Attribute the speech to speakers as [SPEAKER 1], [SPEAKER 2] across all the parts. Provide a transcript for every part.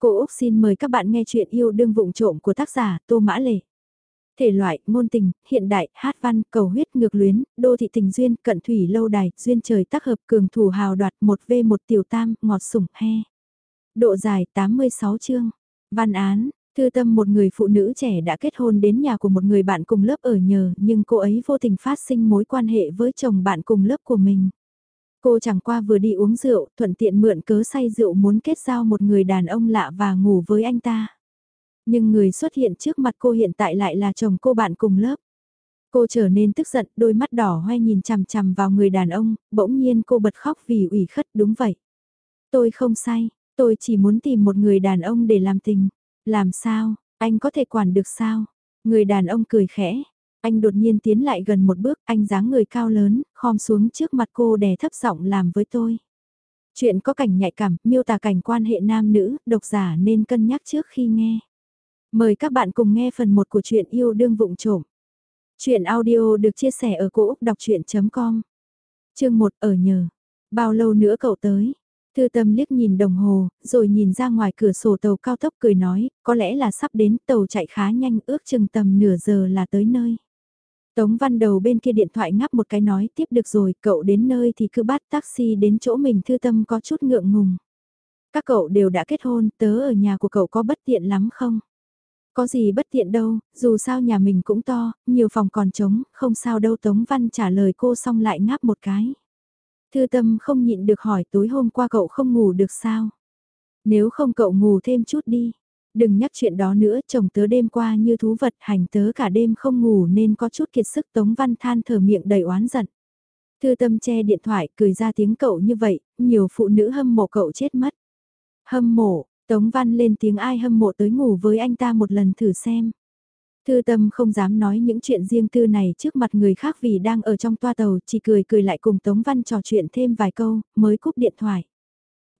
[SPEAKER 1] Cô Úc xin mời các bạn nghe chuyện yêu đương vụng trộm của tác giả Tô Mã Lệ. Thể loại, Môn tình, hiện đại, hát văn, cầu huyết, ngược luyến, đô thị tình duyên, cận thủy lâu đài, duyên trời tác hợp, cường thủ hào đoạt, 1V1 tiểu tam, ngọt sủng, he. Độ dài 86 chương. Văn án, thư tâm một người phụ nữ trẻ đã kết hôn đến nhà của một người bạn cùng lớp ở nhờ nhưng cô ấy vô tình phát sinh mối quan hệ với chồng bạn cùng lớp của mình. Cô chẳng qua vừa đi uống rượu, thuận tiện mượn cớ say rượu muốn kết giao một người đàn ông lạ và ngủ với anh ta. Nhưng người xuất hiện trước mặt cô hiện tại lại là chồng cô bạn cùng lớp. Cô trở nên tức giận, đôi mắt đỏ hoe nhìn chằm chằm vào người đàn ông, bỗng nhiên cô bật khóc vì ủy khất đúng vậy. Tôi không say, tôi chỉ muốn tìm một người đàn ông để làm tình. Làm sao, anh có thể quản được sao? Người đàn ông cười khẽ, anh đột nhiên tiến lại gần một bước, anh dáng người cao lớn, khom xuống trước mặt cô đè thấp giọng làm với tôi. Chuyện có cảnh nhạy cảm, miêu tả cảnh quan hệ nam nữ, độc giả nên cân nhắc trước khi nghe. Mời các bạn cùng nghe phần 1 của truyện yêu đương vụng trộm. Chuyện audio được chia sẻ ở cỗ đọc chuyện.com Chương 1 ở nhờ. Bao lâu nữa cậu tới? Thư tâm liếc nhìn đồng hồ, rồi nhìn ra ngoài cửa sổ tàu cao tốc cười nói, có lẽ là sắp đến tàu chạy khá nhanh ước chừng tầm nửa giờ là tới nơi. Tống Văn Đầu bên kia điện thoại ngắp một cái nói tiếp được rồi, cậu đến nơi thì cứ bắt taxi đến chỗ mình thư tâm có chút ngượng ngùng. Các cậu đều đã kết hôn, tớ ở nhà của cậu có bất tiện lắm không? Có gì bất tiện đâu, dù sao nhà mình cũng to, nhiều phòng còn trống, không sao đâu Tống Văn trả lời cô xong lại ngáp một cái. Thư tâm không nhịn được hỏi tối hôm qua cậu không ngủ được sao? Nếu không cậu ngủ thêm chút đi. Đừng nhắc chuyện đó nữa, chồng tớ đêm qua như thú vật hành tớ cả đêm không ngủ nên có chút kiệt sức Tống Văn than thở miệng đầy oán giận. Thư tâm che điện thoại cười ra tiếng cậu như vậy, nhiều phụ nữ hâm mộ cậu chết mất. Hâm mộ, Tống Văn lên tiếng ai hâm mộ tới ngủ với anh ta một lần thử xem. Thư tâm không dám nói những chuyện riêng tư này trước mặt người khác vì đang ở trong toa tàu chỉ cười cười lại cùng Tống Văn trò chuyện thêm vài câu, mới cúp điện thoại.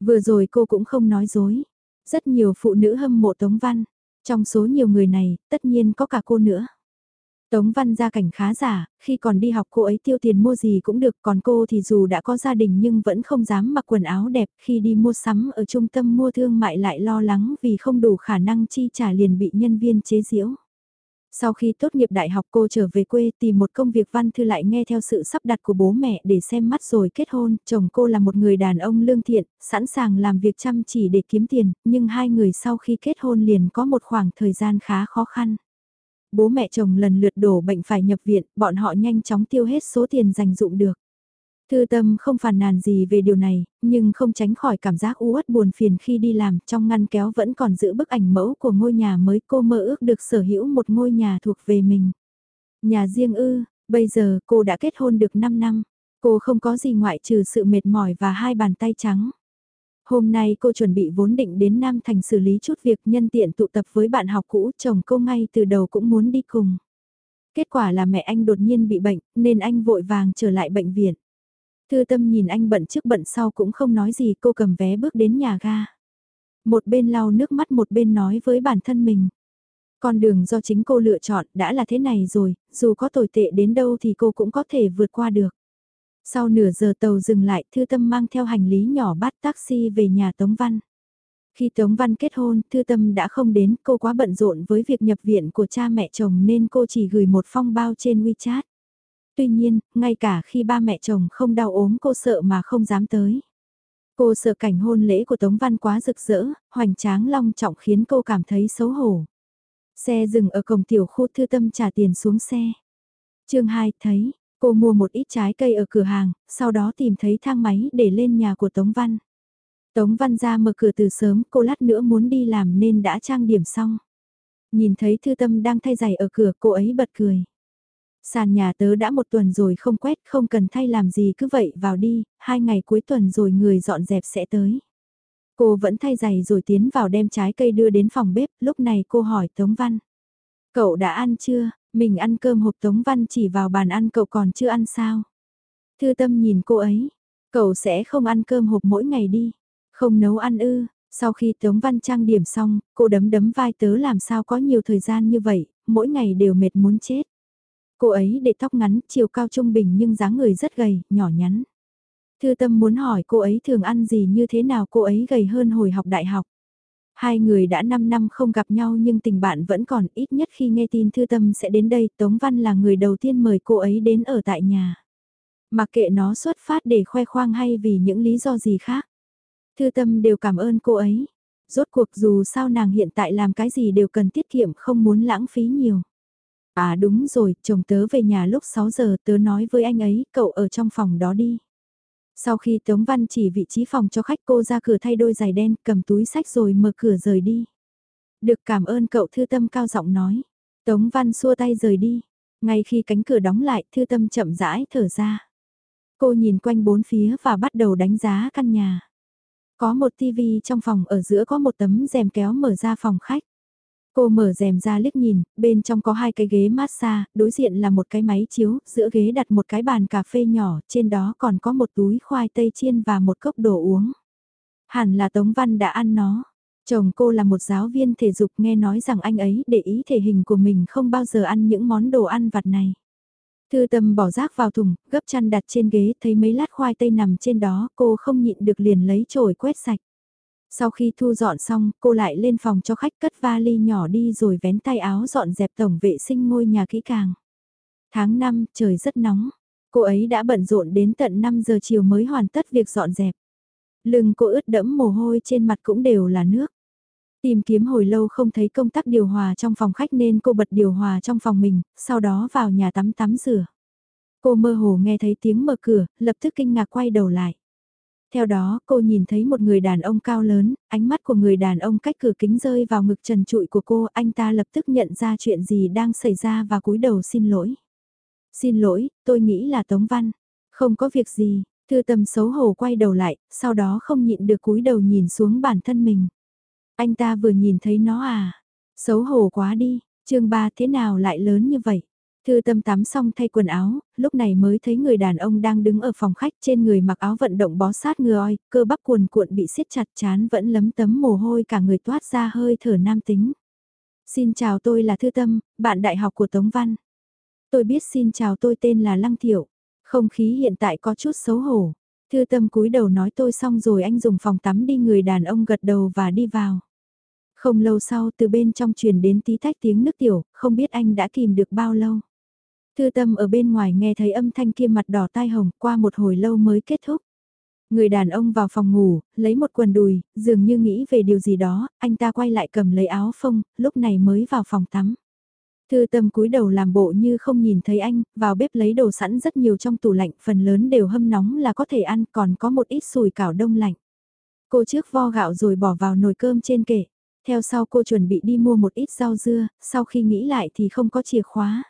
[SPEAKER 1] Vừa rồi cô cũng không nói dối. Rất nhiều phụ nữ hâm mộ Tống Văn. Trong số nhiều người này, tất nhiên có cả cô nữa. Tống Văn gia cảnh khá giả, khi còn đi học cô ấy tiêu tiền mua gì cũng được, còn cô thì dù đã có gia đình nhưng vẫn không dám mặc quần áo đẹp, khi đi mua sắm ở trung tâm mua thương mại lại lo lắng vì không đủ khả năng chi trả liền bị nhân viên chế giễu. Sau khi tốt nghiệp đại học cô trở về quê tìm một công việc văn thư lại nghe theo sự sắp đặt của bố mẹ để xem mắt rồi kết hôn, chồng cô là một người đàn ông lương thiện, sẵn sàng làm việc chăm chỉ để kiếm tiền, nhưng hai người sau khi kết hôn liền có một khoảng thời gian khá khó khăn. Bố mẹ chồng lần lượt đổ bệnh phải nhập viện, bọn họ nhanh chóng tiêu hết số tiền dành dụng được. Thư tâm không phàn nàn gì về điều này, nhưng không tránh khỏi cảm giác u uất buồn phiền khi đi làm, trong ngăn kéo vẫn còn giữ bức ảnh mẫu của ngôi nhà mới cô mơ ước được sở hữu một ngôi nhà thuộc về mình. Nhà riêng ư, bây giờ cô đã kết hôn được 5 năm, cô không có gì ngoại trừ sự mệt mỏi và hai bàn tay trắng. Hôm nay cô chuẩn bị vốn định đến Nam Thành xử lý chút việc nhân tiện tụ tập với bạn học cũ, chồng cô ngay từ đầu cũng muốn đi cùng. Kết quả là mẹ anh đột nhiên bị bệnh, nên anh vội vàng trở lại bệnh viện. Thư tâm nhìn anh bận trước bận sau cũng không nói gì cô cầm vé bước đến nhà ga. Một bên lau nước mắt một bên nói với bản thân mình. Con đường do chính cô lựa chọn đã là thế này rồi, dù có tồi tệ đến đâu thì cô cũng có thể vượt qua được. Sau nửa giờ tàu dừng lại, Thư Tâm mang theo hành lý nhỏ bắt taxi về nhà Tống Văn. Khi Tống Văn kết hôn, Thư Tâm đã không đến, cô quá bận rộn với việc nhập viện của cha mẹ chồng nên cô chỉ gửi một phong bao trên WeChat tuy nhiên, ngay cả khi ba mẹ chồng không đau ốm cô sợ mà không dám tới. Cô sợ cảnh hôn lễ của Tống Văn quá rực rỡ, hoành tráng long trọng khiến cô cảm thấy xấu hổ. Xe dừng ở cổng tiểu khu thư tâm trả tiền xuống xe. chương 2 thấy, cô mua một ít trái cây ở cửa hàng, sau đó tìm thấy thang máy để lên nhà của Tống Văn. Tống Văn ra mở cửa từ sớm, cô lát nữa muốn đi làm nên đã trang điểm xong. Nhìn thấy thư tâm đang thay giày ở cửa, cô ấy bật cười. Sàn nhà tớ đã một tuần rồi không quét, không cần thay làm gì cứ vậy vào đi, hai ngày cuối tuần rồi người dọn dẹp sẽ tới. Cô vẫn thay giày rồi tiến vào đem trái cây đưa đến phòng bếp, lúc này cô hỏi Tống Văn. Cậu đã ăn chưa? Mình ăn cơm hộp Tống Văn chỉ vào bàn ăn cậu còn chưa ăn sao? Thư tâm nhìn cô ấy. Cậu sẽ không ăn cơm hộp mỗi ngày đi. Không nấu ăn ư. Sau khi Tống Văn trang điểm xong, cô đấm đấm vai tớ làm sao có nhiều thời gian như vậy, mỗi ngày đều mệt muốn chết. Cô ấy để tóc ngắn, chiều cao trung bình nhưng dáng người rất gầy, nhỏ nhắn. Thư tâm muốn hỏi cô ấy thường ăn gì như thế nào cô ấy gầy hơn hồi học đại học. Hai người đã 5 năm không gặp nhau nhưng tình bạn vẫn còn ít nhất khi nghe tin Thư Tâm sẽ đến đây Tống Văn là người đầu tiên mời cô ấy đến ở tại nhà. Mặc kệ nó xuất phát để khoe khoang hay vì những lý do gì khác. Thư Tâm đều cảm ơn cô ấy. Rốt cuộc dù sao nàng hiện tại làm cái gì đều cần tiết kiệm không muốn lãng phí nhiều. À đúng rồi, chồng tớ về nhà lúc 6 giờ tớ nói với anh ấy, cậu ở trong phòng đó đi. Sau khi Tống Văn chỉ vị trí phòng cho khách cô ra cửa thay đôi giày đen, cầm túi sách rồi mở cửa rời đi. Được cảm ơn cậu thư tâm cao giọng nói. Tống Văn xua tay rời đi. Ngay khi cánh cửa đóng lại, thư tâm chậm rãi thở ra. Cô nhìn quanh bốn phía và bắt đầu đánh giá căn nhà. Có một tivi trong phòng ở giữa có một tấm rèm kéo mở ra phòng khách. Cô mở rèm ra liếc nhìn, bên trong có hai cái ghế massage, đối diện là một cái máy chiếu, giữa ghế đặt một cái bàn cà phê nhỏ, trên đó còn có một túi khoai tây chiên và một cốc đồ uống. Hẳn là Tống Văn đã ăn nó. Chồng cô là một giáo viên thể dục nghe nói rằng anh ấy để ý thể hình của mình không bao giờ ăn những món đồ ăn vặt này. Thư tâm bỏ rác vào thùng, gấp chăn đặt trên ghế, thấy mấy lát khoai tây nằm trên đó, cô không nhịn được liền lấy chổi quét sạch. Sau khi thu dọn xong, cô lại lên phòng cho khách cất vali nhỏ đi rồi vén tay áo dọn dẹp tổng vệ sinh ngôi nhà kỹ càng. Tháng 5, trời rất nóng. Cô ấy đã bận rộn đến tận 5 giờ chiều mới hoàn tất việc dọn dẹp. Lưng cô ướt đẫm mồ hôi trên mặt cũng đều là nước. Tìm kiếm hồi lâu không thấy công tắc điều hòa trong phòng khách nên cô bật điều hòa trong phòng mình, sau đó vào nhà tắm tắm rửa. Cô mơ hồ nghe thấy tiếng mở cửa, lập tức kinh ngạc quay đầu lại. Theo đó, cô nhìn thấy một người đàn ông cao lớn, ánh mắt của người đàn ông cách cửa kính rơi vào ngực trần trụi của cô, anh ta lập tức nhận ra chuyện gì đang xảy ra và cúi đầu xin lỗi. Xin lỗi, tôi nghĩ là Tống Văn. Không có việc gì, thư tâm xấu hổ quay đầu lại, sau đó không nhịn được cúi đầu nhìn xuống bản thân mình. Anh ta vừa nhìn thấy nó à? Xấu hổ quá đi, chương Ba thế nào lại lớn như vậy? Thư tâm tắm xong thay quần áo, lúc này mới thấy người đàn ông đang đứng ở phòng khách trên người mặc áo vận động bó sát người oi, cơ bắp cuồn cuộn bị siết chặt chán vẫn lấm tấm mồ hôi cả người toát ra hơi thở nam tính. Xin chào tôi là Thư Tâm, bạn đại học của Tống Văn. Tôi biết xin chào tôi tên là Lăng Thiệu. Không khí hiện tại có chút xấu hổ. Thư Tâm cúi đầu nói tôi xong rồi anh dùng phòng tắm đi người đàn ông gật đầu và đi vào. Không lâu sau từ bên trong truyền đến tí tách tiếng nước tiểu, không biết anh đã kìm được bao lâu. Thư tâm ở bên ngoài nghe thấy âm thanh kia mặt đỏ tai hồng qua một hồi lâu mới kết thúc. Người đàn ông vào phòng ngủ, lấy một quần đùi, dường như nghĩ về điều gì đó, anh ta quay lại cầm lấy áo phông, lúc này mới vào phòng tắm. Thư tâm cúi đầu làm bộ như không nhìn thấy anh, vào bếp lấy đồ sẵn rất nhiều trong tủ lạnh, phần lớn đều hâm nóng là có thể ăn, còn có một ít sùi cảo đông lạnh. Cô trước vo gạo rồi bỏ vào nồi cơm trên kệ. Theo sau cô chuẩn bị đi mua một ít rau dưa, sau khi nghĩ lại thì không có chìa khóa.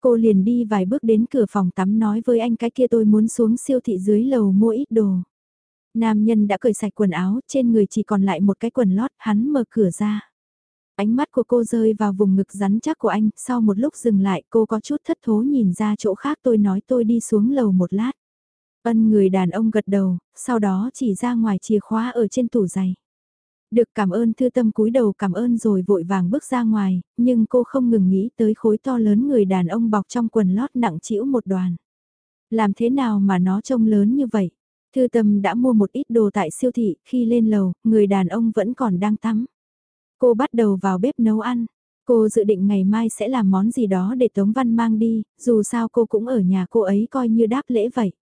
[SPEAKER 1] Cô liền đi vài bước đến cửa phòng tắm nói với anh cái kia tôi muốn xuống siêu thị dưới lầu mua ít đồ. Nam nhân đã cởi sạch quần áo, trên người chỉ còn lại một cái quần lót, hắn mở cửa ra. Ánh mắt của cô rơi vào vùng ngực rắn chắc của anh, sau một lúc dừng lại cô có chút thất thố nhìn ra chỗ khác tôi nói tôi đi xuống lầu một lát. Ân người đàn ông gật đầu, sau đó chỉ ra ngoài chìa khóa ở trên tủ giày. Được cảm ơn thư tâm cúi đầu cảm ơn rồi vội vàng bước ra ngoài, nhưng cô không ngừng nghĩ tới khối to lớn người đàn ông bọc trong quần lót nặng trĩu một đoàn. Làm thế nào mà nó trông lớn như vậy? Thư tâm đã mua một ít đồ tại siêu thị, khi lên lầu, người đàn ông vẫn còn đang tắm. Cô bắt đầu vào bếp nấu ăn. Cô dự định ngày mai sẽ làm món gì đó để Tống Văn mang đi, dù sao cô cũng ở nhà cô ấy coi như đáp lễ vậy.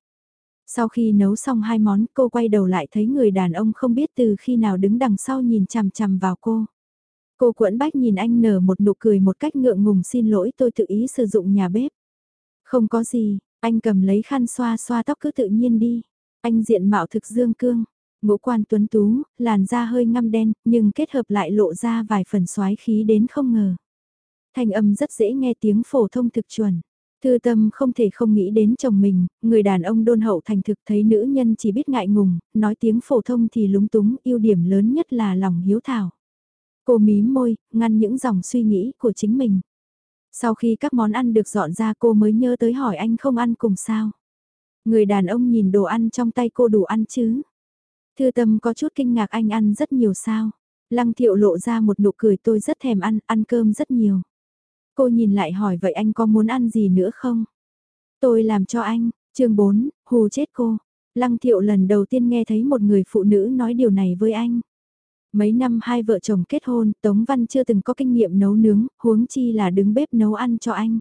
[SPEAKER 1] Sau khi nấu xong hai món cô quay đầu lại thấy người đàn ông không biết từ khi nào đứng đằng sau nhìn chằm chằm vào cô. Cô quẫn bách nhìn anh nở một nụ cười một cách ngượng ngùng xin lỗi tôi tự ý sử dụng nhà bếp. Không có gì, anh cầm lấy khăn xoa xoa tóc cứ tự nhiên đi. Anh diện mạo thực dương cương, ngũ quan tuấn tú, làn da hơi ngăm đen, nhưng kết hợp lại lộ ra vài phần xoái khí đến không ngờ. Thanh âm rất dễ nghe tiếng phổ thông thực chuẩn. Thư tâm không thể không nghĩ đến chồng mình, người đàn ông đôn hậu thành thực thấy nữ nhân chỉ biết ngại ngùng, nói tiếng phổ thông thì lúng túng, ưu điểm lớn nhất là lòng hiếu thảo. Cô mím môi, ngăn những dòng suy nghĩ của chính mình. Sau khi các món ăn được dọn ra cô mới nhớ tới hỏi anh không ăn cùng sao. Người đàn ông nhìn đồ ăn trong tay cô đủ ăn chứ. Thư tâm có chút kinh ngạc anh ăn rất nhiều sao. Lăng thiệu lộ ra một nụ cười tôi rất thèm ăn, ăn cơm rất nhiều. Cô nhìn lại hỏi vậy anh có muốn ăn gì nữa không? Tôi làm cho anh, chương 4, hù chết cô. Lăng thiệu lần đầu tiên nghe thấy một người phụ nữ nói điều này với anh. Mấy năm hai vợ chồng kết hôn, Tống Văn chưa từng có kinh nghiệm nấu nướng, huống chi là đứng bếp nấu ăn cho anh.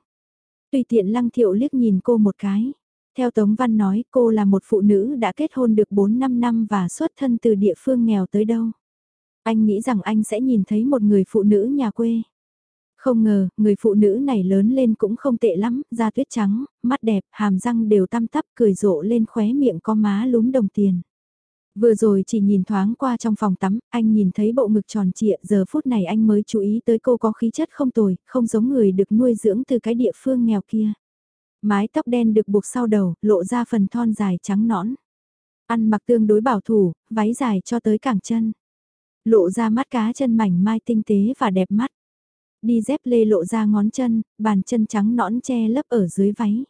[SPEAKER 1] Tùy tiện Lăng Thiệu liếc nhìn cô một cái. Theo Tống Văn nói cô là một phụ nữ đã kết hôn được 4-5 năm và xuất thân từ địa phương nghèo tới đâu. Anh nghĩ rằng anh sẽ nhìn thấy một người phụ nữ nhà quê. Không ngờ, người phụ nữ này lớn lên cũng không tệ lắm, da tuyết trắng, mắt đẹp, hàm răng đều tăm tắp cười rộ lên khóe miệng có má lúm đồng tiền. Vừa rồi chỉ nhìn thoáng qua trong phòng tắm, anh nhìn thấy bộ ngực tròn trịa, giờ phút này anh mới chú ý tới cô có khí chất không tồi, không giống người được nuôi dưỡng từ cái địa phương nghèo kia. Mái tóc đen được buộc sau đầu, lộ ra phần thon dài trắng nõn. Ăn mặc tương đối bảo thủ, váy dài cho tới cẳng chân. Lộ ra mắt cá chân mảnh mai tinh tế và đẹp mắt. Đi dép lê lộ ra ngón chân, bàn chân trắng nõn che lấp ở dưới váy.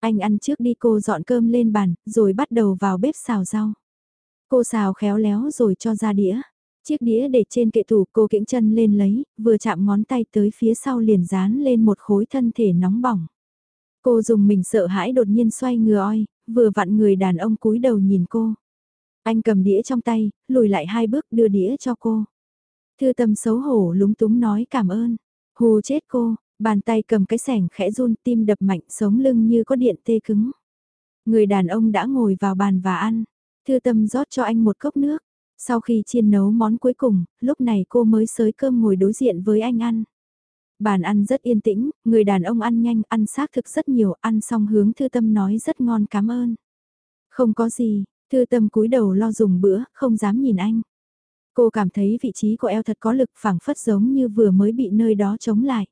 [SPEAKER 1] Anh ăn trước đi cô dọn cơm lên bàn, rồi bắt đầu vào bếp xào rau. Cô xào khéo léo rồi cho ra đĩa. Chiếc đĩa để trên kệ tủ cô kiễng chân lên lấy, vừa chạm ngón tay tới phía sau liền dán lên một khối thân thể nóng bỏng. Cô dùng mình sợ hãi đột nhiên xoay ngừa oi, vừa vặn người đàn ông cúi đầu nhìn cô. Anh cầm đĩa trong tay, lùi lại hai bước đưa đĩa cho cô. Thư tâm xấu hổ lúng túng nói cảm ơn. Hù chết cô, bàn tay cầm cái sẻng khẽ run tim đập mạnh sống lưng như có điện tê cứng. Người đàn ông đã ngồi vào bàn và ăn. Thư tâm rót cho anh một cốc nước. Sau khi chiên nấu món cuối cùng, lúc này cô mới sới cơm ngồi đối diện với anh ăn. Bàn ăn rất yên tĩnh, người đàn ông ăn nhanh, ăn xác thực rất nhiều, ăn xong hướng thư tâm nói rất ngon cảm ơn. Không có gì, thư tâm cúi đầu lo dùng bữa, không dám nhìn anh. Cô cảm thấy vị trí của eo thật có lực phẳng phất giống như vừa mới bị nơi đó chống lại.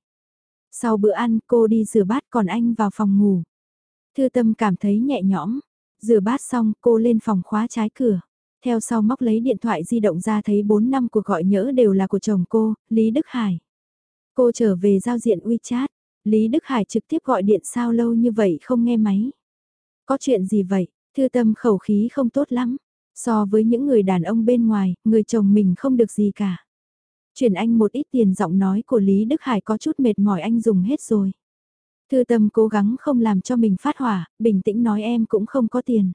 [SPEAKER 1] Sau bữa ăn cô đi rửa bát còn anh vào phòng ngủ. Thư tâm cảm thấy nhẹ nhõm. Rửa bát xong cô lên phòng khóa trái cửa. Theo sau móc lấy điện thoại di động ra thấy 4 năm cuộc gọi nhỡ đều là của chồng cô, Lý Đức Hải. Cô trở về giao diện WeChat. Lý Đức Hải trực tiếp gọi điện sao lâu như vậy không nghe máy. Có chuyện gì vậy? Thư tâm khẩu khí không tốt lắm. So với những người đàn ông bên ngoài, người chồng mình không được gì cả. Chuyển anh một ít tiền giọng nói của Lý Đức Hải có chút mệt mỏi anh dùng hết rồi. Thư tâm cố gắng không làm cho mình phát hỏa, bình tĩnh nói em cũng không có tiền.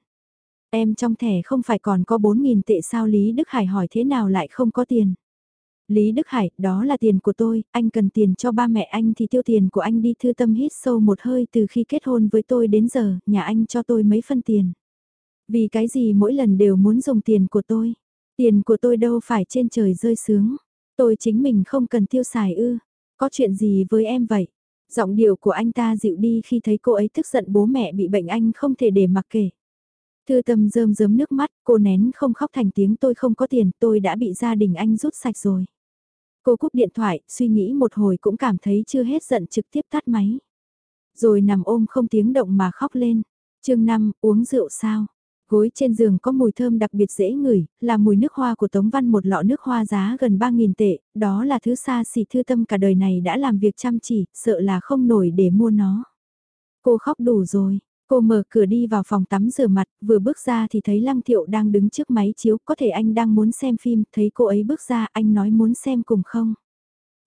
[SPEAKER 1] Em trong thẻ không phải còn có 4.000 tệ sao Lý Đức Hải hỏi thế nào lại không có tiền. Lý Đức Hải, đó là tiền của tôi, anh cần tiền cho ba mẹ anh thì tiêu tiền của anh đi thư tâm hít sâu một hơi từ khi kết hôn với tôi đến giờ, nhà anh cho tôi mấy phân tiền. Vì cái gì mỗi lần đều muốn dùng tiền của tôi? Tiền của tôi đâu phải trên trời rơi sướng. Tôi chính mình không cần tiêu xài ư. Có chuyện gì với em vậy? Giọng điệu của anh ta dịu đi khi thấy cô ấy tức giận bố mẹ bị bệnh anh không thể để mặc kể. Thư tâm rơm rớm nước mắt, cô nén không khóc thành tiếng tôi không có tiền, tôi đã bị gia đình anh rút sạch rồi. Cô cúp điện thoại, suy nghĩ một hồi cũng cảm thấy chưa hết giận trực tiếp tắt máy. Rồi nằm ôm không tiếng động mà khóc lên. chương 5, uống rượu sao? Gối trên giường có mùi thơm đặc biệt dễ ngửi, là mùi nước hoa của Tống Văn một lọ nước hoa giá gần 3.000 tệ, đó là thứ xa xỉ thư tâm cả đời này đã làm việc chăm chỉ, sợ là không nổi để mua nó. Cô khóc đủ rồi, cô mở cửa đi vào phòng tắm rửa mặt, vừa bước ra thì thấy Lăng Thiệu đang đứng trước máy chiếu, có thể anh đang muốn xem phim, thấy cô ấy bước ra, anh nói muốn xem cùng không.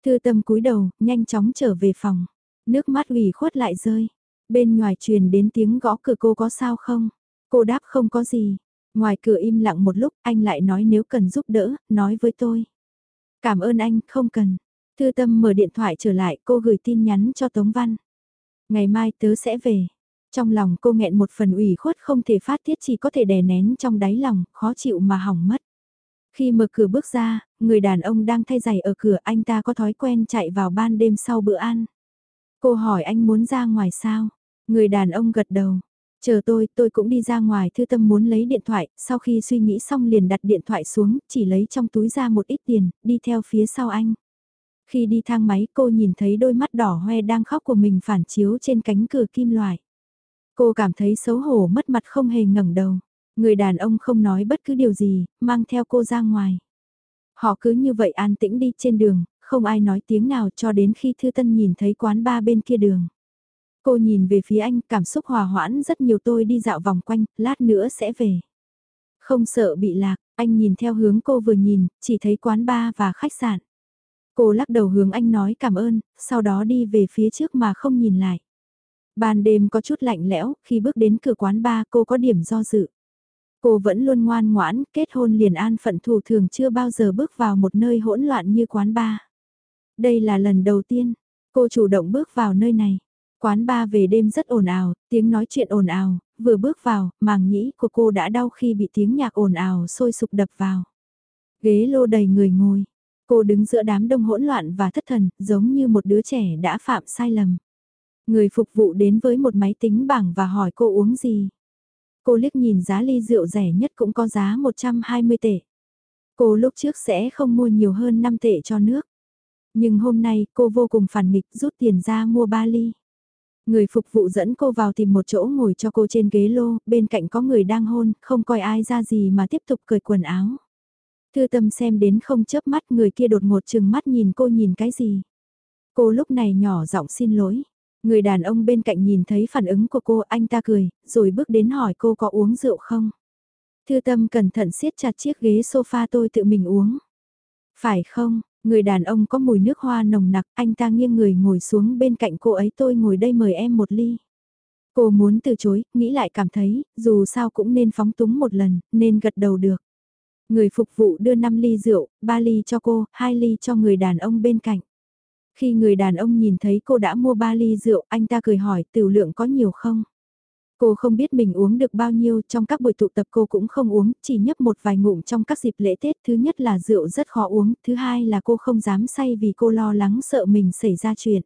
[SPEAKER 1] Thư tâm cúi đầu, nhanh chóng trở về phòng, nước mắt ủy khuất lại rơi. Bên ngoài truyền đến tiếng gõ cửa cô có sao không? Cô đáp không có gì. Ngoài cửa im lặng một lúc, anh lại nói nếu cần giúp đỡ, nói với tôi. Cảm ơn anh, không cần. Thư tâm mở điện thoại trở lại, cô gửi tin nhắn cho Tống Văn. Ngày mai tớ sẽ về. Trong lòng cô nghẹn một phần ủy khuất không thể phát tiết chỉ có thể đè nén trong đáy lòng, khó chịu mà hỏng mất. Khi mở cửa bước ra, người đàn ông đang thay giày ở cửa anh ta có thói quen chạy vào ban đêm sau bữa ăn. Cô hỏi anh muốn ra ngoài sao? Người đàn ông gật đầu, Chờ tôi, tôi cũng đi ra ngoài thư tâm muốn lấy điện thoại, sau khi suy nghĩ xong liền đặt điện thoại xuống, chỉ lấy trong túi ra một ít tiền, đi theo phía sau anh. Khi đi thang máy cô nhìn thấy đôi mắt đỏ hoe đang khóc của mình phản chiếu trên cánh cửa kim loại. Cô cảm thấy xấu hổ mất mặt không hề ngẩng đầu. Người đàn ông không nói bất cứ điều gì, mang theo cô ra ngoài. Họ cứ như vậy an tĩnh đi trên đường, không ai nói tiếng nào cho đến khi Thư Tân nhìn thấy quán ba bên kia đường. Cô nhìn về phía anh, cảm xúc hòa hoãn rất nhiều tôi đi dạo vòng quanh, lát nữa sẽ về. Không sợ bị lạc, anh nhìn theo hướng cô vừa nhìn, chỉ thấy quán bar và khách sạn. Cô lắc đầu hướng anh nói cảm ơn, sau đó đi về phía trước mà không nhìn lại. Ban đêm có chút lạnh lẽo, khi bước đến cửa quán bar cô có điểm do dự. Cô vẫn luôn ngoan ngoãn, kết hôn liền an phận thủ thường chưa bao giờ bước vào một nơi hỗn loạn như quán bar. Đây là lần đầu tiên, cô chủ động bước vào nơi này. Quán ba về đêm rất ồn ào, tiếng nói chuyện ồn ào, vừa bước vào, màng nhĩ của cô đã đau khi bị tiếng nhạc ồn ào sôi sục đập vào. Ghế lô đầy người ngồi, cô đứng giữa đám đông hỗn loạn và thất thần, giống như một đứa trẻ đã phạm sai lầm. Người phục vụ đến với một máy tính bảng và hỏi cô uống gì. Cô liếc nhìn giá ly rượu rẻ nhất cũng có giá 120 tệ. Cô lúc trước sẽ không mua nhiều hơn 5 tệ cho nước. Nhưng hôm nay cô vô cùng phản nghịch rút tiền ra mua 3 ly. Người phục vụ dẫn cô vào tìm một chỗ ngồi cho cô trên ghế lô, bên cạnh có người đang hôn, không coi ai ra gì mà tiếp tục cởi quần áo. Thư tâm xem đến không chớp mắt người kia đột ngột chừng mắt nhìn cô nhìn cái gì. Cô lúc này nhỏ giọng xin lỗi. Người đàn ông bên cạnh nhìn thấy phản ứng của cô anh ta cười, rồi bước đến hỏi cô có uống rượu không. Thư tâm cẩn thận siết chặt chiếc ghế sofa tôi tự mình uống. Phải không, người đàn ông có mùi nước hoa nồng nặc, anh ta nghiêng người ngồi xuống bên cạnh cô ấy tôi ngồi đây mời em một ly. Cô muốn từ chối, nghĩ lại cảm thấy, dù sao cũng nên phóng túng một lần, nên gật đầu được. Người phục vụ đưa 5 ly rượu, 3 ly cho cô, 2 ly cho người đàn ông bên cạnh. Khi người đàn ông nhìn thấy cô đã mua 3 ly rượu, anh ta cười hỏi tiểu lượng có nhiều không? Cô không biết mình uống được bao nhiêu, trong các buổi tụ tập cô cũng không uống, chỉ nhấp một vài ngụm trong các dịp lễ Tết. Thứ nhất là rượu rất khó uống, thứ hai là cô không dám say vì cô lo lắng sợ mình xảy ra chuyện.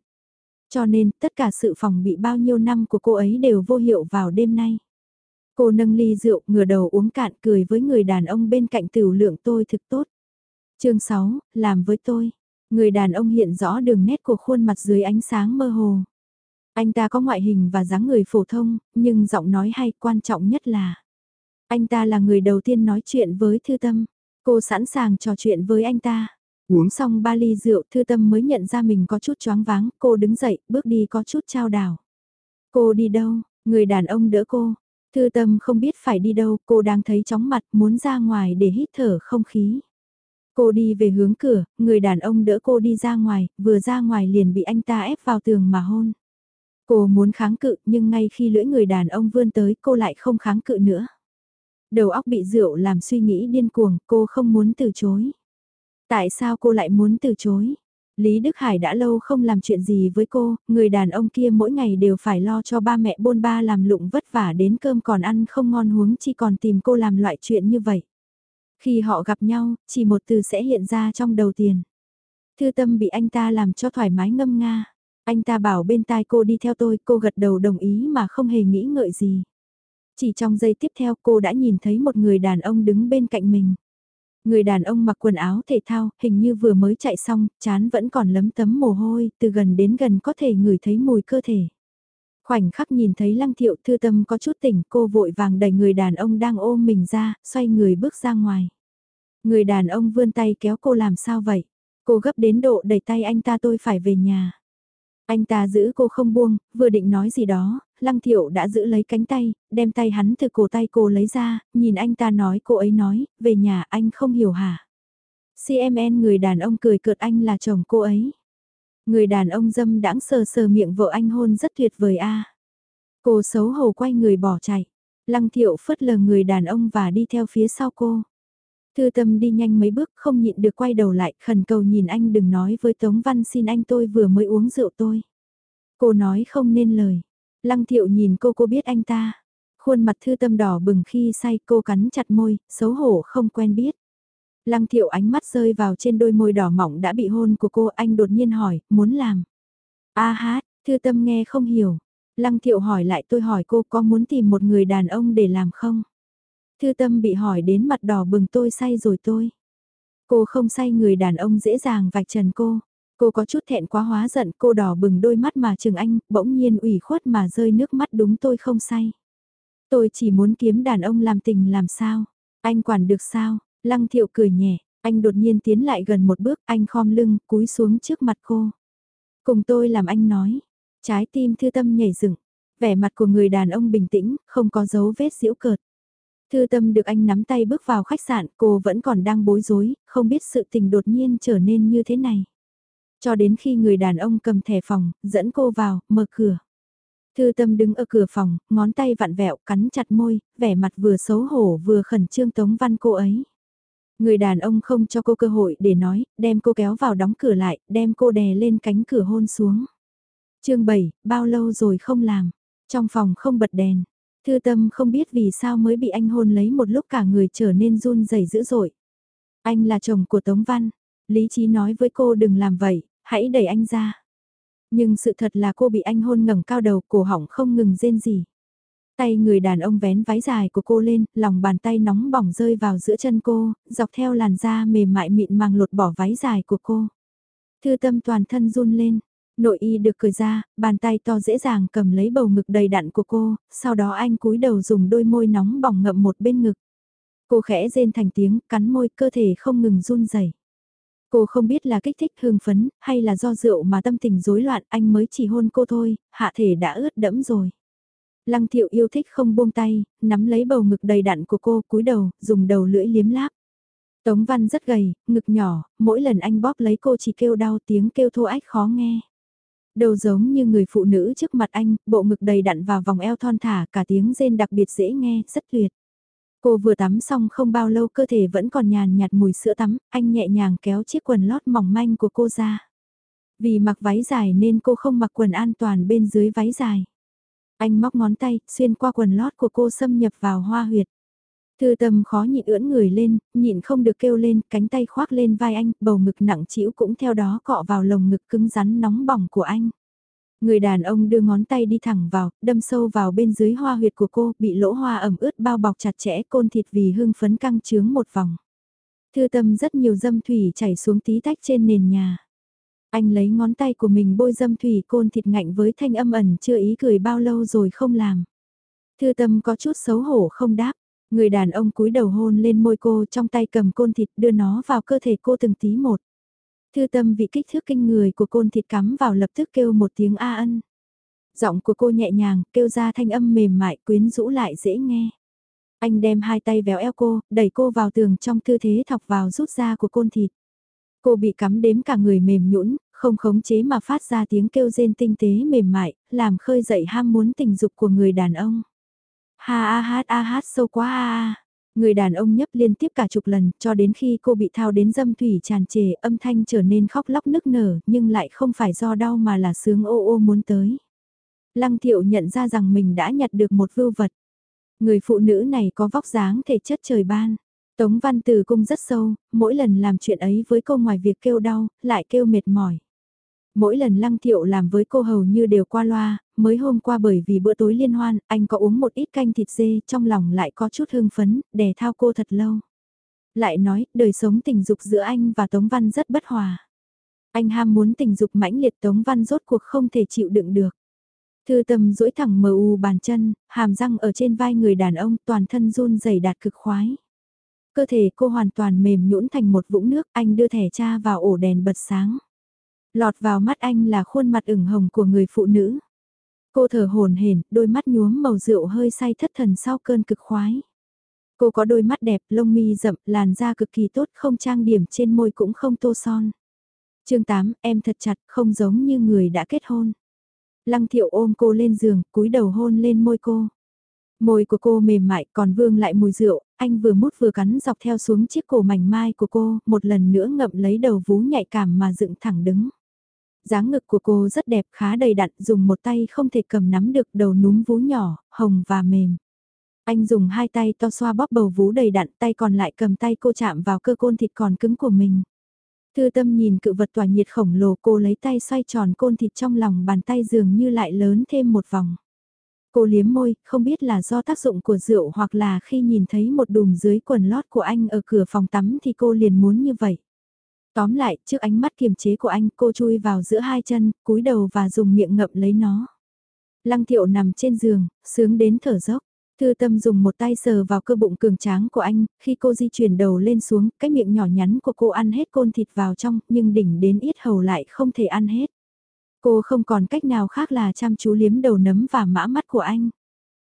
[SPEAKER 1] Cho nên, tất cả sự phòng bị bao nhiêu năm của cô ấy đều vô hiệu vào đêm nay. Cô nâng ly rượu, ngửa đầu uống cạn cười với người đàn ông bên cạnh tiểu lượng tôi thực tốt. chương 6, làm với tôi. Người đàn ông hiện rõ đường nét của khuôn mặt dưới ánh sáng mơ hồ. Anh ta có ngoại hình và dáng người phổ thông, nhưng giọng nói hay quan trọng nhất là anh ta là người đầu tiên nói chuyện với Thư Tâm. Cô sẵn sàng trò chuyện với anh ta. Uống xong ba ly rượu Thư Tâm mới nhận ra mình có chút choáng váng. Cô đứng dậy, bước đi có chút trao đảo. Cô đi đâu? Người đàn ông đỡ cô. Thư Tâm không biết phải đi đâu. Cô đang thấy chóng mặt muốn ra ngoài để hít thở không khí. Cô đi về hướng cửa, người đàn ông đỡ cô đi ra ngoài, vừa ra ngoài liền bị anh ta ép vào tường mà hôn. Cô muốn kháng cự nhưng ngay khi lưỡi người đàn ông vươn tới cô lại không kháng cự nữa. Đầu óc bị rượu làm suy nghĩ điên cuồng, cô không muốn từ chối. Tại sao cô lại muốn từ chối? Lý Đức Hải đã lâu không làm chuyện gì với cô, người đàn ông kia mỗi ngày đều phải lo cho ba mẹ bôn ba làm lụng vất vả đến cơm còn ăn không ngon huống chỉ còn tìm cô làm loại chuyện như vậy. Khi họ gặp nhau, chỉ một từ sẽ hiện ra trong đầu tiền. Thư tâm bị anh ta làm cho thoải mái ngâm nga. Anh ta bảo bên tai cô đi theo tôi, cô gật đầu đồng ý mà không hề nghĩ ngợi gì. Chỉ trong giây tiếp theo cô đã nhìn thấy một người đàn ông đứng bên cạnh mình. Người đàn ông mặc quần áo thể thao, hình như vừa mới chạy xong, chán vẫn còn lấm tấm mồ hôi, từ gần đến gần có thể ngửi thấy mùi cơ thể. Khoảnh khắc nhìn thấy lăng thiệu thư tâm có chút tỉnh, cô vội vàng đẩy người đàn ông đang ôm mình ra, xoay người bước ra ngoài. Người đàn ông vươn tay kéo cô làm sao vậy? Cô gấp đến độ đẩy tay anh ta tôi phải về nhà. Anh ta giữ cô không buông, vừa định nói gì đó, Lăng Thiệu đã giữ lấy cánh tay, đem tay hắn từ cổ tay cô lấy ra, nhìn anh ta nói cô ấy nói, về nhà anh không hiểu hả? CMN người đàn ông cười cợt anh là chồng cô ấy. Người đàn ông dâm đãng sờ sờ miệng vợ anh hôn rất tuyệt vời a. Cô xấu hổ quay người bỏ chạy. Lăng thiệu phớt lờ người đàn ông và đi theo phía sau cô. Thư tâm đi nhanh mấy bước không nhịn được quay đầu lại khẩn cầu nhìn anh đừng nói với Tống Văn xin anh tôi vừa mới uống rượu tôi. Cô nói không nên lời. Lăng thiệu nhìn cô cô biết anh ta. Khuôn mặt thư tâm đỏ bừng khi say cô cắn chặt môi, xấu hổ không quen biết. Lăng thiệu ánh mắt rơi vào trên đôi môi đỏ mỏng đã bị hôn của cô anh đột nhiên hỏi, muốn làm. A hát, thư tâm nghe không hiểu. Lăng thiệu hỏi lại tôi hỏi cô có muốn tìm một người đàn ông để làm không? Thư tâm bị hỏi đến mặt đỏ bừng tôi say rồi tôi. Cô không say người đàn ông dễ dàng vạch trần cô. Cô có chút thẹn quá hóa giận cô đỏ bừng đôi mắt mà chừng anh, bỗng nhiên ủy khuất mà rơi nước mắt đúng tôi không say. Tôi chỉ muốn kiếm đàn ông làm tình làm sao. Anh quản được sao, lăng thiệu cười nhẹ, anh đột nhiên tiến lại gần một bước, anh khom lưng, cúi xuống trước mặt cô. Cùng tôi làm anh nói, trái tim thư tâm nhảy dựng, vẻ mặt của người đàn ông bình tĩnh, không có dấu vết diễu cợt. Thư tâm được anh nắm tay bước vào khách sạn, cô vẫn còn đang bối rối, không biết sự tình đột nhiên trở nên như thế này. Cho đến khi người đàn ông cầm thẻ phòng, dẫn cô vào, mở cửa. Thư tâm đứng ở cửa phòng, ngón tay vặn vẹo, cắn chặt môi, vẻ mặt vừa xấu hổ vừa khẩn trương tống văn cô ấy. Người đàn ông không cho cô cơ hội để nói, đem cô kéo vào đóng cửa lại, đem cô đè lên cánh cửa hôn xuống. chương 7, bao lâu rồi không làm? Trong phòng không bật đèn. Thư tâm không biết vì sao mới bị anh hôn lấy một lúc cả người trở nên run rẩy dữ dội. Anh là chồng của Tống Văn. Lý trí nói với cô đừng làm vậy, hãy đẩy anh ra. Nhưng sự thật là cô bị anh hôn ngẩng cao đầu cổ họng không ngừng rên gì. Tay người đàn ông vén váy dài của cô lên, lòng bàn tay nóng bỏng rơi vào giữa chân cô, dọc theo làn da mềm mại mịn màng lột bỏ váy dài của cô. Thư tâm toàn thân run lên, nội y được cởi ra, bàn tay to dễ dàng cầm lấy bầu ngực đầy đặn của cô, sau đó anh cúi đầu dùng đôi môi nóng bỏng ngậm một bên ngực. Cô khẽ rên thành tiếng, cắn môi cơ thể không ngừng run rẩy. Cô không biết là kích thích hương phấn, hay là do rượu mà tâm tình rối loạn anh mới chỉ hôn cô thôi, hạ thể đã ướt đẫm rồi. Lăng thiệu yêu thích không buông tay, nắm lấy bầu ngực đầy đặn của cô cúi đầu, dùng đầu lưỡi liếm láp. Tống văn rất gầy, ngực nhỏ, mỗi lần anh bóp lấy cô chỉ kêu đau tiếng kêu thô ách khó nghe. Đầu giống như người phụ nữ trước mặt anh, bộ ngực đầy đặn và vòng eo thon thả cả tiếng rên đặc biệt dễ nghe, rất tuyệt. Cô vừa tắm xong không bao lâu cơ thể vẫn còn nhàn nhạt mùi sữa tắm, anh nhẹ nhàng kéo chiếc quần lót mỏng manh của cô ra. Vì mặc váy dài nên cô không mặc quần an toàn bên dưới váy dài. Anh móc ngón tay, xuyên qua quần lót của cô xâm nhập vào hoa huyệt. Thư tâm khó nhịn ưỡn người lên, nhịn không được kêu lên, cánh tay khoác lên vai anh, bầu ngực nặng trĩu cũng theo đó cọ vào lồng ngực cứng rắn nóng bỏng của anh. Người đàn ông đưa ngón tay đi thẳng vào, đâm sâu vào bên dưới hoa huyệt của cô, bị lỗ hoa ẩm ướt bao bọc chặt chẽ côn thịt vì hưng phấn căng trướng một vòng. Thư tâm rất nhiều dâm thủy chảy xuống tí tách trên nền nhà. Anh lấy ngón tay của mình bôi dâm thủy côn thịt ngạnh với thanh âm ẩn chưa ý cười bao lâu rồi không làm. Thư tâm có chút xấu hổ không đáp. Người đàn ông cúi đầu hôn lên môi cô trong tay cầm côn thịt đưa nó vào cơ thể cô từng tí một. Thư tâm vị kích thước kinh người của côn thịt cắm vào lập tức kêu một tiếng a ân. Giọng của cô nhẹ nhàng, kêu ra thanh âm mềm mại quyến rũ lại dễ nghe. Anh đem hai tay véo eo cô, đẩy cô vào tường trong tư thế thọc vào rút ra của côn thịt. Cô bị cắm đếm cả người mềm nhũn, không khống chế mà phát ra tiếng kêu rên tinh tế mềm mại, làm khơi dậy ham muốn tình dục của người đàn ông. Ha a hát a hát sâu quá a a. Người đàn ông nhấp liên tiếp cả chục lần cho đến khi cô bị thao đến dâm thủy tràn trề âm thanh trở nên khóc lóc nức nở nhưng lại không phải do đau mà là sướng ô ô muốn tới. Lăng thiệu nhận ra rằng mình đã nhặt được một vưu vật. Người phụ nữ này có vóc dáng thể chất trời ban. Tống văn từ cung rất sâu, mỗi lần làm chuyện ấy với cô ngoài việc kêu đau, lại kêu mệt mỏi. Mỗi lần lăng thiệu làm với cô hầu như đều qua loa, mới hôm qua bởi vì bữa tối liên hoan, anh có uống một ít canh thịt dê, trong lòng lại có chút hưng phấn, đè thao cô thật lâu. Lại nói, đời sống tình dục giữa anh và Tống Văn rất bất hòa. Anh ham muốn tình dục mãnh liệt Tống Văn rốt cuộc không thể chịu đựng được. Thư tâm duỗi thẳng mờ u bàn chân, hàm răng ở trên vai người đàn ông toàn thân run rẩy đạt cực khoái. Cơ thể cô hoàn toàn mềm nhũn thành một vũng nước, anh đưa thẻ cha vào ổ đèn bật sáng. Lọt vào mắt anh là khuôn mặt ửng hồng của người phụ nữ. Cô thở hồn hển, đôi mắt nhuốm màu rượu hơi say thất thần sau cơn cực khoái. Cô có đôi mắt đẹp, lông mi rậm, làn da cực kỳ tốt, không trang điểm trên môi cũng không tô son. chương 8, em thật chặt, không giống như người đã kết hôn. Lăng thiệu ôm cô lên giường, cúi đầu hôn lên môi cô. Môi của cô mềm mại còn vương lại mùi rượu, anh vừa mút vừa cắn dọc theo xuống chiếc cổ mảnh mai của cô, một lần nữa ngậm lấy đầu vú nhạy cảm mà dựng thẳng đứng dáng ngực của cô rất đẹp khá đầy đặn dùng một tay không thể cầm nắm được đầu núm vú nhỏ, hồng và mềm. Anh dùng hai tay to xoa bóp bầu vú đầy đặn tay còn lại cầm tay cô chạm vào cơ côn thịt còn cứng của mình. Thư tâm nhìn cự vật tỏa nhiệt khổng lồ cô lấy tay xoay tròn côn thịt trong lòng bàn tay dường như lại lớn thêm một vòng. Cô liếm môi, không biết là do tác dụng của rượu hoặc là khi nhìn thấy một đùm dưới quần lót của anh ở cửa phòng tắm thì cô liền muốn như vậy. Tóm lại, trước ánh mắt kiềm chế của anh, cô chui vào giữa hai chân, cúi đầu và dùng miệng ngậm lấy nó. Lăng thiệu nằm trên giường, sướng đến thở dốc. Thư tâm dùng một tay sờ vào cơ bụng cường tráng của anh, khi cô di chuyển đầu lên xuống, cái miệng nhỏ nhắn của cô ăn hết côn thịt vào trong, nhưng đỉnh đến ít hầu lại không thể ăn hết. Cô không còn cách nào khác là chăm chú liếm đầu nấm và mã mắt của anh.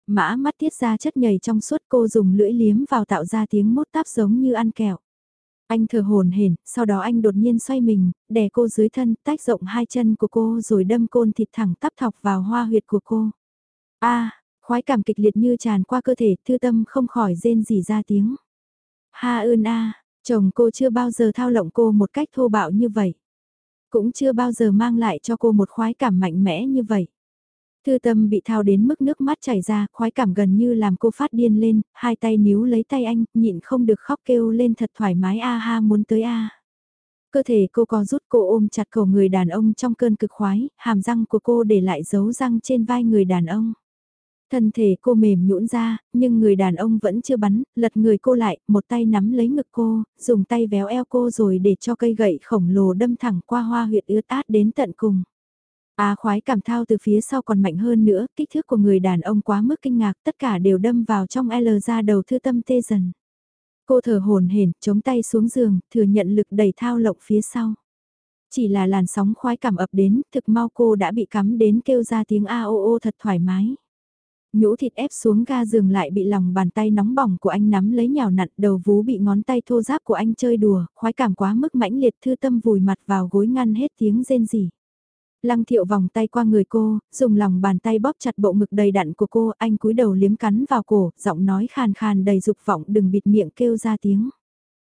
[SPEAKER 1] Mã mắt tiết ra chất nhầy trong suốt cô dùng lưỡi liếm vào tạo ra tiếng mốt táp giống như ăn kẹo. Anh thở hồn hển, sau đó anh đột nhiên xoay mình, đè cô dưới thân, tách rộng hai chân của cô rồi đâm côn thịt thẳng tắp thọc vào hoa huyệt của cô. a khoái cảm kịch liệt như tràn qua cơ thể, thư tâm không khỏi rên rỉ ra tiếng. Ha ơn a, chồng cô chưa bao giờ thao lộng cô một cách thô bạo như vậy. Cũng chưa bao giờ mang lại cho cô một khoái cảm mạnh mẽ như vậy. Thư tâm bị thao đến mức nước mắt chảy ra, khoái cảm gần như làm cô phát điên lên, hai tay níu lấy tay anh, nhịn không được khóc kêu lên thật thoải mái a ha muốn tới a. Cơ thể cô có rút cô ôm chặt cổ người đàn ông trong cơn cực khoái, hàm răng của cô để lại dấu răng trên vai người đàn ông. Thân thể cô mềm nhũn ra, nhưng người đàn ông vẫn chưa bắn, lật người cô lại, một tay nắm lấy ngực cô, dùng tay véo eo cô rồi để cho cây gậy khổng lồ đâm thẳng qua hoa huyệt ướt át đến tận cùng. A khoái cảm thao từ phía sau còn mạnh hơn nữa, kích thước của người đàn ông quá mức kinh ngạc, tất cả đều đâm vào trong L ra đầu thư tâm tê dần. Cô thở hồn hển, chống tay xuống giường, thừa nhận lực đẩy thao lộng phía sau. Chỉ là làn sóng khoái cảm ập đến, thực mau cô đã bị cắm đến kêu ra tiếng a o o thật thoải mái. Nhũ thịt ép xuống ga giường lại bị lòng bàn tay nóng bỏng của anh nắm lấy nhào nặn đầu vú bị ngón tay thô giáp của anh chơi đùa, khoái cảm quá mức mãnh liệt thư tâm vùi mặt vào gối ngăn hết tiếng rên rỉ. Lăng thiệu vòng tay qua người cô, dùng lòng bàn tay bóp chặt bộ ngực đầy đặn của cô, anh cúi đầu liếm cắn vào cổ, giọng nói khàn khàn đầy dục vọng đừng bịt miệng kêu ra tiếng.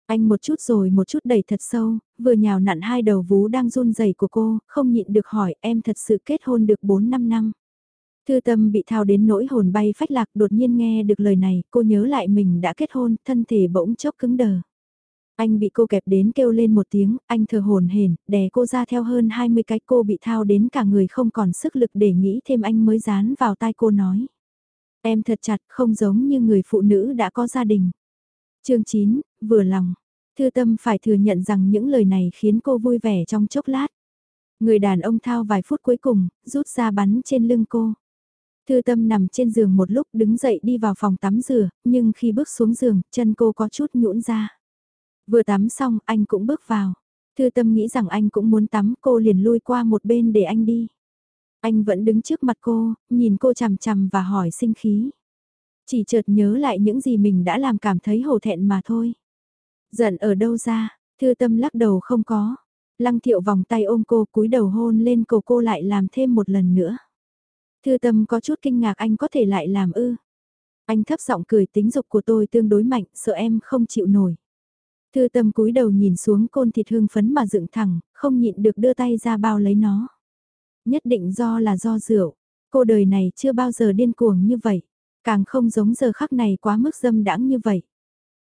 [SPEAKER 1] Anh một chút rồi một chút đẩy thật sâu, vừa nhào nặn hai đầu vú đang run rẩy của cô, không nhịn được hỏi em thật sự kết hôn được 4-5 năm. Thư tâm bị thao đến nỗi hồn bay phách lạc đột nhiên nghe được lời này, cô nhớ lại mình đã kết hôn, thân thể bỗng chốc cứng đờ. Anh bị cô kẹp đến kêu lên một tiếng, anh thờ hồn hển, đè cô ra theo hơn 20 cái cô bị thao đến cả người không còn sức lực để nghĩ thêm anh mới dán vào tai cô nói. Em thật chặt không giống như người phụ nữ đã có gia đình. chương 9, vừa lòng. Thư tâm phải thừa nhận rằng những lời này khiến cô vui vẻ trong chốc lát. Người đàn ông thao vài phút cuối cùng, rút ra bắn trên lưng cô. Thư tâm nằm trên giường một lúc đứng dậy đi vào phòng tắm rửa, nhưng khi bước xuống giường, chân cô có chút nhũn ra. Vừa tắm xong, anh cũng bước vào. Thư tâm nghĩ rằng anh cũng muốn tắm, cô liền lui qua một bên để anh đi. Anh vẫn đứng trước mặt cô, nhìn cô chằm chằm và hỏi sinh khí. Chỉ chợt nhớ lại những gì mình đã làm cảm thấy hổ thẹn mà thôi. Giận ở đâu ra, thư tâm lắc đầu không có. Lăng thiệu vòng tay ôm cô cúi đầu hôn lên cổ cô lại làm thêm một lần nữa. Thư tâm có chút kinh ngạc anh có thể lại làm ư. Anh thấp giọng cười tính dục của tôi tương đối mạnh, sợ em không chịu nổi. Thư tâm cúi đầu nhìn xuống côn thịt hương phấn mà dựng thẳng, không nhịn được đưa tay ra bao lấy nó. Nhất định do là do rượu, cô đời này chưa bao giờ điên cuồng như vậy, càng không giống giờ khắc này quá mức dâm đãng như vậy.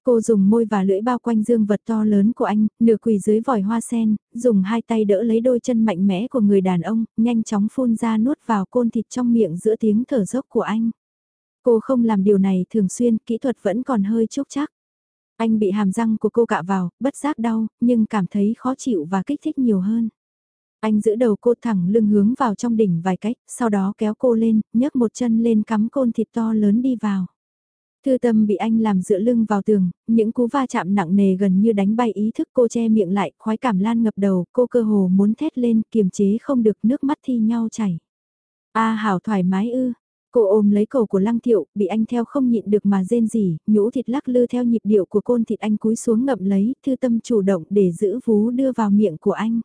[SPEAKER 1] Cô dùng môi và lưỡi bao quanh dương vật to lớn của anh, nửa quỳ dưới vòi hoa sen, dùng hai tay đỡ lấy đôi chân mạnh mẽ của người đàn ông, nhanh chóng phun ra nuốt vào côn thịt trong miệng giữa tiếng thở dốc của anh. Cô không làm điều này thường xuyên, kỹ thuật vẫn còn hơi chúc chắc. Anh bị hàm răng của cô cạ vào, bất giác đau, nhưng cảm thấy khó chịu và kích thích nhiều hơn. Anh giữ đầu cô thẳng lưng hướng vào trong đỉnh vài cách, sau đó kéo cô lên, nhấc một chân lên cắm côn thịt to lớn đi vào. Thư tâm bị anh làm dựa lưng vào tường, những cú va chạm nặng nề gần như đánh bay ý thức cô che miệng lại, khoái cảm lan ngập đầu, cô cơ hồ muốn thét lên, kiềm chế không được nước mắt thi nhau chảy. A hảo thoải mái ư, Cô ôm lấy cổ của lăng thiệu, bị anh theo không nhịn được mà rên rỉ, nhũ thịt lắc lư theo nhịp điệu của côn thịt anh cúi xuống ngậm lấy, thư tâm chủ động để giữ vú đưa vào miệng của anh.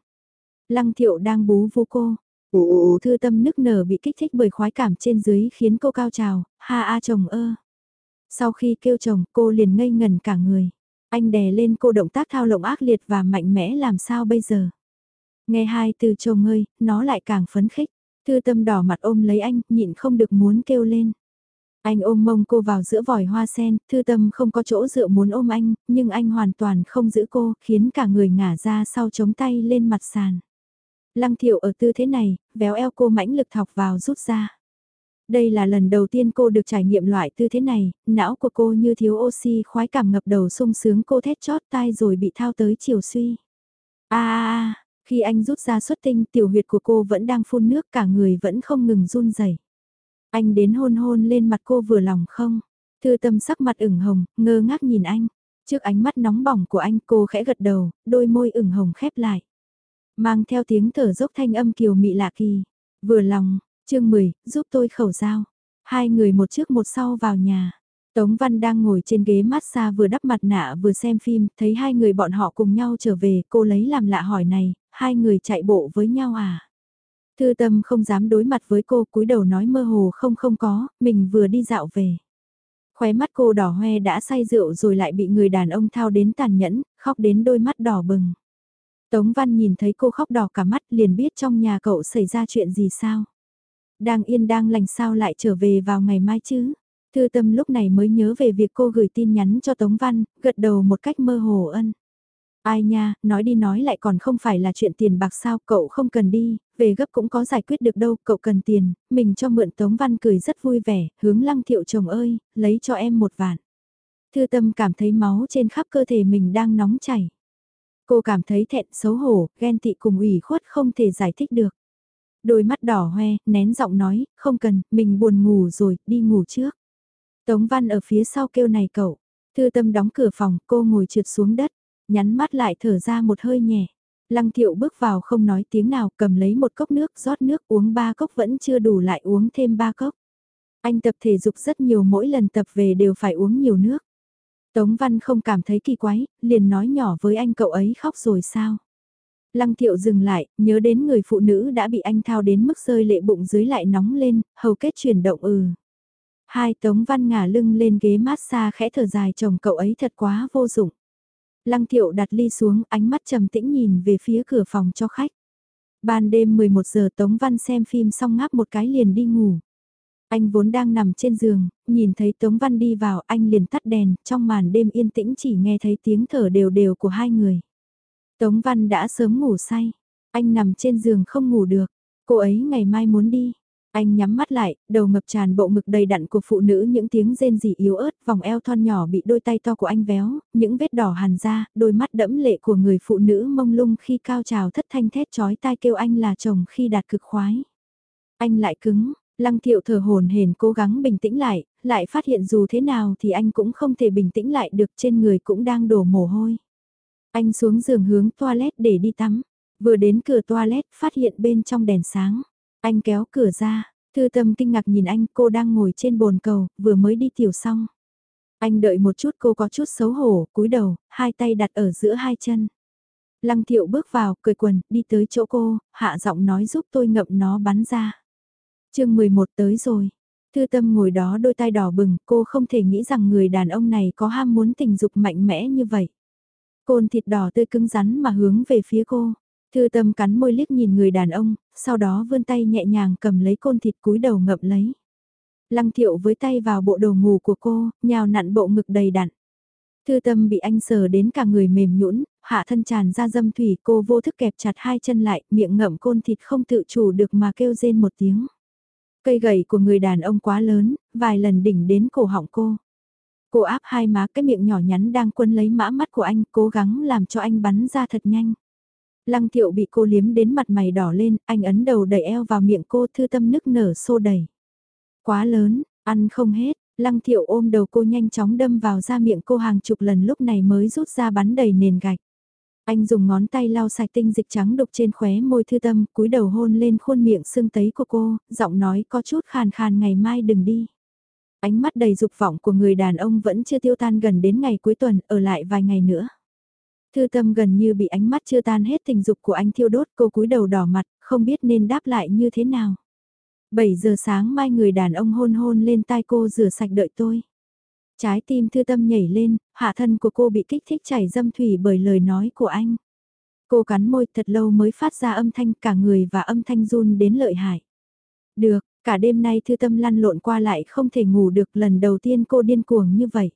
[SPEAKER 1] Lăng thiệu đang bú vú cô. Ồ, thư tâm nức nở bị kích thích bởi khoái cảm trên dưới khiến cô cao trào, ha a chồng ơ. Sau khi kêu chồng, cô liền ngây ngần cả người. Anh đè lên cô động tác thao lộng ác liệt và mạnh mẽ làm sao bây giờ. Nghe hai từ chồng ơi, nó lại càng phấn khích. Thư tâm đỏ mặt ôm lấy anh, nhịn không được muốn kêu lên. Anh ôm mông cô vào giữa vòi hoa sen, thư tâm không có chỗ dựa muốn ôm anh, nhưng anh hoàn toàn không giữ cô, khiến cả người ngả ra sau chống tay lên mặt sàn. Lăng thiệu ở tư thế này, véo eo cô mãnh lực thọc vào rút ra. Đây là lần đầu tiên cô được trải nghiệm loại tư thế này, não của cô như thiếu oxy khoái cảm ngập đầu sung sướng cô thét chót tai rồi bị thao tới chiều suy. a a khi anh rút ra xuất tinh tiểu huyệt của cô vẫn đang phun nước cả người vẫn không ngừng run rẩy. Anh đến hôn hôn lên mặt cô vừa lòng không? Thư tâm sắc mặt ửng hồng, ngơ ngác nhìn anh. Trước ánh mắt nóng bỏng của anh cô khẽ gật đầu, đôi môi ửng hồng khép lại. Mang theo tiếng thở dốc thanh âm kiều mị lạ kỳ. Vừa lòng, chương 10, giúp tôi khẩu giao. Hai người một trước một sau vào nhà. Tống Văn đang ngồi trên ghế massage vừa đắp mặt nạ vừa xem phim, thấy hai người bọn họ cùng nhau trở về, cô lấy làm lạ hỏi này, hai người chạy bộ với nhau à? Thư tâm không dám đối mặt với cô cúi đầu nói mơ hồ không không có, mình vừa đi dạo về. Khóe mắt cô đỏ hoe đã say rượu rồi lại bị người đàn ông thao đến tàn nhẫn, khóc đến đôi mắt đỏ bừng. Tống Văn nhìn thấy cô khóc đỏ cả mắt liền biết trong nhà cậu xảy ra chuyện gì sao. Đang yên đang lành sao lại trở về vào ngày mai chứ. Thư tâm lúc này mới nhớ về việc cô gửi tin nhắn cho Tống Văn, gật đầu một cách mơ hồ ân. Ai nha, nói đi nói lại còn không phải là chuyện tiền bạc sao, cậu không cần đi, về gấp cũng có giải quyết được đâu, cậu cần tiền, mình cho mượn Tống Văn cười rất vui vẻ, hướng lăng thiệu chồng ơi, lấy cho em một vạn. Thư tâm cảm thấy máu trên khắp cơ thể mình đang nóng chảy. Cô cảm thấy thẹn xấu hổ, ghen tị cùng ủy khuất không thể giải thích được. Đôi mắt đỏ hoe, nén giọng nói, không cần, mình buồn ngủ rồi, đi ngủ trước. Tống Văn ở phía sau kêu này cậu. Thư tâm đóng cửa phòng, cô ngồi trượt xuống đất, nhắn mắt lại thở ra một hơi nhẹ. Lăng thiệu bước vào không nói tiếng nào, cầm lấy một cốc nước, rót nước uống ba cốc vẫn chưa đủ lại uống thêm ba cốc. Anh tập thể dục rất nhiều mỗi lần tập về đều phải uống nhiều nước. Tống Văn không cảm thấy kỳ quái, liền nói nhỏ với anh cậu ấy khóc rồi sao. Lăng thiệu dừng lại, nhớ đến người phụ nữ đã bị anh thao đến mức rơi lệ bụng dưới lại nóng lên, hầu kết chuyển động ừ. Hai Tống Văn ngả lưng lên ghế massage khẽ thở dài chồng cậu ấy thật quá vô dụng. Lăng thiệu đặt ly xuống ánh mắt trầm tĩnh nhìn về phía cửa phòng cho khách. Ban đêm 11 giờ Tống Văn xem phim xong ngáp một cái liền đi ngủ. Anh vốn đang nằm trên giường, nhìn thấy Tống Văn đi vào anh liền tắt đèn, trong màn đêm yên tĩnh chỉ nghe thấy tiếng thở đều đều của hai người. Tống Văn đã sớm ngủ say, anh nằm trên giường không ngủ được, cô ấy ngày mai muốn đi. Anh nhắm mắt lại, đầu ngập tràn bộ ngực đầy đặn của phụ nữ những tiếng rên rỉ yếu ớt, vòng eo thon nhỏ bị đôi tay to của anh véo, những vết đỏ hàn ra, đôi mắt đẫm lệ của người phụ nữ mông lung khi cao trào thất thanh thét chói tai kêu anh là chồng khi đạt cực khoái. Anh lại cứng, lăng thiệu thở hồn hển cố gắng bình tĩnh lại, lại phát hiện dù thế nào thì anh cũng không thể bình tĩnh lại được trên người cũng đang đổ mồ hôi. Anh xuống giường hướng toilet để đi tắm, vừa đến cửa toilet phát hiện bên trong đèn sáng. Anh kéo cửa ra, thư tâm kinh ngạc nhìn anh cô đang ngồi trên bồn cầu, vừa mới đi tiểu xong. Anh đợi một chút cô có chút xấu hổ, cúi đầu, hai tay đặt ở giữa hai chân. Lăng thiệu bước vào, cười quần, đi tới chỗ cô, hạ giọng nói giúp tôi ngậm nó bắn ra. chương 11 tới rồi. Thư tâm ngồi đó đôi tay đỏ bừng, cô không thể nghĩ rằng người đàn ông này có ham muốn tình dục mạnh mẽ như vậy. Côn thịt đỏ tươi cứng rắn mà hướng về phía cô. Thư tâm cắn môi liếc nhìn người đàn ông, sau đó vươn tay nhẹ nhàng cầm lấy côn thịt cúi đầu ngậm lấy. Lăng thiệu với tay vào bộ đồ ngủ của cô, nhào nặn bộ ngực đầy đặn. Thư tâm bị anh sờ đến cả người mềm nhũn, hạ thân tràn ra dâm thủy cô vô thức kẹp chặt hai chân lại, miệng ngậm côn thịt không tự chủ được mà kêu rên một tiếng. Cây gậy của người đàn ông quá lớn, vài lần đỉnh đến cổ họng cô. Cô áp hai má cái miệng nhỏ nhắn đang quân lấy mã mắt của anh, cố gắng làm cho anh bắn ra thật nhanh. Lăng thiệu bị cô liếm đến mặt mày đỏ lên, anh ấn đầu đẩy eo vào miệng cô thư tâm nức nở xô đẩy Quá lớn, ăn không hết, lăng thiệu ôm đầu cô nhanh chóng đâm vào ra miệng cô hàng chục lần lúc này mới rút ra bắn đầy nền gạch. Anh dùng ngón tay lau sạch tinh dịch trắng đục trên khóe môi thư tâm, cúi đầu hôn lên khuôn miệng sưng tấy của cô, giọng nói có chút khàn khàn ngày mai đừng đi. Ánh mắt đầy dục vọng của người đàn ông vẫn chưa tiêu tan gần đến ngày cuối tuần, ở lại vài ngày nữa. Thư tâm gần như bị ánh mắt chưa tan hết tình dục của anh thiêu đốt cô cúi đầu đỏ mặt, không biết nên đáp lại như thế nào. 7 giờ sáng mai người đàn ông hôn hôn lên tai cô rửa sạch đợi tôi. Trái tim thư tâm nhảy lên, hạ thân của cô bị kích thích chảy dâm thủy bởi lời nói của anh. Cô cắn môi thật lâu mới phát ra âm thanh cả người và âm thanh run đến lợi hại. Được, cả đêm nay thư tâm lăn lộn qua lại không thể ngủ được lần đầu tiên cô điên cuồng như vậy.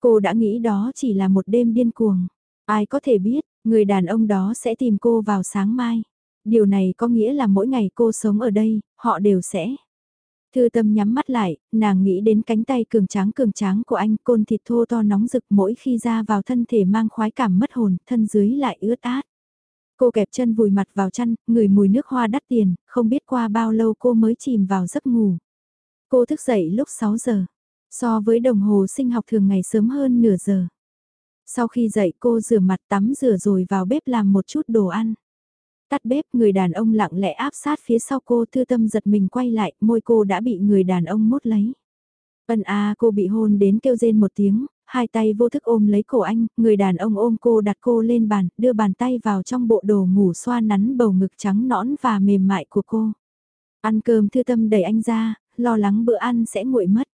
[SPEAKER 1] Cô đã nghĩ đó chỉ là một đêm điên cuồng. Ai có thể biết, người đàn ông đó sẽ tìm cô vào sáng mai. Điều này có nghĩa là mỗi ngày cô sống ở đây, họ đều sẽ. Thư tâm nhắm mắt lại, nàng nghĩ đến cánh tay cường tráng cường tráng của anh, côn thịt thô to nóng rực mỗi khi ra vào thân thể mang khoái cảm mất hồn, thân dưới lại ướt át. Cô kẹp chân vùi mặt vào chăn, người mùi nước hoa đắt tiền, không biết qua bao lâu cô mới chìm vào giấc ngủ. Cô thức dậy lúc 6 giờ, so với đồng hồ sinh học thường ngày sớm hơn nửa giờ. Sau khi dậy cô rửa mặt tắm rửa rồi vào bếp làm một chút đồ ăn. Tắt bếp người đàn ông lặng lẽ áp sát phía sau cô thư tâm giật mình quay lại, môi cô đã bị người đàn ông mốt lấy. Ân a cô bị hôn đến kêu rên một tiếng, hai tay vô thức ôm lấy cổ anh, người đàn ông ôm cô đặt cô lên bàn, đưa bàn tay vào trong bộ đồ ngủ xoa nắn bầu ngực trắng nõn và mềm mại của cô. Ăn cơm thư tâm đẩy anh ra, lo lắng bữa ăn sẽ nguội mất.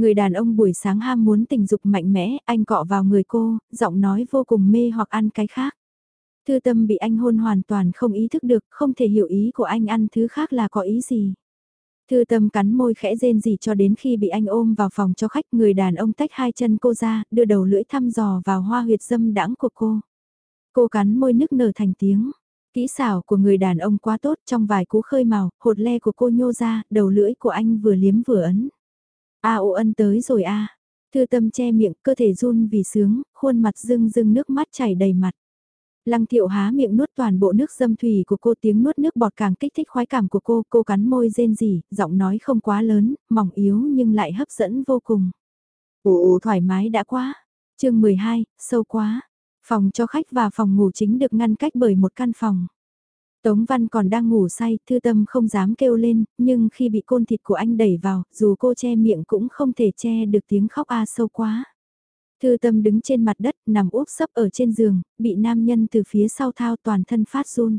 [SPEAKER 1] Người đàn ông buổi sáng ham muốn tình dục mạnh mẽ, anh cọ vào người cô, giọng nói vô cùng mê hoặc ăn cái khác. Thư tâm bị anh hôn hoàn toàn không ý thức được, không thể hiểu ý của anh ăn thứ khác là có ý gì. Thư tâm cắn môi khẽ rên gì cho đến khi bị anh ôm vào phòng cho khách người đàn ông tách hai chân cô ra, đưa đầu lưỡi thăm dò vào hoa huyệt dâm đãng của cô. Cô cắn môi nức nở thành tiếng. Kỹ xảo của người đàn ông quá tốt trong vài cú khơi màu, hột le của cô nhô ra, đầu lưỡi của anh vừa liếm vừa ấn. A ô ân tới rồi a Thư tâm che miệng, cơ thể run vì sướng, khuôn mặt rưng rưng nước mắt chảy đầy mặt. Lăng thiệu há miệng nuốt toàn bộ nước dâm thủy của cô tiếng nuốt nước bọt càng kích thích khoái cảm của cô, cô cắn môi rên rỉ, giọng nói không quá lớn, mỏng yếu nhưng lại hấp dẫn vô cùng. Ồ thoải mái đã quá. chương 12, sâu quá. Phòng cho khách và phòng ngủ chính được ngăn cách bởi một căn phòng. Tống Văn còn đang ngủ say, thư tâm không dám kêu lên, nhưng khi bị côn thịt của anh đẩy vào, dù cô che miệng cũng không thể che được tiếng khóc a sâu quá. Thư tâm đứng trên mặt đất, nằm úp sấp ở trên giường, bị nam nhân từ phía sau thao toàn thân phát run.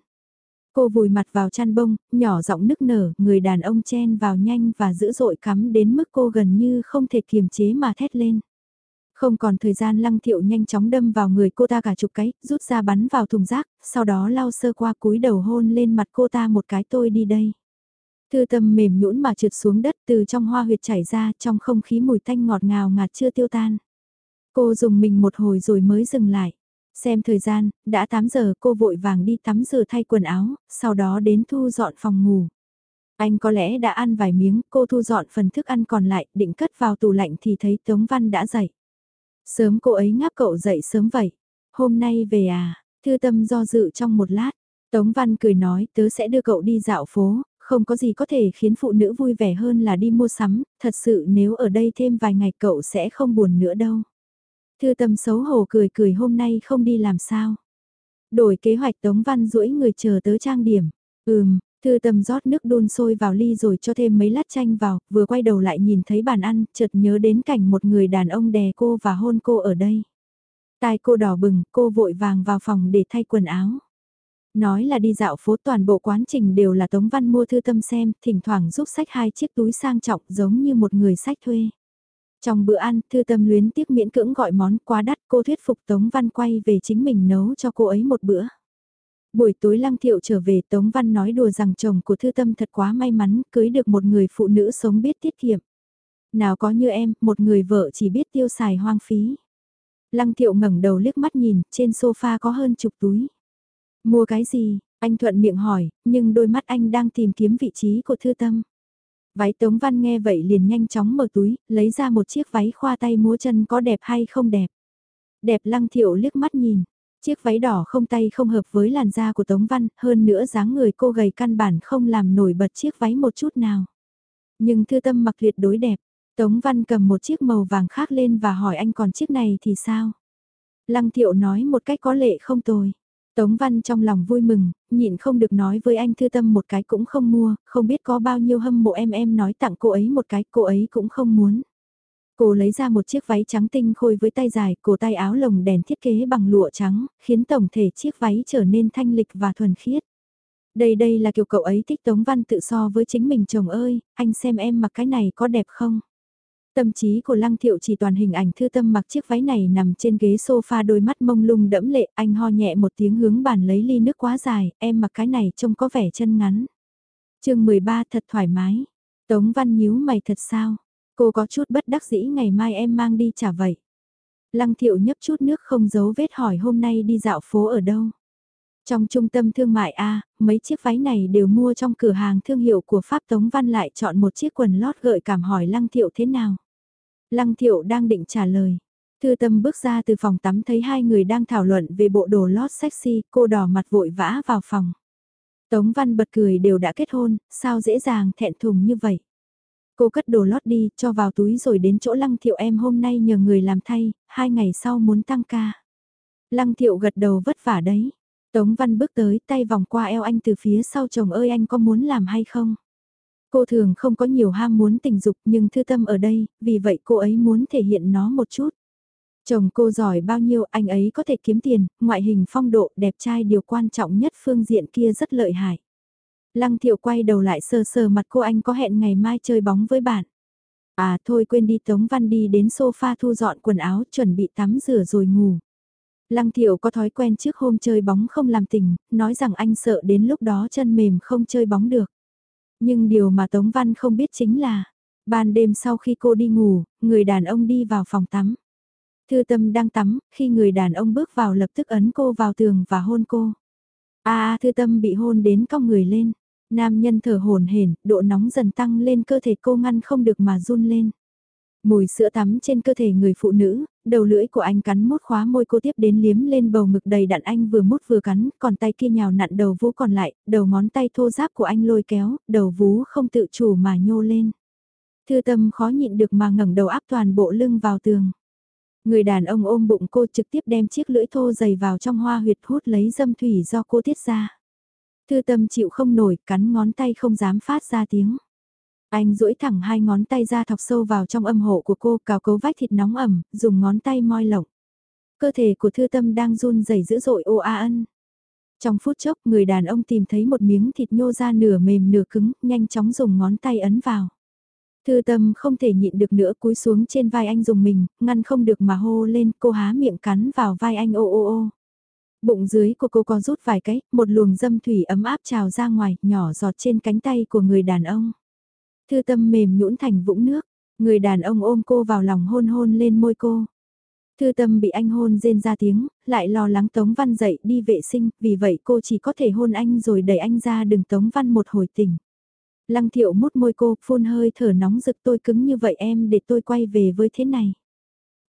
[SPEAKER 1] Cô vùi mặt vào chăn bông, nhỏ giọng nức nở, người đàn ông chen vào nhanh và dữ dội cắm đến mức cô gần như không thể kiềm chế mà thét lên. Không còn thời gian lăng thiệu nhanh chóng đâm vào người cô ta cả chục cái, rút ra bắn vào thùng rác, sau đó lau sơ qua cúi đầu hôn lên mặt cô ta một cái tôi đi đây. Thư tâm mềm nhũn mà trượt xuống đất từ trong hoa huyệt chảy ra trong không khí mùi tanh ngọt ngào ngạt chưa tiêu tan. Cô dùng mình một hồi rồi mới dừng lại. Xem thời gian, đã 8 giờ cô vội vàng đi tắm rửa thay quần áo, sau đó đến thu dọn phòng ngủ. Anh có lẽ đã ăn vài miếng, cô thu dọn phần thức ăn còn lại, định cất vào tủ lạnh thì thấy Tống Văn đã dậy. Sớm cô ấy ngáp cậu dậy sớm vậy. Hôm nay về à, thư tâm do dự trong một lát. Tống Văn cười nói tớ sẽ đưa cậu đi dạo phố, không có gì có thể khiến phụ nữ vui vẻ hơn là đi mua sắm, thật sự nếu ở đây thêm vài ngày cậu sẽ không buồn nữa đâu. Thư tâm xấu hổ cười cười hôm nay không đi làm sao. Đổi kế hoạch Tống Văn duỗi người chờ tớ trang điểm. Ừm, Thư tâm rót nước đun sôi vào ly rồi cho thêm mấy lát chanh vào, vừa quay đầu lại nhìn thấy bàn ăn, chợt nhớ đến cảnh một người đàn ông đè cô và hôn cô ở đây. Tai cô đỏ bừng, cô vội vàng vào phòng để thay quần áo. Nói là đi dạo phố toàn bộ quán trình đều là Tống Văn mua thư tâm xem, thỉnh thoảng giúp sách hai chiếc túi sang trọng giống như một người sách thuê. Trong bữa ăn, thư tâm luyến tiếc miễn cưỡng gọi món quá đắt cô thuyết phục Tống Văn quay về chính mình nấu cho cô ấy một bữa. Buổi tối lăng thiệu trở về Tống Văn nói đùa rằng chồng của thư tâm thật quá may mắn cưới được một người phụ nữ sống biết tiết kiệm. Nào có như em, một người vợ chỉ biết tiêu xài hoang phí. Lăng thiệu ngẩng đầu liếc mắt nhìn, trên sofa có hơn chục túi. Mua cái gì? Anh thuận miệng hỏi, nhưng đôi mắt anh đang tìm kiếm vị trí của thư tâm. Váy Tống Văn nghe vậy liền nhanh chóng mở túi, lấy ra một chiếc váy khoa tay múa chân có đẹp hay không đẹp. Đẹp lăng thiệu liếc mắt nhìn, Chiếc váy đỏ không tay không hợp với làn da của Tống Văn, hơn nữa dáng người cô gầy căn bản không làm nổi bật chiếc váy một chút nào. Nhưng thư tâm mặc tuyệt đối đẹp, Tống Văn cầm một chiếc màu vàng khác lên và hỏi anh còn chiếc này thì sao? Lăng thiệu nói một cách có lệ không tồi. Tống Văn trong lòng vui mừng, nhịn không được nói với anh thư tâm một cái cũng không mua, không biết có bao nhiêu hâm mộ em em nói tặng cô ấy một cái, cô ấy cũng không muốn. Cô lấy ra một chiếc váy trắng tinh khôi với tay dài, cổ tay áo lồng đèn thiết kế bằng lụa trắng, khiến tổng thể chiếc váy trở nên thanh lịch và thuần khiết. Đây đây là kiểu cậu ấy thích Tống Văn tự so với chính mình chồng ơi, anh xem em mặc cái này có đẹp không? Tâm trí của Lăng Thiệu chỉ toàn hình ảnh thư tâm mặc chiếc váy này nằm trên ghế sofa đôi mắt mông lung đẫm lệ, anh ho nhẹ một tiếng hướng bàn lấy ly nước quá dài, em mặc cái này trông có vẻ chân ngắn. chương 13 thật thoải mái. Tống Văn nhíu mày thật sao? Cô có chút bất đắc dĩ ngày mai em mang đi trả vậy. Lăng thiệu nhấp chút nước không giấu vết hỏi hôm nay đi dạo phố ở đâu. Trong trung tâm thương mại A, mấy chiếc váy này đều mua trong cửa hàng thương hiệu của Pháp Tống Văn lại chọn một chiếc quần lót gợi cảm hỏi Lăng Thiệu thế nào. Lăng Thiệu đang định trả lời. Thư tâm bước ra từ phòng tắm thấy hai người đang thảo luận về bộ đồ lót sexy, cô đỏ mặt vội vã vào phòng. Tống Văn bật cười đều đã kết hôn, sao dễ dàng thẹn thùng như vậy. Cô cất đồ lót đi, cho vào túi rồi đến chỗ Lăng Thiệu em hôm nay nhờ người làm thay, hai ngày sau muốn tăng ca. Lăng Thiệu gật đầu vất vả đấy. Tống Văn bước tới tay vòng qua eo anh từ phía sau chồng ơi anh có muốn làm hay không? Cô thường không có nhiều ham muốn tình dục nhưng thư tâm ở đây, vì vậy cô ấy muốn thể hiện nó một chút. Chồng cô giỏi bao nhiêu anh ấy có thể kiếm tiền, ngoại hình phong độ đẹp trai điều quan trọng nhất phương diện kia rất lợi hại. Lăng thiệu quay đầu lại sờ sờ mặt cô anh có hẹn ngày mai chơi bóng với bạn. À thôi quên đi Tống Văn đi đến sofa thu dọn quần áo chuẩn bị tắm rửa rồi ngủ. Lăng thiệu có thói quen trước hôm chơi bóng không làm tình, nói rằng anh sợ đến lúc đó chân mềm không chơi bóng được. Nhưng điều mà Tống Văn không biết chính là, ban đêm sau khi cô đi ngủ, người đàn ông đi vào phòng tắm. Thư tâm đang tắm, khi người đàn ông bước vào lập tức ấn cô vào tường và hôn cô. À, à thư tâm bị hôn đến cong người lên. Nam nhân thở hồn hển, độ nóng dần tăng lên cơ thể cô ngăn không được mà run lên. Mùi sữa tắm trên cơ thể người phụ nữ, đầu lưỡi của anh cắn mút khóa môi cô tiếp đến liếm lên bầu ngực đầy đặn anh vừa mút vừa cắn, còn tay kia nhào nặn đầu vú còn lại, đầu ngón tay thô giáp của anh lôi kéo, đầu vú không tự chủ mà nhô lên. Thư tâm khó nhịn được mà ngẩng đầu áp toàn bộ lưng vào tường. Người đàn ông ôm bụng cô trực tiếp đem chiếc lưỡi thô dày vào trong hoa huyệt hút lấy dâm thủy do cô tiết ra. Thư tâm chịu không nổi, cắn ngón tay không dám phát ra tiếng. Anh duỗi thẳng hai ngón tay ra thọc sâu vào trong âm hộ của cô cào cấu vách thịt nóng ẩm, dùng ngón tay moi lộng. Cơ thể của thư tâm đang run rẩy dữ dội ô a ân. Trong phút chốc người đàn ông tìm thấy một miếng thịt nhô ra nửa mềm nửa cứng, nhanh chóng dùng ngón tay ấn vào. Thư tâm không thể nhịn được nữa cúi xuống trên vai anh dùng mình, ngăn không được mà hô lên cô há miệng cắn vào vai anh ô ô ô. Bụng dưới của cô có rút vài cái, một luồng dâm thủy ấm áp trào ra ngoài, nhỏ giọt trên cánh tay của người đàn ông. Thư tâm mềm nhũn thành vũng nước, người đàn ông ôm cô vào lòng hôn hôn lên môi cô. Thư tâm bị anh hôn rên ra tiếng, lại lo lắng Tống Văn dậy đi vệ sinh, vì vậy cô chỉ có thể hôn anh rồi đẩy anh ra đừng Tống Văn một hồi tỉnh. Lăng thiệu mút môi cô, phun hơi thở nóng rực tôi cứng như vậy em để tôi quay về với thế này.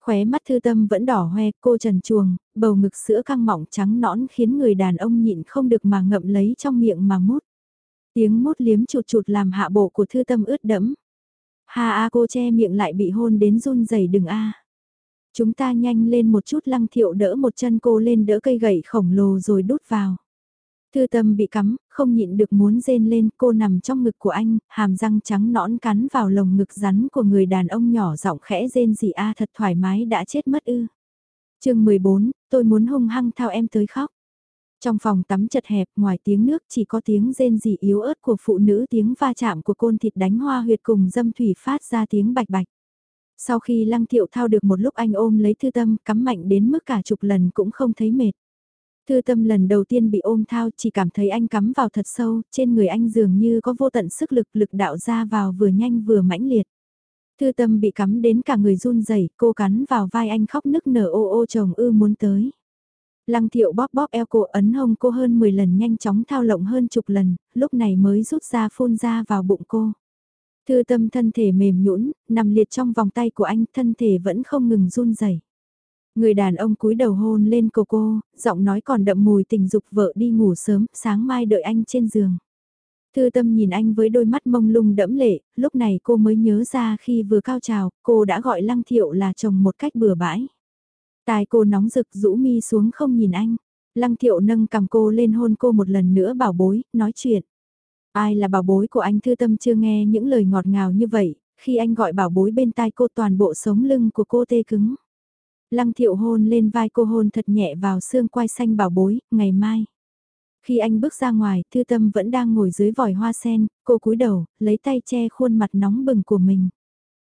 [SPEAKER 1] Khóe mắt thư tâm vẫn đỏ hoe, cô trần chuồng, bầu ngực sữa căng mỏng trắng nõn khiến người đàn ông nhịn không được mà ngậm lấy trong miệng mà mút. Tiếng mút liếm chụt chụt làm hạ bộ của thư tâm ướt đẫm. Ha a cô che miệng lại bị hôn đến run rẩy đừng a. Chúng ta nhanh lên một chút lăng thiệu đỡ một chân cô lên đỡ cây gậy khổng lồ rồi đút vào. Thư tâm bị cắm, không nhịn được muốn rên lên, cô nằm trong ngực của anh, hàm răng trắng nõn cắn vào lồng ngực rắn của người đàn ông nhỏ giọng khẽ rên gì a thật thoải mái đã chết mất ư. chương 14, tôi muốn hung hăng thao em tới khóc. Trong phòng tắm chật hẹp ngoài tiếng nước chỉ có tiếng rên rỉ yếu ớt của phụ nữ tiếng va chạm của côn thịt đánh hoa huyệt cùng dâm thủy phát ra tiếng bạch bạch. Sau khi lăng thiệu thao được một lúc anh ôm lấy thư tâm cắm mạnh đến mức cả chục lần cũng không thấy mệt. Thư tâm lần đầu tiên bị ôm thao chỉ cảm thấy anh cắm vào thật sâu, trên người anh dường như có vô tận sức lực lực đạo ra vào vừa nhanh vừa mãnh liệt. Thư tâm bị cắm đến cả người run rẩy cô cắn vào vai anh khóc nức nở ô ô chồng ư muốn tới. Lăng thiệu bóp bóp eo cô ấn hông cô hơn 10 lần nhanh chóng thao lộng hơn chục lần, lúc này mới rút ra phun ra vào bụng cô. Thư tâm thân thể mềm nhũn nằm liệt trong vòng tay của anh, thân thể vẫn không ngừng run rẩy. Người đàn ông cúi đầu hôn lên cô cô, giọng nói còn đậm mùi tình dục vợ đi ngủ sớm, sáng mai đợi anh trên giường. Thư tâm nhìn anh với đôi mắt mông lung đẫm lệ, lúc này cô mới nhớ ra khi vừa cao trào, cô đã gọi lăng thiệu là chồng một cách bừa bãi. tài cô nóng rực rũ mi xuống không nhìn anh. Lăng thiệu nâng cầm cô lên hôn cô một lần nữa bảo bối, nói chuyện. Ai là bảo bối của anh thư tâm chưa nghe những lời ngọt ngào như vậy, khi anh gọi bảo bối bên tai cô toàn bộ sống lưng của cô tê cứng. Lăng thiệu hôn lên vai cô hôn thật nhẹ vào xương quai xanh bảo bối, ngày mai. Khi anh bước ra ngoài, thư tâm vẫn đang ngồi dưới vòi hoa sen, cô cúi đầu, lấy tay che khuôn mặt nóng bừng của mình.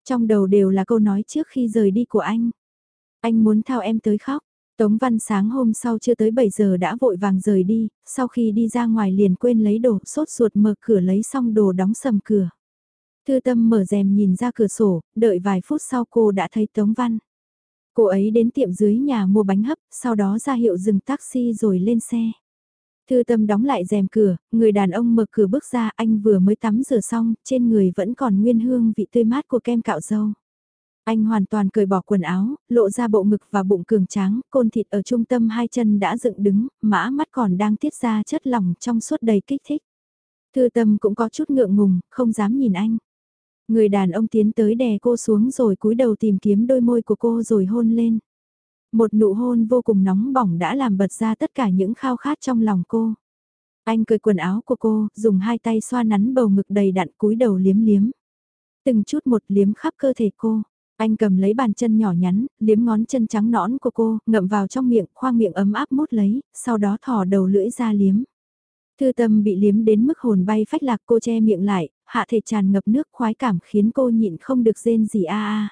[SPEAKER 1] Trong đầu đều là câu nói trước khi rời đi của anh. Anh muốn thao em tới khóc. Tống Văn sáng hôm sau chưa tới 7 giờ đã vội vàng rời đi, sau khi đi ra ngoài liền quên lấy đồ, sốt ruột mở cửa lấy xong đồ đóng sầm cửa. Thư tâm mở rèm nhìn ra cửa sổ, đợi vài phút sau cô đã thấy Tống Văn. Cô ấy đến tiệm dưới nhà mua bánh hấp, sau đó ra hiệu dừng taxi rồi lên xe. Thư tâm đóng lại rèm cửa, người đàn ông mở cửa bước ra anh vừa mới tắm rửa xong, trên người vẫn còn nguyên hương vị tươi mát của kem cạo dâu. Anh hoàn toàn cởi bỏ quần áo, lộ ra bộ ngực và bụng cường tráng, côn thịt ở trung tâm hai chân đã dựng đứng, mã mắt còn đang tiết ra chất lỏng trong suốt đầy kích thích. Thư tâm cũng có chút ngượng ngùng, không dám nhìn anh. Người đàn ông tiến tới đè cô xuống rồi cúi đầu tìm kiếm đôi môi của cô rồi hôn lên. Một nụ hôn vô cùng nóng bỏng đã làm bật ra tất cả những khao khát trong lòng cô. Anh cởi quần áo của cô, dùng hai tay xoa nắn bầu ngực đầy đặn cúi đầu liếm liếm. Từng chút một liếm khắp cơ thể cô. Anh cầm lấy bàn chân nhỏ nhắn, liếm ngón chân trắng nõn của cô, ngậm vào trong miệng, khoang miệng ấm áp mút lấy, sau đó thò đầu lưỡi ra liếm. Thư tâm bị liếm đến mức hồn bay phách lạc cô che miệng lại, hạ thể tràn ngập nước khoái cảm khiến cô nhịn không được rên gì a a.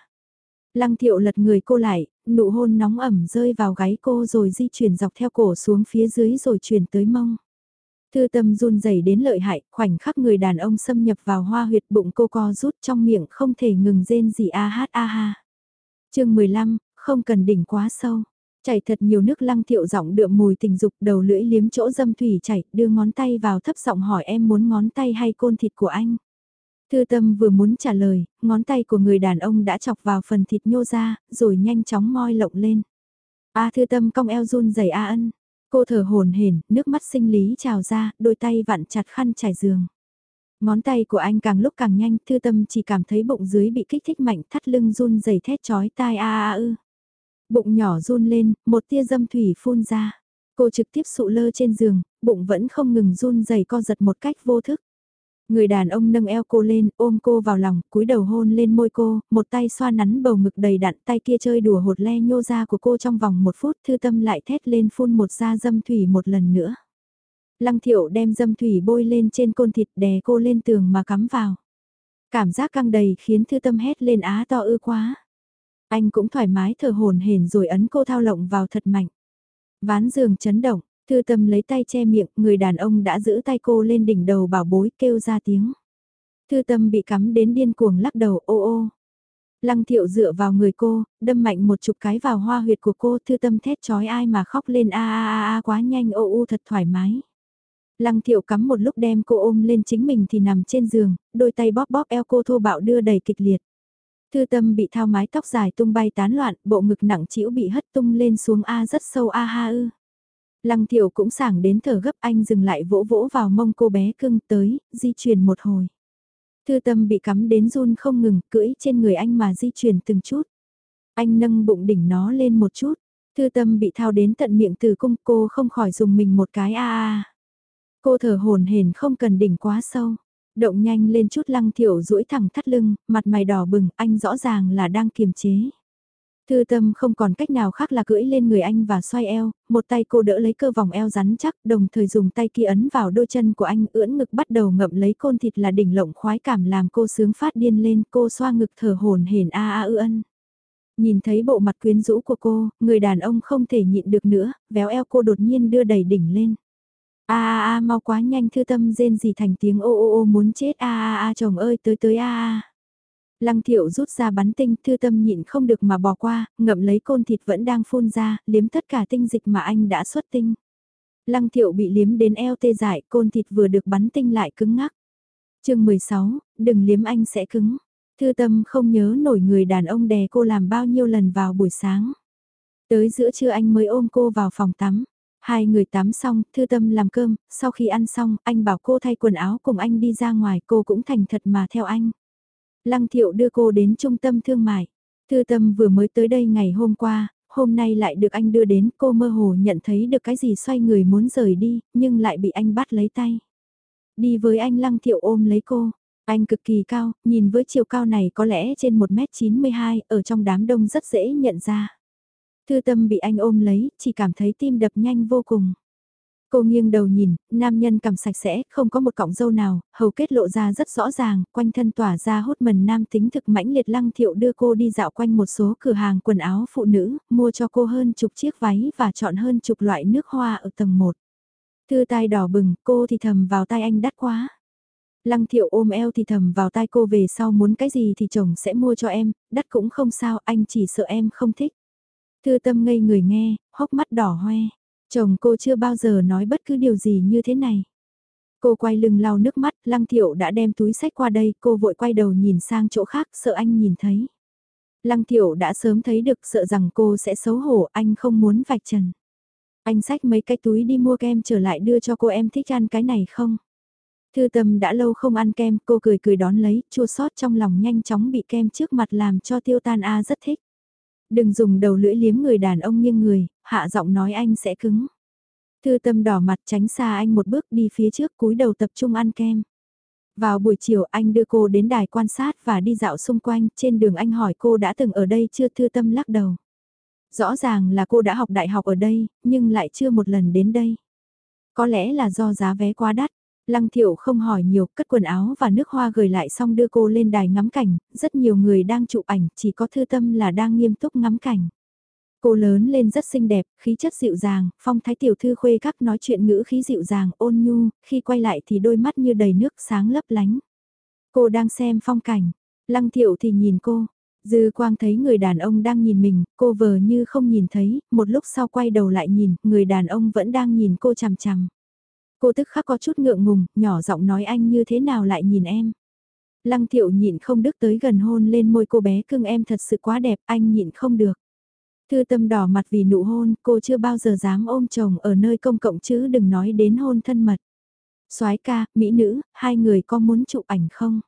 [SPEAKER 1] Lăng thiệu lật người cô lại, nụ hôn nóng ẩm rơi vào gáy cô rồi di chuyển dọc theo cổ xuống phía dưới rồi chuyển tới mông. Thư tâm run rẩy đến lợi hại, khoảnh khắc người đàn ông xâm nhập vào hoa huyệt bụng cô co rút trong miệng không thể ngừng rên gì a hát a ha. chương 15, không cần đỉnh quá sâu. Chảy thật nhiều nước lăng thiệu giọng đượm mùi tình dục đầu lưỡi liếm chỗ dâm thủy chảy, đưa ngón tay vào thấp giọng hỏi em muốn ngón tay hay côn thịt của anh. Thư tâm vừa muốn trả lời, ngón tay của người đàn ông đã chọc vào phần thịt nhô ra, rồi nhanh chóng moi lộng lên. A thư tâm cong eo run rẩy A ân. Cô thở hồn hển, nước mắt sinh lý trào ra, đôi tay vặn chặt khăn trải giường. Ngón tay của anh càng lúc càng nhanh, thư tâm chỉ cảm thấy bụng dưới bị kích thích mạnh thắt lưng run rẩy thét chói tai a a ư. Bụng nhỏ run lên, một tia dâm thủy phun ra. Cô trực tiếp sụ lơ trên giường, bụng vẫn không ngừng run dày co giật một cách vô thức. Người đàn ông nâng eo cô lên, ôm cô vào lòng, cúi đầu hôn lên môi cô, một tay xoa nắn bầu ngực đầy đặn, tay kia chơi đùa hột le nhô ra của cô trong vòng một phút, thư tâm lại thét lên phun một da dâm thủy một lần nữa. Lăng thiệu đem dâm thủy bôi lên trên côn thịt đè cô lên tường mà cắm vào. Cảm giác căng đầy khiến thư tâm hét lên á to ư quá. Anh cũng thoải mái thở hồn hển rồi ấn cô thao lộng vào thật mạnh. Ván giường chấn động, Thư tâm lấy tay che miệng, người đàn ông đã giữ tay cô lên đỉnh đầu bảo bối kêu ra tiếng. Thư tâm bị cắm đến điên cuồng lắc đầu ô ô. Lăng thiệu dựa vào người cô, đâm mạnh một chục cái vào hoa huyệt của cô, thư tâm thét chói ai mà khóc lên a a a a quá nhanh ô ô thật thoải mái. Lăng thiệu cắm một lúc đem cô ôm lên chính mình thì nằm trên giường, đôi tay bóp bóp eo cô thô bạo đưa đầy kịch liệt. Thư tâm bị thao mái tóc dài tung bay tán loạn, bộ ngực nặng chĩu bị hất tung lên xuống A rất sâu A ha ư. Lăng thiểu cũng sảng đến thở gấp anh dừng lại vỗ vỗ vào mông cô bé cưng tới, di chuyển một hồi. Thư tâm bị cắm đến run không ngừng, cưỡi trên người anh mà di chuyển từng chút. Anh nâng bụng đỉnh nó lên một chút. Thư tâm bị thao đến tận miệng từ cung cô không khỏi dùng mình một cái a a. Cô thở hồn hển không cần đỉnh quá sâu. Động nhanh lên chút lăng thiểu duỗi thẳng thắt lưng, mặt mày đỏ bừng, anh rõ ràng là đang kiềm chế. Thư tâm không còn cách nào khác là cưỡi lên người anh và xoay eo, một tay cô đỡ lấy cơ vòng eo rắn chắc, đồng thời dùng tay kia ấn vào đôi chân của anh ưỡn ngực bắt đầu ngậm lấy côn thịt là đỉnh lộng khoái cảm làm cô sướng phát điên lên, cô xoa ngực thở hồn hển a a ư ân. Nhìn thấy bộ mặt quyến rũ của cô, người đàn ông không thể nhịn được nữa, véo eo cô đột nhiên đưa đẩy đỉnh lên. A a a mau quá nhanh thư tâm rên gì thành tiếng ô ô ô muốn chết a a a chồng ơi tới tới a a. Lăng thiệu rút ra bắn tinh, thư tâm nhịn không được mà bỏ qua, ngậm lấy côn thịt vẫn đang phun ra, liếm tất cả tinh dịch mà anh đã xuất tinh. Lăng thiệu bị liếm đến eo tê dại, côn thịt vừa được bắn tinh lại cứng ngắc. chương 16, đừng liếm anh sẽ cứng. Thư tâm không nhớ nổi người đàn ông đè cô làm bao nhiêu lần vào buổi sáng. Tới giữa trưa anh mới ôm cô vào phòng tắm. Hai người tắm xong, thư tâm làm cơm, sau khi ăn xong, anh bảo cô thay quần áo cùng anh đi ra ngoài, cô cũng thành thật mà theo anh. Lăng Thiệu đưa cô đến trung tâm thương mại. Thư tâm vừa mới tới đây ngày hôm qua, hôm nay lại được anh đưa đến cô mơ hồ nhận thấy được cái gì xoay người muốn rời đi, nhưng lại bị anh bắt lấy tay. Đi với anh Lăng Thiệu ôm lấy cô. Anh cực kỳ cao, nhìn với chiều cao này có lẽ trên 1m92, ở trong đám đông rất dễ nhận ra. Thư tâm bị anh ôm lấy, chỉ cảm thấy tim đập nhanh vô cùng. Cô nghiêng đầu nhìn, nam nhân cầm sạch sẽ, không có một cọng dâu nào, hầu kết lộ ra rất rõ ràng, quanh thân tỏa ra hốt mần nam tính thực mãnh liệt lăng thiệu đưa cô đi dạo quanh một số cửa hàng quần áo phụ nữ, mua cho cô hơn chục chiếc váy và chọn hơn chục loại nước hoa ở tầng 1. Thư tai đỏ bừng, cô thì thầm vào tai anh đắt quá. Lăng thiệu ôm eo thì thầm vào tai cô về sau muốn cái gì thì chồng sẽ mua cho em, đắt cũng không sao, anh chỉ sợ em không thích. Thư tâm ngây người nghe, hốc mắt đỏ hoe. Chồng cô chưa bao giờ nói bất cứ điều gì như thế này. Cô quay lưng lau nước mắt, Lăng Thiệu đã đem túi sách qua đây, cô vội quay đầu nhìn sang chỗ khác, sợ anh nhìn thấy. Lăng Thiệu đã sớm thấy được sợ rằng cô sẽ xấu hổ, anh không muốn vạch trần. Anh xách mấy cái túi đi mua kem trở lại đưa cho cô em thích ăn cái này không? Thư tâm đã lâu không ăn kem, cô cười cười đón lấy, chua sót trong lòng nhanh chóng bị kem trước mặt làm cho tiêu tan A rất thích. Đừng dùng đầu lưỡi liếm người đàn ông nghiêng người, hạ giọng nói anh sẽ cứng. Thư tâm đỏ mặt tránh xa anh một bước đi phía trước cúi đầu tập trung ăn kem. Vào buổi chiều anh đưa cô đến đài quan sát và đi dạo xung quanh, trên đường anh hỏi cô đã từng ở đây chưa thư tâm lắc đầu. Rõ ràng là cô đã học đại học ở đây, nhưng lại chưa một lần đến đây. Có lẽ là do giá vé quá đắt. Lăng thiệu không hỏi nhiều, cất quần áo và nước hoa gửi lại xong đưa cô lên đài ngắm cảnh, rất nhiều người đang chụp ảnh, chỉ có thư tâm là đang nghiêm túc ngắm cảnh. Cô lớn lên rất xinh đẹp, khí chất dịu dàng, phong thái tiểu thư khuê các nói chuyện ngữ khí dịu dàng, ôn nhu, khi quay lại thì đôi mắt như đầy nước sáng lấp lánh. Cô đang xem phong cảnh, lăng thiệu thì nhìn cô, dư quang thấy người đàn ông đang nhìn mình, cô vờ như không nhìn thấy, một lúc sau quay đầu lại nhìn, người đàn ông vẫn đang nhìn cô chằm chằm. Cô tức khắc có chút ngượng ngùng, nhỏ giọng nói anh như thế nào lại nhìn em. Lăng thiệu nhịn không đức tới gần hôn lên môi cô bé cưng em thật sự quá đẹp, anh nhịn không được. Thư tâm đỏ mặt vì nụ hôn, cô chưa bao giờ dám ôm chồng ở nơi công cộng chứ đừng nói đến hôn thân mật. soái ca, mỹ nữ, hai người có muốn chụp ảnh không?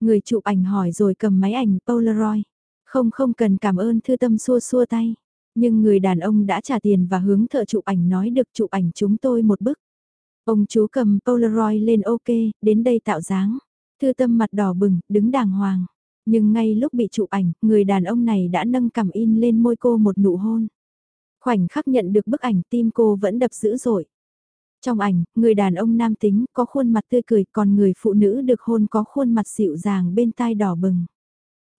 [SPEAKER 1] Người chụp ảnh hỏi rồi cầm máy ảnh Polaroid. Không không cần cảm ơn thư tâm xua xua tay. Nhưng người đàn ông đã trả tiền và hướng thợ chụp ảnh nói được chụp ảnh chúng tôi một bức. Ông chú cầm Polaroid lên ok, đến đây tạo dáng. Thư tâm mặt đỏ bừng, đứng đàng hoàng. Nhưng ngay lúc bị chụp ảnh, người đàn ông này đã nâng cằm in lên môi cô một nụ hôn. Khoảnh khắc nhận được bức ảnh tim cô vẫn đập dữ dội. Trong ảnh, người đàn ông nam tính có khuôn mặt tươi cười còn người phụ nữ được hôn có khuôn mặt dịu dàng bên tai đỏ bừng.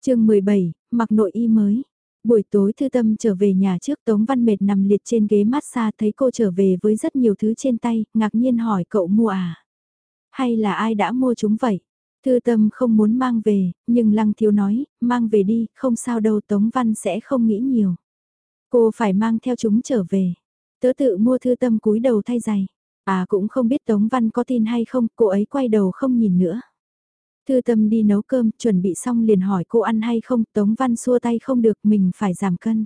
[SPEAKER 1] chương 17, mặc nội y mới. Buổi tối thư tâm trở về nhà trước Tống Văn Mệt nằm liệt trên ghế massage thấy cô trở về với rất nhiều thứ trên tay, ngạc nhiên hỏi cậu mua à? Hay là ai đã mua chúng vậy? Thư tâm không muốn mang về, nhưng Lăng Thiếu nói, mang về đi, không sao đâu Tống Văn sẽ không nghĩ nhiều. Cô phải mang theo chúng trở về. Tớ tự mua thư tâm cúi đầu thay giày. À cũng không biết Tống Văn có tin hay không, cô ấy quay đầu không nhìn nữa. Thư tâm đi nấu cơm, chuẩn bị xong liền hỏi cô ăn hay không, Tống Văn xua tay không được, mình phải giảm cân.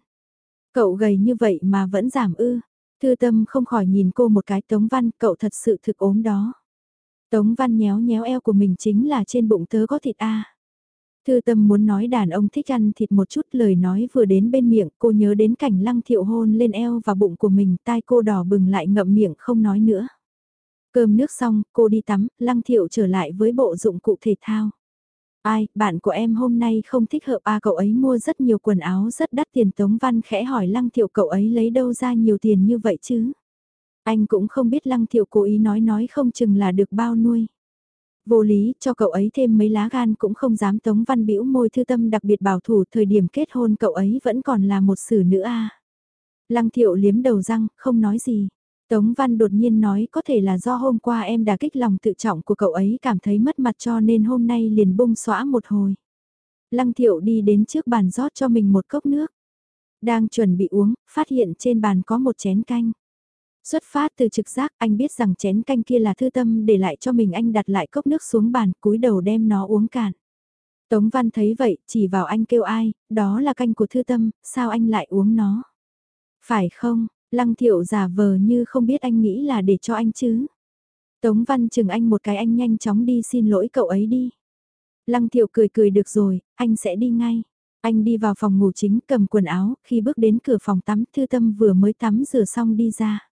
[SPEAKER 1] Cậu gầy như vậy mà vẫn giảm ư. Thư tâm không khỏi nhìn cô một cái Tống Văn, cậu thật sự thực ốm đó. Tống Văn nhéo nhéo eo của mình chính là trên bụng tớ có thịt a. Thư tâm muốn nói đàn ông thích ăn thịt một chút lời nói vừa đến bên miệng cô nhớ đến cảnh lăng thiệu hôn lên eo và bụng của mình tai cô đỏ bừng lại ngậm miệng không nói nữa. Cơm nước xong, cô đi tắm, lăng thiệu trở lại với bộ dụng cụ thể thao. Ai, bạn của em hôm nay không thích hợp à cậu ấy mua rất nhiều quần áo rất đắt tiền Tống Văn khẽ hỏi lăng thiệu cậu ấy lấy đâu ra nhiều tiền như vậy chứ. Anh cũng không biết lăng thiệu cố ý nói nói không chừng là được bao nuôi. Vô lý, cho cậu ấy thêm mấy lá gan cũng không dám Tống Văn bĩu môi thư tâm đặc biệt bảo thủ thời điểm kết hôn cậu ấy vẫn còn là một xử nữ a. Lăng thiệu liếm đầu răng, không nói gì. Tống Văn đột nhiên nói có thể là do hôm qua em đã kích lòng tự trọng của cậu ấy cảm thấy mất mặt cho nên hôm nay liền bung xóa một hồi. Lăng thiệu đi đến trước bàn rót cho mình một cốc nước. Đang chuẩn bị uống, phát hiện trên bàn có một chén canh. Xuất phát từ trực giác anh biết rằng chén canh kia là thư tâm để lại cho mình anh đặt lại cốc nước xuống bàn cúi đầu đem nó uống cạn. Tống Văn thấy vậy, chỉ vào anh kêu ai, đó là canh của thư tâm, sao anh lại uống nó? Phải không, Lăng thiệu giả vờ như không biết anh nghĩ là để cho anh chứ. Tống Văn chừng anh một cái anh nhanh chóng đi xin lỗi cậu ấy đi. Lăng thiệu cười cười được rồi, anh sẽ đi ngay. Anh đi vào phòng ngủ chính cầm quần áo, khi bước đến cửa phòng tắm thư tâm vừa mới tắm rửa xong đi ra.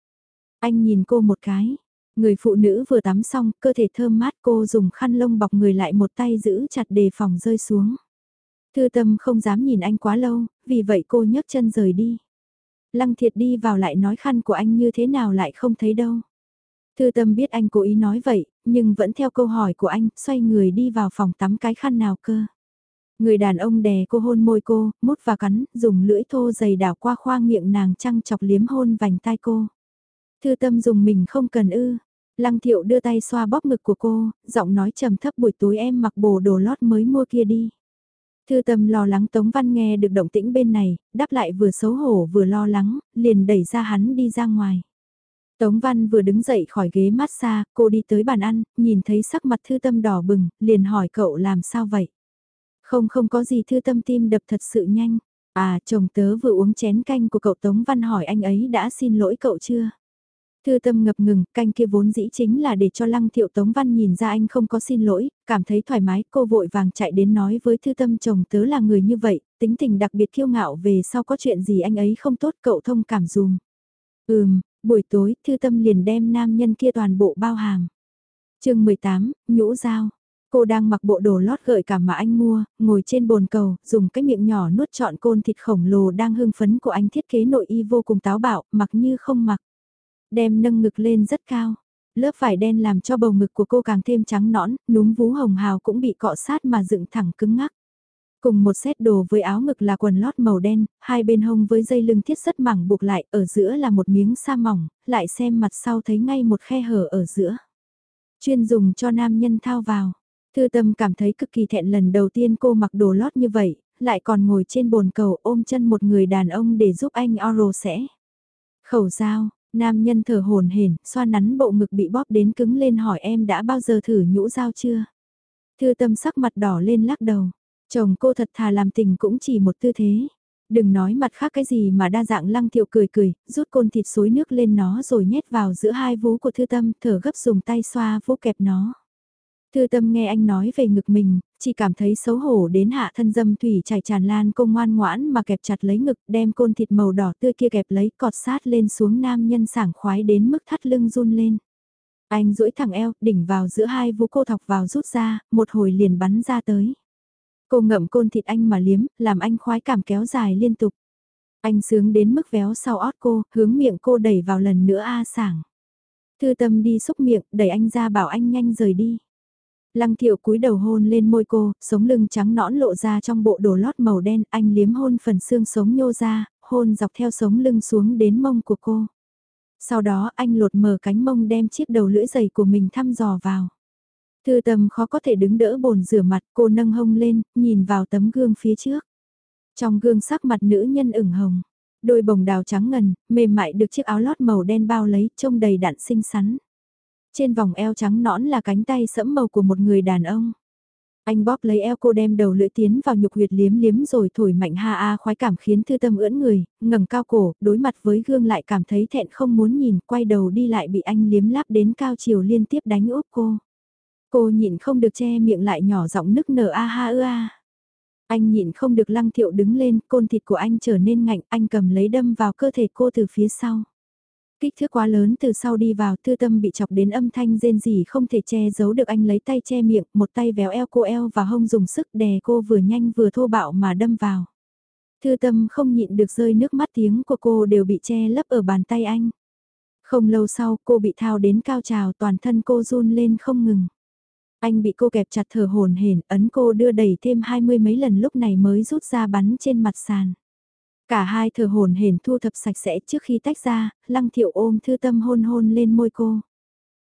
[SPEAKER 1] Anh nhìn cô một cái. Người phụ nữ vừa tắm xong, cơ thể thơm mát cô dùng khăn lông bọc người lại một tay giữ chặt đề phòng rơi xuống. Thư tâm không dám nhìn anh quá lâu, vì vậy cô nhấc chân rời đi. Lăng thiệt đi vào lại nói khăn của anh như thế nào lại không thấy đâu. Thư tâm biết anh cố ý nói vậy, nhưng vẫn theo câu hỏi của anh, xoay người đi vào phòng tắm cái khăn nào cơ. Người đàn ông đè cô hôn môi cô, mút và cắn, dùng lưỡi thô dày đảo qua khoang miệng nàng trăng chọc liếm hôn vành tai cô. Thư tâm dùng mình không cần ư. Lăng thiệu đưa tay xoa bóp ngực của cô, giọng nói trầm thấp buổi tối em mặc bồ đồ lót mới mua kia đi. Thư tâm lo lắng Tống Văn nghe được động tĩnh bên này, đáp lại vừa xấu hổ vừa lo lắng, liền đẩy ra hắn đi ra ngoài. Tống Văn vừa đứng dậy khỏi ghế massage, cô đi tới bàn ăn, nhìn thấy sắc mặt thư tâm đỏ bừng, liền hỏi cậu làm sao vậy? Không không có gì thư tâm tim đập thật sự nhanh. À chồng tớ vừa uống chén canh của cậu Tống Văn hỏi anh ấy đã xin lỗi cậu chưa? Thư tâm ngập ngừng, canh kia vốn dĩ chính là để cho lăng thiệu Tống Văn nhìn ra anh không có xin lỗi, cảm thấy thoải mái, cô vội vàng chạy đến nói với thư tâm chồng tớ là người như vậy, tính tình đặc biệt kiêu ngạo về sau có chuyện gì anh ấy không tốt cậu thông cảm dùm. Ừm, buổi tối thư tâm liền đem nam nhân kia toàn bộ bao hàm. chương 18, nhũ dao. Cô đang mặc bộ đồ lót gợi cảm mà anh mua, ngồi trên bồn cầu, dùng cái miệng nhỏ nuốt trọn côn thịt khổng lồ đang hưng phấn của anh thiết kế nội y vô cùng táo bạo, mặc như không mặc. Đem nâng ngực lên rất cao. Lớp vải đen làm cho bầu ngực của cô càng thêm trắng nõn, núm vú hồng hào cũng bị cọ sát mà dựng thẳng cứng ngắc. Cùng một set đồ với áo ngực là quần lót màu đen, hai bên hông với dây lưng thiết rất mỏng buộc lại, ở giữa là một miếng sa mỏng, lại xem mặt sau thấy ngay một khe hở ở giữa. Chuyên dùng cho nam nhân thao vào. Thư tâm cảm thấy cực kỳ thẹn lần đầu tiên cô mặc đồ lót như vậy, lại còn ngồi trên bồn cầu ôm chân một người đàn ông để giúp anh oro sẽ. Khẩu dao, nam nhân thở hồn hển, xoa nắn bộ ngực bị bóp đến cứng lên hỏi em đã bao giờ thử nhũ dao chưa? Thư tâm sắc mặt đỏ lên lắc đầu. Chồng cô thật thà làm tình cũng chỉ một tư thế. Đừng nói mặt khác cái gì mà đa dạng lăng thiệu cười cười, rút côn thịt suối nước lên nó rồi nhét vào giữa hai vú của thư tâm, thở gấp dùng tay xoa vú kẹp nó. Thư tâm nghe anh nói về ngực mình, chỉ cảm thấy xấu hổ đến hạ thân dâm thủy chảy tràn lan cô ngoan ngoãn mà kẹp chặt lấy ngực đem côn thịt màu đỏ tươi kia kẹp lấy cọt sát lên xuống nam nhân sảng khoái đến mức thắt lưng run lên. Anh duỗi thẳng eo, đỉnh vào giữa hai vú cô thọc vào rút ra, một hồi liền bắn ra tới. Cô ngậm côn thịt anh mà liếm, làm anh khoái cảm kéo dài liên tục. Anh sướng đến mức véo sau ót cô, hướng miệng cô đẩy vào lần nữa a sảng. Thư tâm đi xúc miệng, đẩy anh ra bảo anh nhanh rời đi. Lăng thiệu cúi đầu hôn lên môi cô, sống lưng trắng nõn lộ ra trong bộ đồ lót màu đen, anh liếm hôn phần xương sống nhô ra, hôn dọc theo sống lưng xuống đến mông của cô. Sau đó anh lột mở cánh mông đem chiếc đầu lưỡi dày của mình thăm dò vào. Thư Tầm khó có thể đứng đỡ bồn rửa mặt, cô nâng hông lên, nhìn vào tấm gương phía trước. Trong gương sắc mặt nữ nhân ửng hồng, đôi bồng đào trắng ngần, mềm mại được chiếc áo lót màu đen bao lấy, trông đầy đặn xinh xắn. Trên vòng eo trắng nõn là cánh tay sẫm màu của một người đàn ông. Anh bóp lấy eo cô đem đầu lưỡi tiến vào nhục huyệt liếm liếm rồi thổi mạnh ha a khoái cảm khiến thư tâm ưỡn người, ngẩng cao cổ, đối mặt với gương lại cảm thấy thẹn không muốn nhìn, quay đầu đi lại bị anh liếm láp đến cao chiều liên tiếp đánh úp cô. Cô nhịn không được che miệng lại nhỏ giọng nức nở a ha ư a. Anh nhịn không được lăng thiệu đứng lên, côn thịt của anh trở nên ngạnh, anh cầm lấy đâm vào cơ thể cô từ phía sau. Kích thước quá lớn từ sau đi vào, thư tâm bị chọc đến âm thanh rên rỉ không thể che giấu được anh lấy tay che miệng, một tay véo eo cô eo và hông dùng sức đè cô vừa nhanh vừa thô bạo mà đâm vào. Thư tâm không nhịn được rơi nước mắt tiếng của cô đều bị che lấp ở bàn tay anh. Không lâu sau cô bị thao đến cao trào toàn thân cô run lên không ngừng. Anh bị cô kẹp chặt thở hồn hển, ấn cô đưa đẩy thêm hai mươi mấy lần lúc này mới rút ra bắn trên mặt sàn. Cả hai thờ hồn hển thu thập sạch sẽ trước khi tách ra, lăng thiệu ôm thư tâm hôn hôn lên môi cô.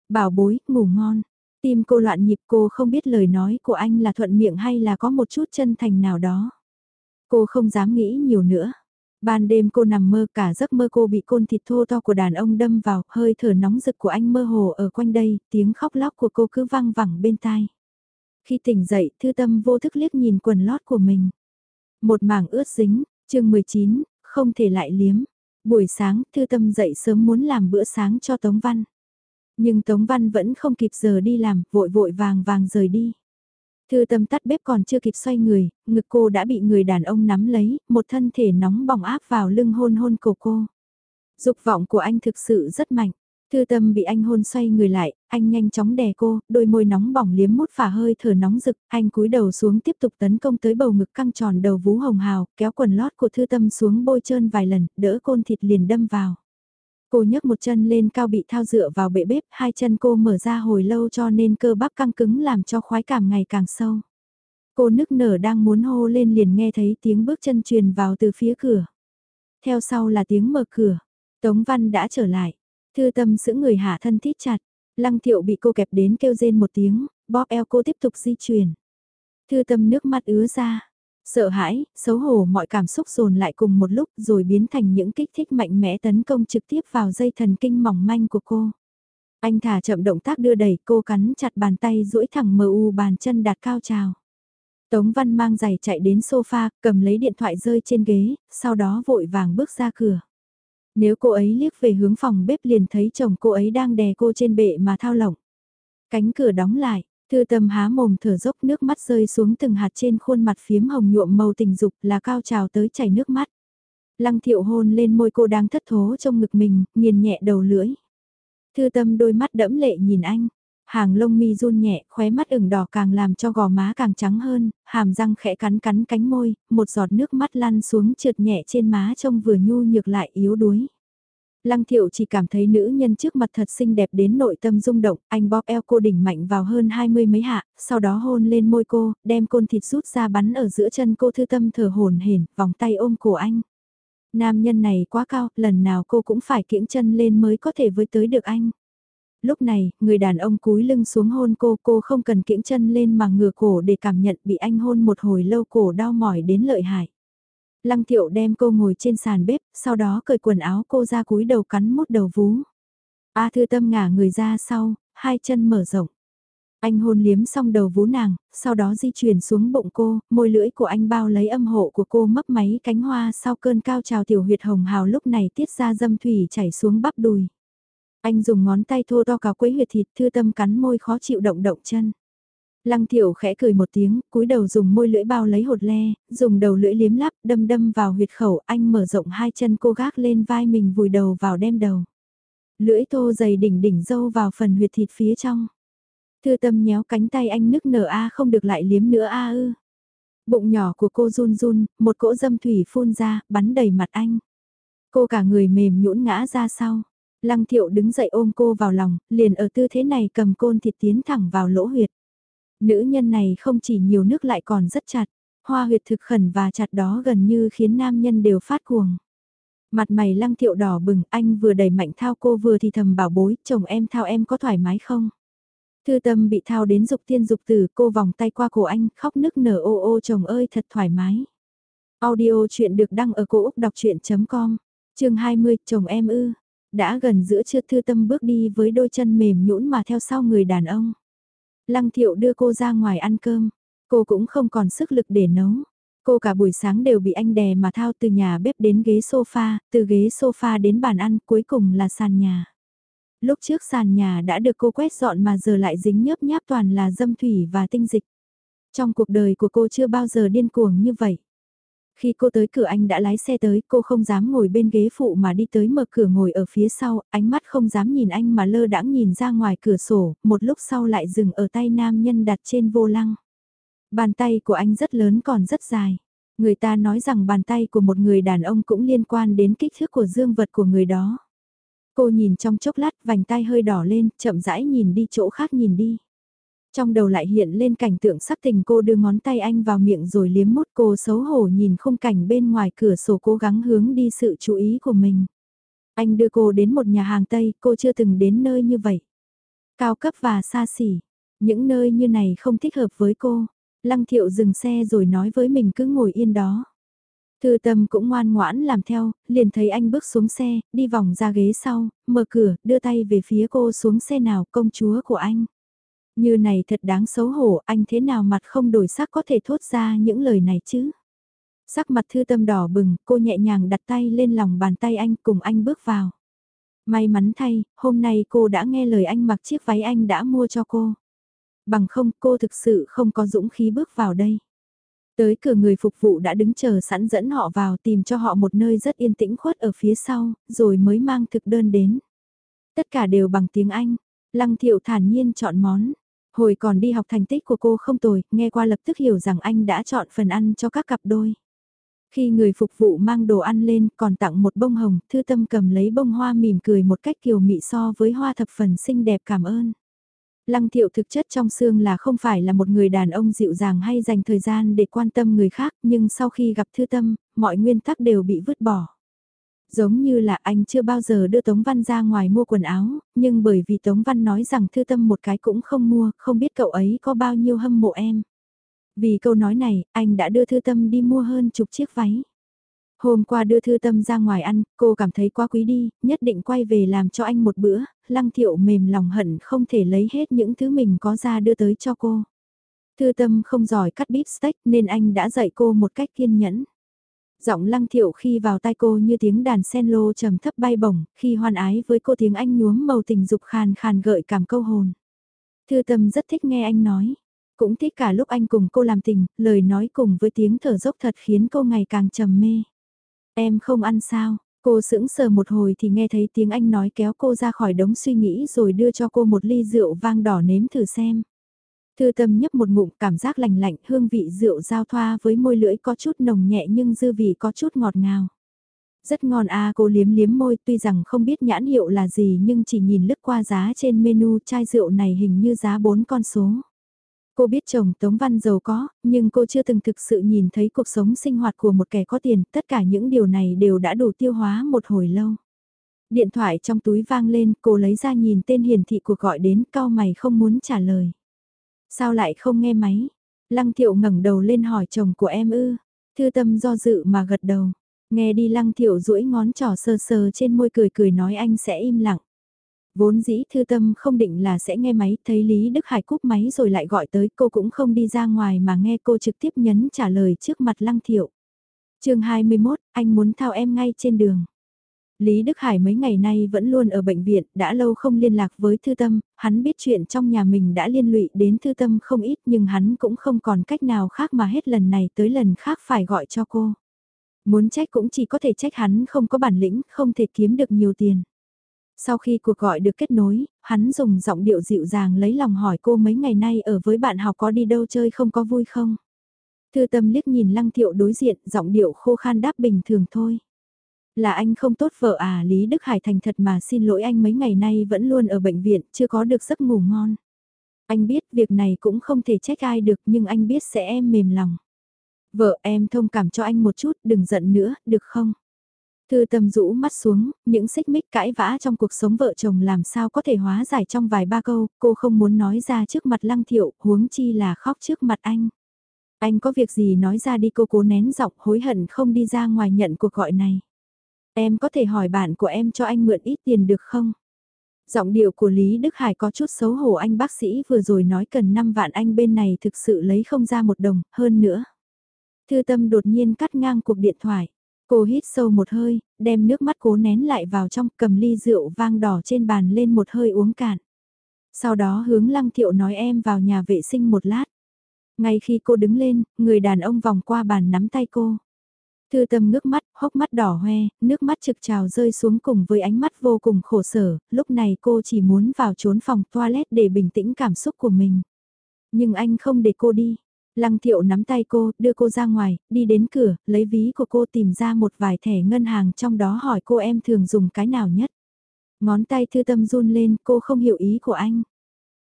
[SPEAKER 1] Bảo bối, ngủ ngon. Tim cô loạn nhịp cô không biết lời nói của anh là thuận miệng hay là có một chút chân thành nào đó. Cô không dám nghĩ nhiều nữa. Ban đêm cô nằm mơ cả giấc mơ cô bị côn thịt thô to của đàn ông đâm vào, hơi thở nóng rực của anh mơ hồ ở quanh đây, tiếng khóc lóc của cô cứ vang vẳng bên tai. Khi tỉnh dậy, thư tâm vô thức liếc nhìn quần lót của mình. Một mảng ướt dính, chương 19, không thể lại liếm. Buổi sáng, thư tâm dậy sớm muốn làm bữa sáng cho Tống Văn. Nhưng Tống Văn vẫn không kịp giờ đi làm, vội vội vàng vàng rời đi. Thư tâm tắt bếp còn chưa kịp xoay người, ngực cô đã bị người đàn ông nắm lấy, một thân thể nóng bỏng áp vào lưng hôn hôn cổ cô. Dục vọng của anh thực sự rất mạnh. Thư tâm bị anh hôn xoay người lại, anh nhanh chóng đè cô, đôi môi nóng bỏng liếm mút phả hơi thở nóng rực, anh cúi đầu xuống tiếp tục tấn công tới bầu ngực căng tròn đầu vú hồng hào, kéo quần lót của thư tâm xuống bôi trơn vài lần, đỡ côn thịt liền đâm vào. Cô nhấc một chân lên cao bị thao dựa vào bệ bếp, hai chân cô mở ra hồi lâu cho nên cơ bắp căng cứng làm cho khoái cảm ngày càng sâu. Cô nức nở đang muốn hô lên liền nghe thấy tiếng bước chân truyền vào từ phía cửa. Theo sau là tiếng mở cửa. Tống Văn đã trở lại. Thư tâm giữ người hạ thân thít chặt. Lăng thiệu bị cô kẹp đến kêu rên một tiếng, bóp eo cô tiếp tục di chuyển. Thư tâm nước mắt ứa ra. Sợ hãi, xấu hổ mọi cảm xúc dồn lại cùng một lúc rồi biến thành những kích thích mạnh mẽ tấn công trực tiếp vào dây thần kinh mỏng manh của cô. Anh thả chậm động tác đưa đẩy cô cắn chặt bàn tay duỗi thẳng mờ u bàn chân đạt cao trào. Tống Văn mang giày chạy đến sofa, cầm lấy điện thoại rơi trên ghế, sau đó vội vàng bước ra cửa. Nếu cô ấy liếc về hướng phòng bếp liền thấy chồng cô ấy đang đè cô trên bệ mà thao lỏng. Cánh cửa đóng lại, Thư tâm há mồm thở dốc nước mắt rơi xuống từng hạt trên khuôn mặt phiếm hồng nhuộm màu tình dục là cao trào tới chảy nước mắt. Lăng thiệu hôn lên môi cô đang thất thố trong ngực mình, nghiền nhẹ đầu lưỡi. Thư tâm đôi mắt đẫm lệ nhìn anh. Hàng lông mi run nhẹ, khóe mắt ửng đỏ càng làm cho gò má càng trắng hơn, hàm răng khẽ cắn cắn cánh môi, một giọt nước mắt lăn xuống trượt nhẹ trên má trông vừa nhu nhược lại yếu đuối. Lăng thiệu chỉ cảm thấy nữ nhân trước mặt thật xinh đẹp đến nội tâm rung động, anh bóp eo cô đỉnh mạnh vào hơn hai mươi mấy hạ, sau đó hôn lên môi cô, đem côn thịt rút ra bắn ở giữa chân cô thư tâm thở hồn hển, vòng tay ôm cổ anh. Nam nhân này quá cao, lần nào cô cũng phải kiễng chân lên mới có thể với tới được anh. Lúc này, người đàn ông cúi lưng xuống hôn cô, cô không cần kiễng chân lên mà ngửa cổ để cảm nhận bị anh hôn một hồi lâu cổ đau mỏi đến lợi hại. Lăng thiệu đem cô ngồi trên sàn bếp, sau đó cởi quần áo cô ra cúi đầu cắn mút đầu vú. A thư tâm ngả người ra sau, hai chân mở rộng. Anh hôn liếm xong đầu vú nàng, sau đó di chuyển xuống bụng cô, môi lưỡi của anh bao lấy âm hộ của cô mấp máy cánh hoa sau cơn cao trào tiểu huyệt hồng hào lúc này tiết ra dâm thủy chảy xuống bắp đùi. Anh dùng ngón tay thô to cào quấy huyệt thịt thư tâm cắn môi khó chịu động động chân. Lăng tiểu khẽ cười một tiếng, cúi đầu dùng môi lưỡi bao lấy hột le, dùng đầu lưỡi liếm lắp đâm đâm vào huyệt khẩu anh mở rộng hai chân cô gác lên vai mình vùi đầu vào đem đầu. Lưỡi thô dày đỉnh đỉnh dâu vào phần huyệt thịt phía trong. Thư tâm nhéo cánh tay anh nức nở a không được lại liếm nữa a ư. Bụng nhỏ của cô run run, một cỗ dâm thủy phun ra, bắn đầy mặt anh. Cô cả người mềm nhũn ngã ra sau. Lăng thiệu đứng dậy ôm cô vào lòng, liền ở tư thế này cầm côn thịt tiến thẳng vào lỗ huyệt. Nữ nhân này không chỉ nhiều nước lại còn rất chặt, hoa huyệt thực khẩn và chặt đó gần như khiến nam nhân đều phát cuồng. Mặt mày lăng thiệu đỏ bừng, anh vừa đẩy mạnh thao cô vừa thì thầm bảo bối, chồng em thao em có thoải mái không? Thư tâm bị thao đến dục tiên dục tử, cô vòng tay qua cổ anh, khóc nức nở ô ô chồng ơi thật thoải mái. Audio chuyện được đăng ở cổ Úc đọc chuyện.com, chương 20, chồng em ư. Đã gần giữa trưa thư tâm bước đi với đôi chân mềm nhũn mà theo sau người đàn ông. Lăng thiệu đưa cô ra ngoài ăn cơm, cô cũng không còn sức lực để nấu. Cô cả buổi sáng đều bị anh đè mà thao từ nhà bếp đến ghế sofa, từ ghế sofa đến bàn ăn, cuối cùng là sàn nhà. Lúc trước sàn nhà đã được cô quét dọn mà giờ lại dính nhớp nháp toàn là dâm thủy và tinh dịch. Trong cuộc đời của cô chưa bao giờ điên cuồng như vậy. Khi cô tới cửa anh đã lái xe tới, cô không dám ngồi bên ghế phụ mà đi tới mở cửa ngồi ở phía sau, ánh mắt không dám nhìn anh mà lơ đãng nhìn ra ngoài cửa sổ, một lúc sau lại dừng ở tay nam nhân đặt trên vô lăng. Bàn tay của anh rất lớn còn rất dài. Người ta nói rằng bàn tay của một người đàn ông cũng liên quan đến kích thước của dương vật của người đó. Cô nhìn trong chốc lát vành tay hơi đỏ lên, chậm rãi nhìn đi chỗ khác nhìn đi. Trong đầu lại hiện lên cảnh tượng sắc tình cô đưa ngón tay anh vào miệng rồi liếm mút cô xấu hổ nhìn khung cảnh bên ngoài cửa sổ cố gắng hướng đi sự chú ý của mình. Anh đưa cô đến một nhà hàng Tây, cô chưa từng đến nơi như vậy. Cao cấp và xa xỉ, những nơi như này không thích hợp với cô. Lăng thiệu dừng xe rồi nói với mình cứ ngồi yên đó. Thư tâm cũng ngoan ngoãn làm theo, liền thấy anh bước xuống xe, đi vòng ra ghế sau, mở cửa, đưa tay về phía cô xuống xe nào công chúa của anh. Như này thật đáng xấu hổ, anh thế nào mặt không đổi sắc có thể thốt ra những lời này chứ? Sắc mặt thư tâm đỏ bừng, cô nhẹ nhàng đặt tay lên lòng bàn tay anh cùng anh bước vào. May mắn thay, hôm nay cô đã nghe lời anh mặc chiếc váy anh đã mua cho cô. Bằng không cô thực sự không có dũng khí bước vào đây. Tới cửa người phục vụ đã đứng chờ sẵn dẫn họ vào tìm cho họ một nơi rất yên tĩnh khuất ở phía sau, rồi mới mang thực đơn đến. Tất cả đều bằng tiếng Anh. Lăng thiệu thản nhiên chọn món. Hồi còn đi học thành tích của cô không tồi, nghe qua lập tức hiểu rằng anh đã chọn phần ăn cho các cặp đôi. Khi người phục vụ mang đồ ăn lên còn tặng một bông hồng, thư tâm cầm lấy bông hoa mỉm cười một cách kiều mị so với hoa thập phần xinh đẹp cảm ơn. Lăng thiệu thực chất trong xương là không phải là một người đàn ông dịu dàng hay dành thời gian để quan tâm người khác, nhưng sau khi gặp thư tâm, mọi nguyên tắc đều bị vứt bỏ. Giống như là anh chưa bao giờ đưa Tống Văn ra ngoài mua quần áo, nhưng bởi vì Tống Văn nói rằng thư tâm một cái cũng không mua, không biết cậu ấy có bao nhiêu hâm mộ em. Vì câu nói này, anh đã đưa thư tâm đi mua hơn chục chiếc váy. Hôm qua đưa thư tâm ra ngoài ăn, cô cảm thấy quá quý đi, nhất định quay về làm cho anh một bữa, lăng thiệu mềm lòng hận không thể lấy hết những thứ mình có ra đưa tới cho cô. Thư tâm không giỏi cắt bít steak nên anh đã dạy cô một cách kiên nhẫn. Giọng lăng thiệu khi vào tai cô như tiếng đàn sen lô trầm thấp bay bổng, khi hoan ái với cô tiếng anh nhuốm màu tình dục khàn khàn gợi cảm câu hồn. Thư tâm rất thích nghe anh nói. Cũng thích cả lúc anh cùng cô làm tình, lời nói cùng với tiếng thở dốc thật khiến cô ngày càng trầm mê. Em không ăn sao, Cô sững sờ một hồi thì nghe thấy tiếng anh nói kéo cô ra khỏi đống suy nghĩ rồi đưa cho cô một ly rượu vang đỏ nếm thử xem. Thư tâm nhấp một ngụm cảm giác lành lạnh hương vị rượu giao thoa với môi lưỡi có chút nồng nhẹ nhưng dư vị có chút ngọt ngào. Rất ngon à cô liếm liếm môi tuy rằng không biết nhãn hiệu là gì nhưng chỉ nhìn lướt qua giá trên menu chai rượu này hình như giá 4 con số. Cô biết chồng Tống Văn giàu có, nhưng cô chưa từng thực sự nhìn thấy cuộc sống sinh hoạt của một kẻ có tiền, tất cả những điều này đều đã đủ tiêu hóa một hồi lâu. Điện thoại trong túi vang lên, cô lấy ra nhìn tên hiển thị cuộc gọi đến, cao mày không muốn trả lời. Sao lại không nghe máy? Lăng thiệu ngẩng đầu lên hỏi chồng của em ư. Thư tâm do dự mà gật đầu. Nghe đi lăng thiệu duỗi ngón trỏ sờ sờ trên môi cười cười nói anh sẽ im lặng. Vốn dĩ thư tâm không định là sẽ nghe máy, thấy Lý Đức Hải cúp máy rồi lại gọi tới cô cũng không đi ra ngoài mà nghe cô trực tiếp nhấn trả lời trước mặt lăng thiệu. chương 21, anh muốn thao em ngay trên đường. Lý Đức Hải mấy ngày nay vẫn luôn ở bệnh viện, đã lâu không liên lạc với Thư Tâm, hắn biết chuyện trong nhà mình đã liên lụy đến Thư Tâm không ít nhưng hắn cũng không còn cách nào khác mà hết lần này tới lần khác phải gọi cho cô. Muốn trách cũng chỉ có thể trách hắn không có bản lĩnh, không thể kiếm được nhiều tiền. Sau khi cuộc gọi được kết nối, hắn dùng giọng điệu dịu dàng lấy lòng hỏi cô mấy ngày nay ở với bạn học có đi đâu chơi không có vui không? Thư tâm liếc nhìn lăng thiệu đối diện, giọng điệu khô khan đáp bình thường thôi. Là anh không tốt vợ à Lý Đức Hải thành thật mà xin lỗi anh mấy ngày nay vẫn luôn ở bệnh viện, chưa có được giấc ngủ ngon. Anh biết việc này cũng không thể trách ai được nhưng anh biết sẽ em mềm lòng. Vợ em thông cảm cho anh một chút, đừng giận nữa, được không? Thư tâm rũ mắt xuống, những xích mích cãi vã trong cuộc sống vợ chồng làm sao có thể hóa giải trong vài ba câu, cô không muốn nói ra trước mặt lăng thiệu, huống chi là khóc trước mặt anh. Anh có việc gì nói ra đi cô cố nén giọng hối hận không đi ra ngoài nhận cuộc gọi này. Em có thể hỏi bạn của em cho anh mượn ít tiền được không? Giọng điệu của Lý Đức Hải có chút xấu hổ anh bác sĩ vừa rồi nói cần 5 vạn anh bên này thực sự lấy không ra một đồng, hơn nữa. Thư tâm đột nhiên cắt ngang cuộc điện thoại. Cô hít sâu một hơi, đem nước mắt cố nén lại vào trong cầm ly rượu vang đỏ trên bàn lên một hơi uống cạn. Sau đó hướng lăng thiệu nói em vào nhà vệ sinh một lát. Ngay khi cô đứng lên, người đàn ông vòng qua bàn nắm tay cô. Thư tâm ngước mắt, hốc mắt đỏ hoe, nước mắt trực trào rơi xuống cùng với ánh mắt vô cùng khổ sở, lúc này cô chỉ muốn vào trốn phòng toilet để bình tĩnh cảm xúc của mình. Nhưng anh không để cô đi. Lăng thiệu nắm tay cô, đưa cô ra ngoài, đi đến cửa, lấy ví của cô tìm ra một vài thẻ ngân hàng trong đó hỏi cô em thường dùng cái nào nhất. Ngón tay thư tâm run lên, cô không hiểu ý của anh.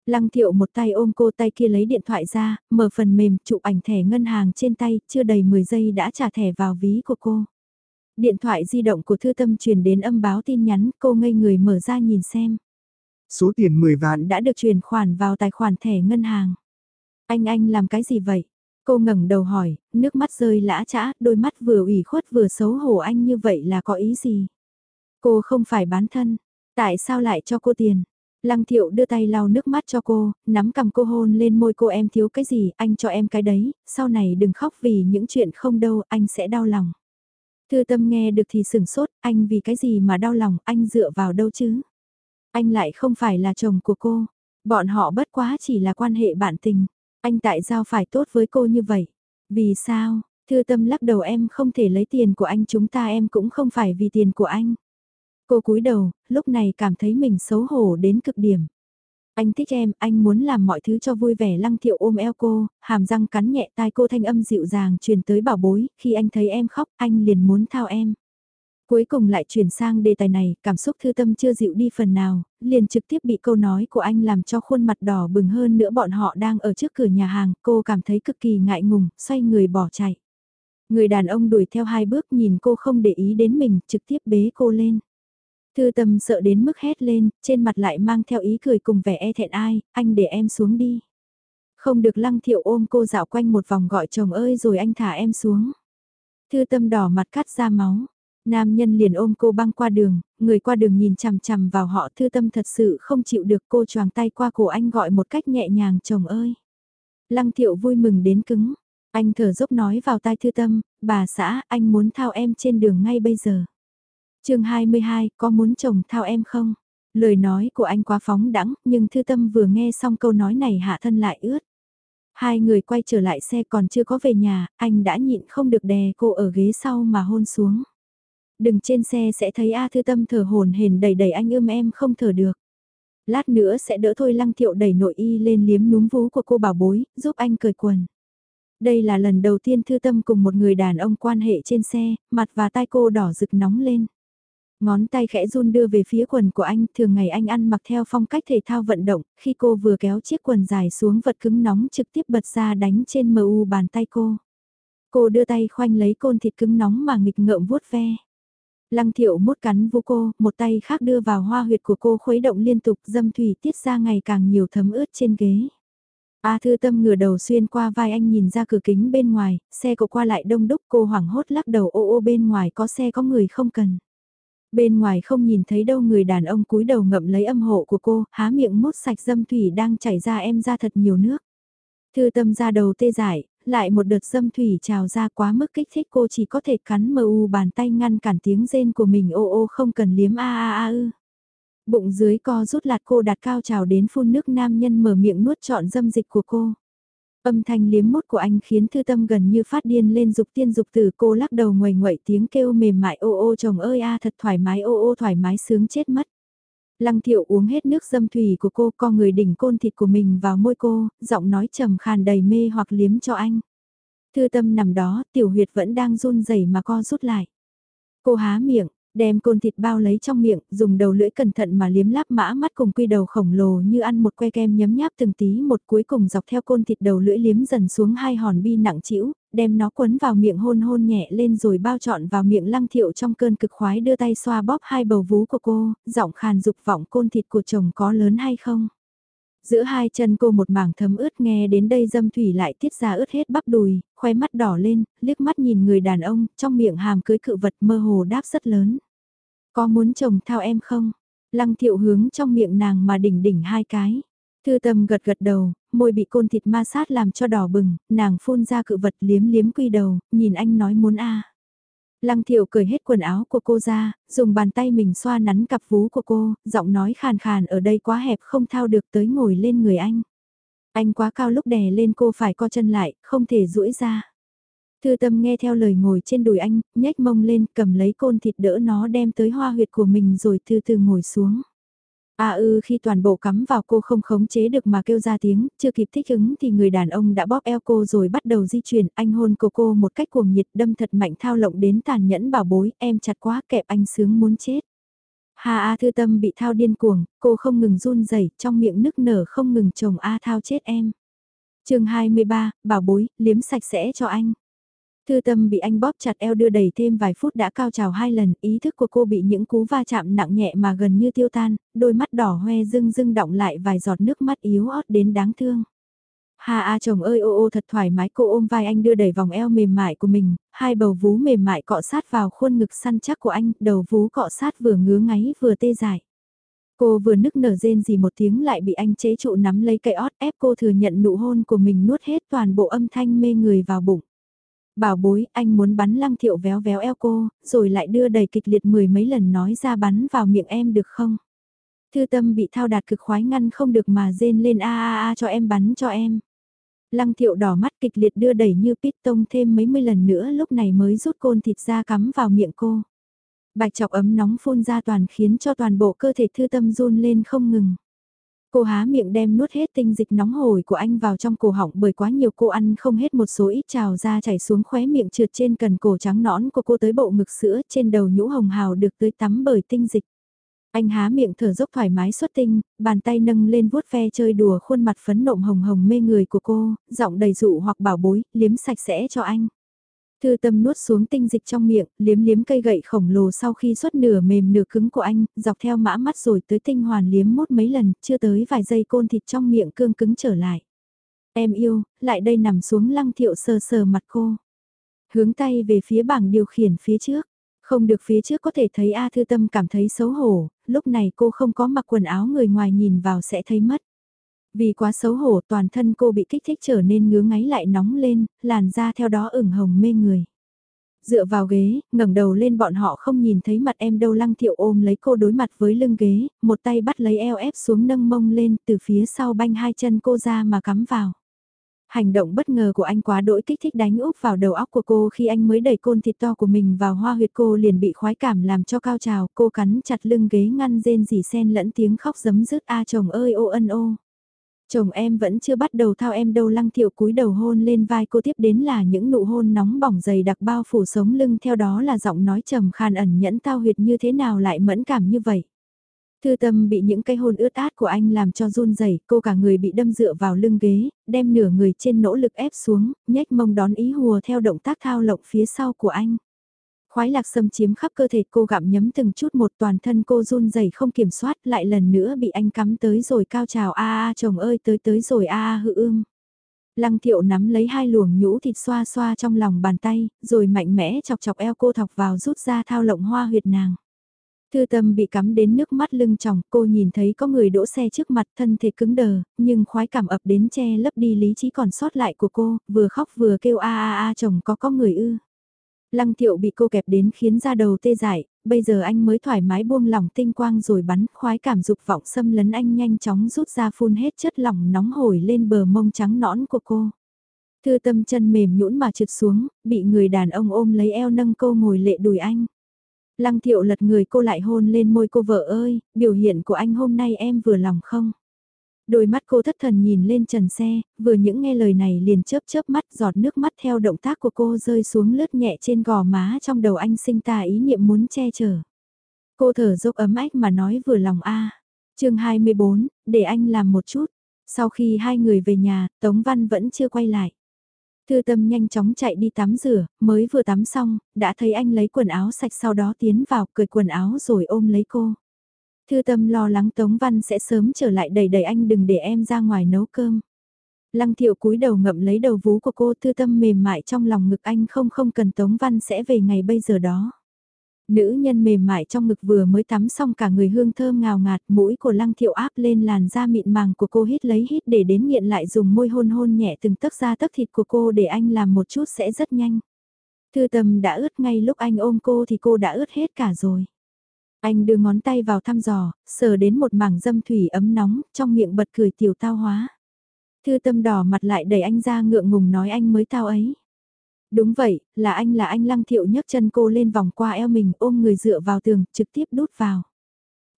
[SPEAKER 1] Lăng thiệu một tay ôm cô tay kia lấy điện thoại ra, mở phần mềm, chụp ảnh thẻ ngân hàng trên tay, chưa đầy 10 giây đã trả thẻ vào ví của cô. Điện thoại di động của thư tâm truyền đến âm báo tin nhắn, cô ngây người mở ra nhìn xem.
[SPEAKER 2] Số tiền 10 vạn
[SPEAKER 1] đã được chuyển khoản vào tài khoản thẻ ngân hàng. Anh anh làm cái gì vậy? Cô ngẩng đầu hỏi, nước mắt rơi lã chã, đôi mắt vừa ủy khuất vừa xấu hổ anh như vậy là có ý gì? Cô không phải bán thân, tại sao lại cho cô tiền? Lăng thiệu đưa tay lau nước mắt cho cô, nắm cầm cô hôn lên môi cô em thiếu cái gì, anh cho em cái đấy, sau này đừng khóc vì những chuyện không đâu, anh sẽ đau lòng. Thư tâm nghe được thì sửng sốt, anh vì cái gì mà đau lòng, anh dựa vào đâu chứ? Anh lại không phải là chồng của cô, bọn họ bất quá chỉ là quan hệ bạn tình. Anh tại sao phải tốt với cô như vậy? Vì sao? Thư tâm lắc đầu em không thể lấy tiền của anh chúng ta em cũng không phải vì tiền của anh. Cô cúi đầu, lúc này cảm thấy mình xấu hổ đến cực điểm. Anh thích em, anh muốn làm mọi thứ cho vui vẻ lăng thiệu ôm eo cô, hàm răng cắn nhẹ tai cô thanh âm dịu dàng truyền tới bảo bối, khi anh thấy em khóc, anh liền muốn thao em. Cuối cùng lại chuyển sang đề tài này, cảm xúc thư tâm chưa dịu đi phần nào, liền trực tiếp bị câu nói của anh làm cho khuôn mặt đỏ bừng hơn nữa bọn họ đang ở trước cửa nhà hàng, cô cảm thấy cực kỳ ngại ngùng, xoay người bỏ chạy. Người đàn ông đuổi theo hai bước nhìn cô không để ý đến mình, trực tiếp bế cô lên. Thư tâm sợ đến mức hét lên, trên mặt lại mang theo ý cười cùng vẻ e thẹn ai, anh để em xuống đi. Không được lăng thiệu ôm cô dạo quanh một vòng gọi chồng ơi rồi anh thả em xuống. Thư tâm đỏ mặt cắt ra máu. Nam nhân liền ôm cô băng qua đường, người qua đường nhìn chằm chằm vào họ thư tâm thật sự không chịu được cô choàng tay qua cổ anh gọi một cách nhẹ nhàng chồng ơi. Lăng thiệu vui mừng đến cứng, anh thở dốc nói vào tai thư tâm, bà xã anh muốn thao em trên đường ngay bây giờ chương 22, có muốn chồng thao em không? Lời nói của anh quá phóng đẳng, nhưng thư tâm vừa nghe xong câu nói này hạ thân lại ướt. Hai người quay trở lại xe còn chưa có về nhà, anh đã nhịn không được đè cô ở ghế sau mà hôn xuống. Đừng trên xe sẽ thấy A Thư Tâm thở hồn hển đầy đầy anh ưm em không thở được. Lát nữa sẽ đỡ thôi lăng thiệu đẩy nội y lên liếm núm vú của cô bảo bối, giúp anh cởi quần. Đây là lần đầu tiên Thư Tâm cùng một người đàn ông quan hệ trên xe, mặt và tai cô đỏ rực nóng lên. Ngón tay khẽ run đưa về phía quần của anh, thường ngày anh ăn mặc theo phong cách thể thao vận động, khi cô vừa kéo chiếc quần dài xuống vật cứng nóng trực tiếp bật ra đánh trên mờ u bàn tay cô. Cô đưa tay khoanh lấy côn thịt cứng nóng mà nghịch ngợm vuốt ve. Lăng thiệu mút cắn vô cô, một tay khác đưa vào hoa huyệt của cô khuấy động liên tục dâm thủy tiết ra ngày càng nhiều thấm ướt trên ghế. A thư tâm ngửa đầu xuyên qua vai anh nhìn ra cửa kính bên ngoài, xe cộ qua lại đông đúc cô hoảng hốt lắc đầu ô ô bên ngoài có xe có người không cần. Bên ngoài không nhìn thấy đâu người đàn ông cúi đầu ngậm lấy âm hộ của cô, há miệng mốt sạch dâm thủy đang chảy ra em ra thật nhiều nước. Thư tâm ra đầu tê dại, lại một đợt dâm thủy trào ra quá mức kích thích cô chỉ có thể cắn mờ u bàn tay ngăn cản tiếng rên của mình ô ô không cần liếm a a a ư. Bụng dưới co rút lạt cô đặt cao trào đến phun nước nam nhân mở miệng nuốt trọn dâm dịch của cô. Âm thanh liếm mốt của anh khiến thư tâm gần như phát điên lên dục tiên dục tử cô lắc đầu ngoầy ngoậy tiếng kêu mềm mại ô ô chồng ơi a thật thoải mái ô ô thoải mái sướng chết mất. Lăng thiệu uống hết nước dâm thủy của cô co người đỉnh côn thịt của mình vào môi cô, giọng nói trầm khàn đầy mê hoặc liếm cho anh. Thư tâm nằm đó, tiểu huyệt vẫn đang run rẩy mà co rút lại. Cô há miệng, đem côn thịt bao lấy trong miệng, dùng đầu lưỡi cẩn thận mà liếm láp mã mắt cùng quy đầu khổng lồ như ăn một que kem nhấm nháp từng tí một cuối cùng dọc theo côn thịt đầu lưỡi liếm dần xuống hai hòn bi nặng trĩu, đem nó quấn vào miệng hôn hôn nhẹ lên rồi bao trọn vào miệng lăng thiệu trong cơn cực khoái đưa tay xoa bóp hai bầu vú của cô, giọng khàn dục vọng côn thịt của chồng có lớn hay không. Giữa hai chân cô một mảng thấm ướt nghe đến đây dâm thủy lại tiết ra ướt hết bắp đùi, khoe mắt đỏ lên, liếc mắt nhìn người đàn ông, trong miệng hàm cưới cự vật mơ hồ đáp rất lớn. Có muốn chồng thao em không? Lăng thiệu hướng trong miệng nàng mà đỉnh đỉnh hai cái. Thư tâm gật gật đầu, môi bị côn thịt ma sát làm cho đỏ bừng, nàng phun ra cự vật liếm liếm quy đầu, nhìn anh nói muốn a. Lăng thiệu cởi hết quần áo của cô ra, dùng bàn tay mình xoa nắn cặp vú của cô, giọng nói khàn khàn ở đây quá hẹp không thao được tới ngồi lên người anh. Anh quá cao lúc đè lên cô phải co chân lại, không thể duỗi ra. Thư tâm nghe theo lời ngồi trên đùi anh, nhếch mông lên cầm lấy côn thịt đỡ nó đem tới hoa huyệt của mình rồi từ từ ngồi xuống. À ư khi toàn bộ cắm vào cô không khống chế được mà kêu ra tiếng, chưa kịp thích ứng thì người đàn ông đã bóp eo cô rồi bắt đầu di chuyển, anh hôn cô cô một cách cuồng nhiệt đâm thật mạnh thao lộng đến tàn nhẫn bảo bối, em chặt quá kẹp anh sướng muốn chết. Hà A thư tâm bị thao điên cuồng, cô không ngừng run rẩy trong miệng nức nở không ngừng chồng A thao chết em. chương 23, bảo bối, liếm sạch sẽ cho anh. Thư tâm bị anh bóp chặt eo đưa đẩy thêm vài phút đã cao trào hai lần, ý thức của cô bị những cú va chạm nặng nhẹ mà gần như tiêu tan, đôi mắt đỏ hoe rưng rưng động lại vài giọt nước mắt yếu ớt đến đáng thương. Hà a chồng ơi ô ô thật thoải mái cô ôm vai anh đưa đẩy vòng eo mềm mại của mình, hai bầu vú mềm mại cọ sát vào khuôn ngực săn chắc của anh, đầu vú cọ sát vừa ngứa ngáy vừa tê dại. Cô vừa nức nở rên gì một tiếng lại bị anh chế trụ nắm lấy cây ót ép cô thừa nhận nụ hôn của mình nuốt hết toàn bộ âm thanh mê người vào bụng. Bảo bối, anh muốn bắn lăng thiệu véo véo eo cô, rồi lại đưa đầy kịch liệt mười mấy lần nói ra bắn vào miệng em được không? Thư tâm bị thao đạt cực khoái ngăn không được mà rên lên a a a cho em bắn cho em. Lăng thiệu đỏ mắt kịch liệt đưa đẩy như pít tông thêm mấy mươi lần nữa lúc này mới rút côn thịt ra cắm vào miệng cô. Bạch chọc ấm nóng phun ra toàn khiến cho toàn bộ cơ thể thư tâm run lên không ngừng. Cô há miệng đem nuốt hết tinh dịch nóng hổi của anh vào trong cổ họng bởi quá nhiều cô ăn không hết một số ít trào ra chảy xuống khóe miệng trượt trên cần cổ trắng nõn của cô tới bộ ngực sữa trên đầu nhũ hồng hào được tưới tắm bởi tinh dịch. Anh há miệng thở dốc thoải mái xuất tinh, bàn tay nâng lên vuốt ve chơi đùa khuôn mặt phấn nộm hồng hồng mê người của cô, giọng đầy dụ hoặc bảo bối, liếm sạch sẽ cho anh. Thư tâm nuốt xuống tinh dịch trong miệng, liếm liếm cây gậy khổng lồ sau khi xuất nửa mềm nửa cứng của anh, dọc theo mã mắt rồi tới tinh hoàn liếm mốt mấy lần, chưa tới vài giây côn thịt trong miệng cương cứng trở lại. Em yêu, lại đây nằm xuống lăng thiệu sờ sờ mặt cô. Hướng tay về phía bảng điều khiển phía trước. Không được phía trước có thể thấy A Thư Tâm cảm thấy xấu hổ, lúc này cô không có mặc quần áo người ngoài nhìn vào sẽ thấy mất. Vì quá xấu hổ toàn thân cô bị kích thích trở nên ngứa ngáy lại nóng lên, làn da theo đó ửng hồng mê người. Dựa vào ghế, ngẩng đầu lên bọn họ không nhìn thấy mặt em đâu lăng thiệu ôm lấy cô đối mặt với lưng ghế, một tay bắt lấy eo ép xuống nâng mông lên từ phía sau banh hai chân cô ra mà cắm vào. Hành động bất ngờ của anh quá đỗi kích thích đánh úp vào đầu óc của cô khi anh mới đẩy côn thịt to của mình vào hoa huyệt cô liền bị khoái cảm làm cho cao trào, cô cắn chặt lưng ghế ngăn rên rỉ sen lẫn tiếng khóc giấm dứt a chồng ơi ô ân ô. Chồng em vẫn chưa bắt đầu thao em đâu lăng thiệu cúi đầu hôn lên vai cô tiếp đến là những nụ hôn nóng bỏng dày đặc bao phủ sống lưng theo đó là giọng nói trầm khan ẩn nhẫn tao huyệt như thế nào lại mẫn cảm như vậy. Thư tâm bị những cái hôn ướt át của anh làm cho run rẩy, cô cả người bị đâm dựa vào lưng ghế, đem nửa người trên nỗ lực ép xuống, nhếch mông đón ý hùa theo động tác thao lộng phía sau của anh. Khoái lạc xâm chiếm khắp cơ thể cô gặm nhấm từng chút một toàn thân cô run rẩy không kiểm soát lại lần nữa bị anh cắm tới rồi cao trào a a chồng ơi tới tới rồi a a hự ương. Lăng thiệu nắm lấy hai luồng nhũ thịt xoa xoa trong lòng bàn tay, rồi mạnh mẽ chọc chọc eo cô thọc vào rút ra thao lộng hoa huyệt nàng. Thư tâm bị cắm đến nước mắt lưng tròng, cô nhìn thấy có người đỗ xe trước mặt thân thể cứng đờ, nhưng khoái cảm ập đến che lấp đi lý trí còn sót lại của cô, vừa khóc vừa kêu a a a chồng có có người ư. Lăng thiệu bị cô kẹp đến khiến da đầu tê dại, bây giờ anh mới thoải mái buông lỏng tinh quang rồi bắn khoái cảm dục vọng xâm lấn anh nhanh chóng rút ra phun hết chất lỏng nóng hổi lên bờ mông trắng nõn của cô. Thư tâm chân mềm nhũn mà trượt xuống, bị người đàn ông ôm lấy eo nâng cô ngồi lệ đùi anh. Lăng thiệu lật người cô lại hôn lên môi cô vợ ơi, biểu hiện của anh hôm nay em vừa lòng không? Đôi mắt cô thất thần nhìn lên trần xe, vừa những nghe lời này liền chớp chớp mắt giọt nước mắt theo động tác của cô rơi xuống lướt nhẹ trên gò má trong đầu anh sinh ta ý niệm muốn che chở. Cô thở dốc ấm ách mà nói vừa lòng a à. chương 24, để anh làm một chút. Sau khi hai người về nhà, Tống Văn vẫn chưa quay lại. Thư tâm nhanh chóng chạy đi tắm rửa, mới vừa tắm xong, đã thấy anh lấy quần áo sạch sau đó tiến vào cười quần áo rồi ôm lấy cô. Thư tâm lo lắng Tống Văn sẽ sớm trở lại đầy đầy anh đừng để em ra ngoài nấu cơm. Lăng thiệu cúi đầu ngậm lấy đầu vú của cô, thư tâm mềm mại trong lòng ngực anh không không cần Tống Văn sẽ về ngày bây giờ đó. Nữ nhân mềm mại trong ngực vừa mới tắm xong cả người hương thơm ngào ngạt, mũi của lăng thiệu áp lên làn da mịn màng của cô hít lấy hít để đến nghiện lại dùng môi hôn hôn nhẹ từng tấc da tấc thịt của cô để anh làm một chút sẽ rất nhanh. Thư tâm đã ướt ngay lúc anh ôm cô thì cô đã ướt hết cả rồi. Anh đưa ngón tay vào thăm dò, sờ đến một mảng dâm thủy ấm nóng, trong miệng bật cười tiểu tao hóa. Thư tâm đỏ mặt lại đẩy anh ra ngượng ngùng nói anh mới tao ấy. Đúng vậy, là anh là anh lăng thiệu nhấc chân cô lên vòng qua eo mình ôm người dựa vào tường, trực tiếp đút vào.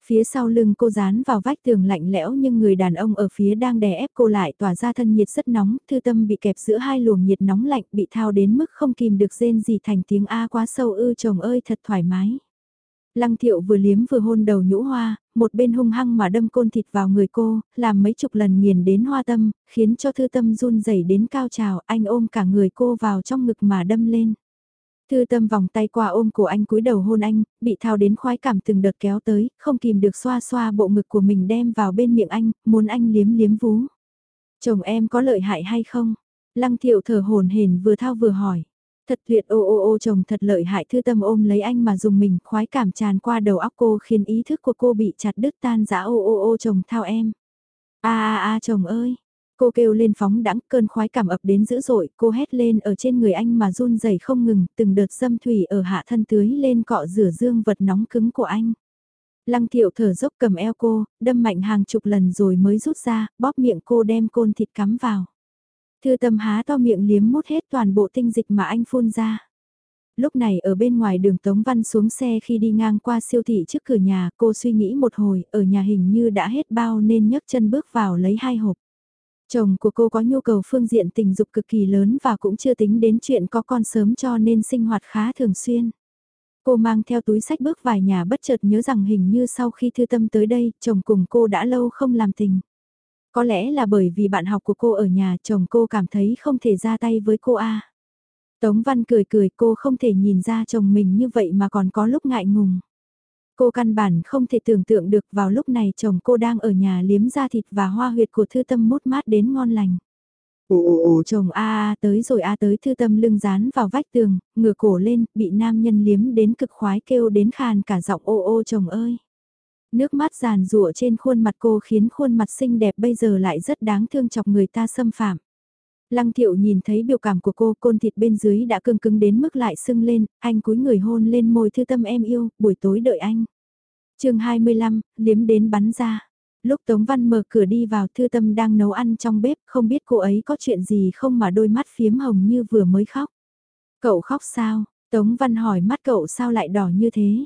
[SPEAKER 1] Phía sau lưng cô dán vào vách tường lạnh lẽo nhưng người đàn ông ở phía đang đè ép cô lại tỏa ra thân nhiệt rất nóng, thư tâm bị kẹp giữa hai luồng nhiệt nóng lạnh bị thao đến mức không kìm được rên gì thành tiếng A quá sâu ư chồng ơi thật thoải mái. Lăng thiệu vừa liếm vừa hôn đầu nhũ hoa, một bên hung hăng mà đâm côn thịt vào người cô, làm mấy chục lần nghiền đến hoa tâm, khiến cho thư tâm run rẩy đến cao trào, anh ôm cả người cô vào trong ngực mà đâm lên. Thư tâm vòng tay qua ôm của anh cúi đầu hôn anh, bị thao đến khoái cảm từng đợt kéo tới, không kìm được xoa xoa bộ ngực của mình đem vào bên miệng anh, muốn anh liếm liếm vú. Chồng em có lợi hại hay không? Lăng thiệu thở hồn hển vừa thao vừa hỏi. Thật tuyệt ô ô ô chồng thật lợi hại thư tâm ôm lấy anh mà dùng mình khoái cảm tràn qua đầu óc cô khiến ý thức của cô bị chặt đứt tan giã ô ô ô chồng thao em. a a a chồng ơi. Cô kêu lên phóng đắng cơn khoái cảm ập đến dữ dội, cô hét lên ở trên người anh mà run rẩy không ngừng, từng đợt dâm thủy ở hạ thân tưới lên cọ rửa dương vật nóng cứng của anh. Lăng thiệu thở dốc cầm eo cô, đâm mạnh hàng chục lần rồi mới rút ra, bóp miệng cô đem côn thịt cắm vào. Thư tâm há to miệng liếm mút hết toàn bộ tinh dịch mà anh phun ra. Lúc này ở bên ngoài đường Tống Văn xuống xe khi đi ngang qua siêu thị trước cửa nhà, cô suy nghĩ một hồi, ở nhà hình như đã hết bao nên nhấc chân bước vào lấy hai hộp. Chồng của cô có nhu cầu phương diện tình dục cực kỳ lớn và cũng chưa tính đến chuyện có con sớm cho nên sinh hoạt khá thường xuyên. Cô mang theo túi sách bước vài nhà bất chợt nhớ rằng hình như sau khi thư tâm tới đây, chồng cùng cô đã lâu không làm tình. Có lẽ là bởi vì bạn học của cô ở nhà chồng cô cảm thấy không thể ra tay với cô A. Tống Văn cười cười cô không thể nhìn ra chồng mình như vậy mà còn có lúc ngại ngùng. Cô căn bản không thể tưởng tượng được vào lúc này chồng cô đang ở nhà liếm da thịt và hoa huyệt của thư tâm mút mát đến ngon lành. Ồ ồ ồ chồng a a tới rồi a tới thư tâm lưng dán vào vách tường, ngửa cổ lên, bị nam nhân liếm đến cực khoái kêu đến khàn cả giọng ô ô chồng ơi. Nước mắt giàn rụa trên khuôn mặt cô khiến khuôn mặt xinh đẹp bây giờ lại rất đáng thương chọc người ta xâm phạm. Lăng thiệu nhìn thấy biểu cảm của cô, côn thịt bên dưới đã cưng cứng đến mức lại sưng lên, anh cúi người hôn lên môi thư tâm em yêu, buổi tối đợi anh. chương 25, liếm đến bắn ra. Lúc Tống Văn mở cửa đi vào thư tâm đang nấu ăn trong bếp, không biết cô ấy có chuyện gì không mà đôi mắt phiếm hồng như vừa mới khóc. Cậu khóc sao? Tống Văn hỏi mắt cậu sao lại đỏ như thế?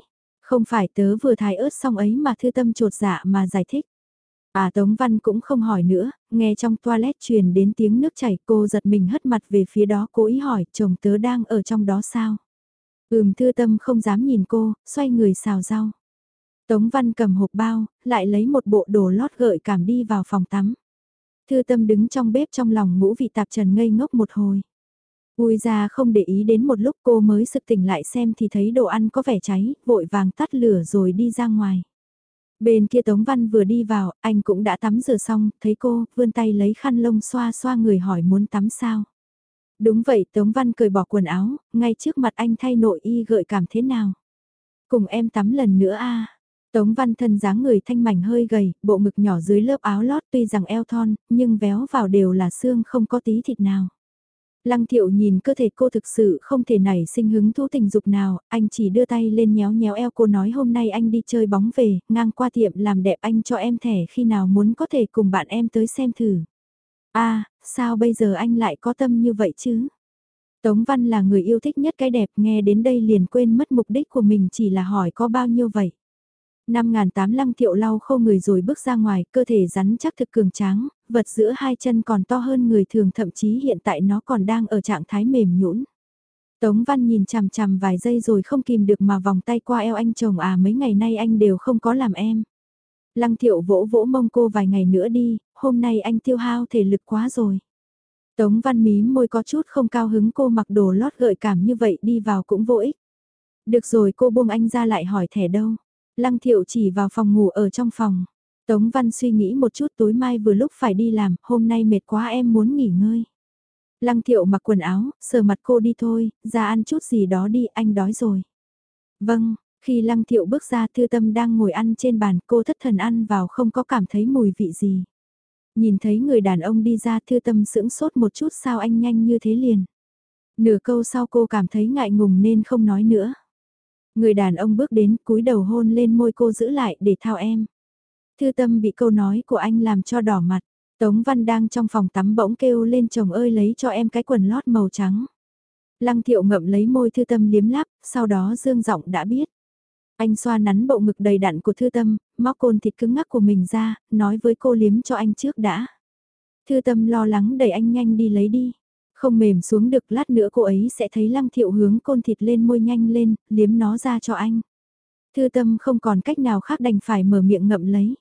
[SPEAKER 1] Không phải tớ vừa thái ớt xong ấy mà thư tâm trột dạ mà giải thích. À Tống Văn cũng không hỏi nữa, nghe trong toilet truyền đến tiếng nước chảy cô giật mình hất mặt về phía đó cố ý hỏi chồng tớ đang ở trong đó sao? Ừm thư tâm không dám nhìn cô, xoay người xào rau. Tống Văn cầm hộp bao, lại lấy một bộ đồ lót gợi cảm đi vào phòng tắm. Thư tâm đứng trong bếp trong lòng ngũ vị tạp trần ngây ngốc một hồi. Ui ra không để ý đến một lúc cô mới sực tỉnh lại xem thì thấy đồ ăn có vẻ cháy, vội vàng tắt lửa rồi đi ra ngoài. Bên kia Tống Văn vừa đi vào, anh cũng đã tắm rửa xong, thấy cô, vươn tay lấy khăn lông xoa xoa người hỏi muốn tắm sao. Đúng vậy, Tống Văn cởi bỏ quần áo, ngay trước mặt anh thay nội y gợi cảm thế nào. Cùng em tắm lần nữa a Tống Văn thân dáng người thanh mảnh hơi gầy, bộ ngực nhỏ dưới lớp áo lót tuy rằng eo thon, nhưng véo vào đều là xương không có tí thịt nào. Lăng thiệu nhìn cơ thể cô thực sự không thể nảy sinh hứng thú tình dục nào, anh chỉ đưa tay lên nhéo nhéo eo cô nói hôm nay anh đi chơi bóng về, ngang qua tiệm làm đẹp anh cho em thẻ khi nào muốn có thể cùng bạn em tới xem thử. a à, sao bây giờ anh lại có tâm như vậy chứ? Tống Văn là người yêu thích nhất cái đẹp nghe đến đây liền quên mất mục đích của mình chỉ là hỏi có bao nhiêu vậy. Năm ngàn tám lăng thiệu lau khô người rồi bước ra ngoài, cơ thể rắn chắc thực cường tráng, vật giữa hai chân còn to hơn người thường thậm chí hiện tại nó còn đang ở trạng thái mềm nhũn. Tống Văn nhìn chằm chằm vài giây rồi không kìm được mà vòng tay qua eo anh chồng à mấy ngày nay anh đều không có làm em. Lăng thiệu vỗ vỗ mông cô vài ngày nữa đi, hôm nay anh tiêu hao thể lực quá rồi. Tống Văn mí môi có chút không cao hứng cô mặc đồ lót gợi cảm như vậy đi vào cũng vô ích. Được rồi cô buông anh ra lại hỏi thẻ đâu. Lăng thiệu chỉ vào phòng ngủ ở trong phòng. Tống Văn suy nghĩ một chút tối mai vừa lúc phải đi làm, hôm nay mệt quá em muốn nghỉ ngơi. Lăng thiệu mặc quần áo, sờ mặt cô đi thôi, ra ăn chút gì đó đi, anh đói rồi. Vâng, khi lăng thiệu bước ra thư tâm đang ngồi ăn trên bàn cô thất thần ăn vào không có cảm thấy mùi vị gì. Nhìn thấy người đàn ông đi ra thư tâm sững sốt một chút sao anh nhanh như thế liền. Nửa câu sau cô cảm thấy ngại ngùng nên không nói nữa. Người đàn ông bước đến cúi đầu hôn lên môi cô giữ lại để thao em. Thư tâm bị câu nói của anh làm cho đỏ mặt. Tống Văn đang trong phòng tắm bỗng kêu lên chồng ơi lấy cho em cái quần lót màu trắng. Lăng thiệu ngậm lấy môi thư tâm liếm láp, sau đó dương giọng đã biết. Anh xoa nắn bộ ngực đầy đặn của thư tâm, móc côn thịt cứng ngắc của mình ra, nói với cô liếm cho anh trước đã. Thư tâm lo lắng đẩy anh nhanh đi lấy đi. Không mềm xuống được lát nữa cô ấy sẽ thấy lăng thiệu hướng côn thịt lên môi nhanh lên, liếm nó ra cho anh. Thư tâm không còn cách nào khác đành phải mở miệng ngậm lấy.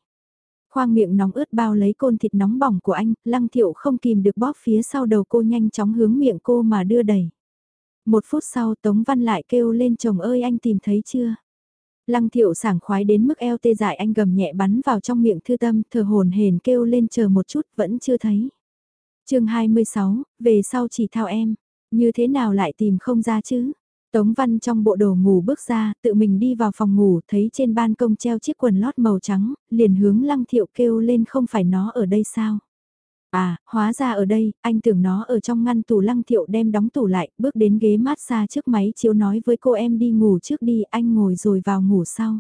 [SPEAKER 1] Khoang miệng nóng ướt bao lấy côn thịt nóng bỏng của anh, lăng thiệu không kìm được bóp phía sau đầu cô nhanh chóng hướng miệng cô mà đưa đẩy. Một phút sau Tống Văn lại kêu lên chồng ơi anh tìm thấy chưa? Lăng thiệu sảng khoái đến mức eo tê dại anh gầm nhẹ bắn vào trong miệng thư tâm thờ hồn hền kêu lên chờ một chút vẫn chưa thấy chương 26, về sau chỉ thao em, như thế nào lại tìm không ra chứ? Tống Văn trong bộ đồ ngủ bước ra, tự mình đi vào phòng ngủ, thấy trên ban công treo chiếc quần lót màu trắng, liền hướng Lăng Thiệu kêu lên không phải nó ở đây sao? À, hóa ra ở đây, anh tưởng nó ở trong ngăn tủ Lăng Thiệu đem đóng tủ lại, bước đến ghế mát xa trước máy chiếu nói với cô em đi ngủ trước đi, anh ngồi rồi vào ngủ sau.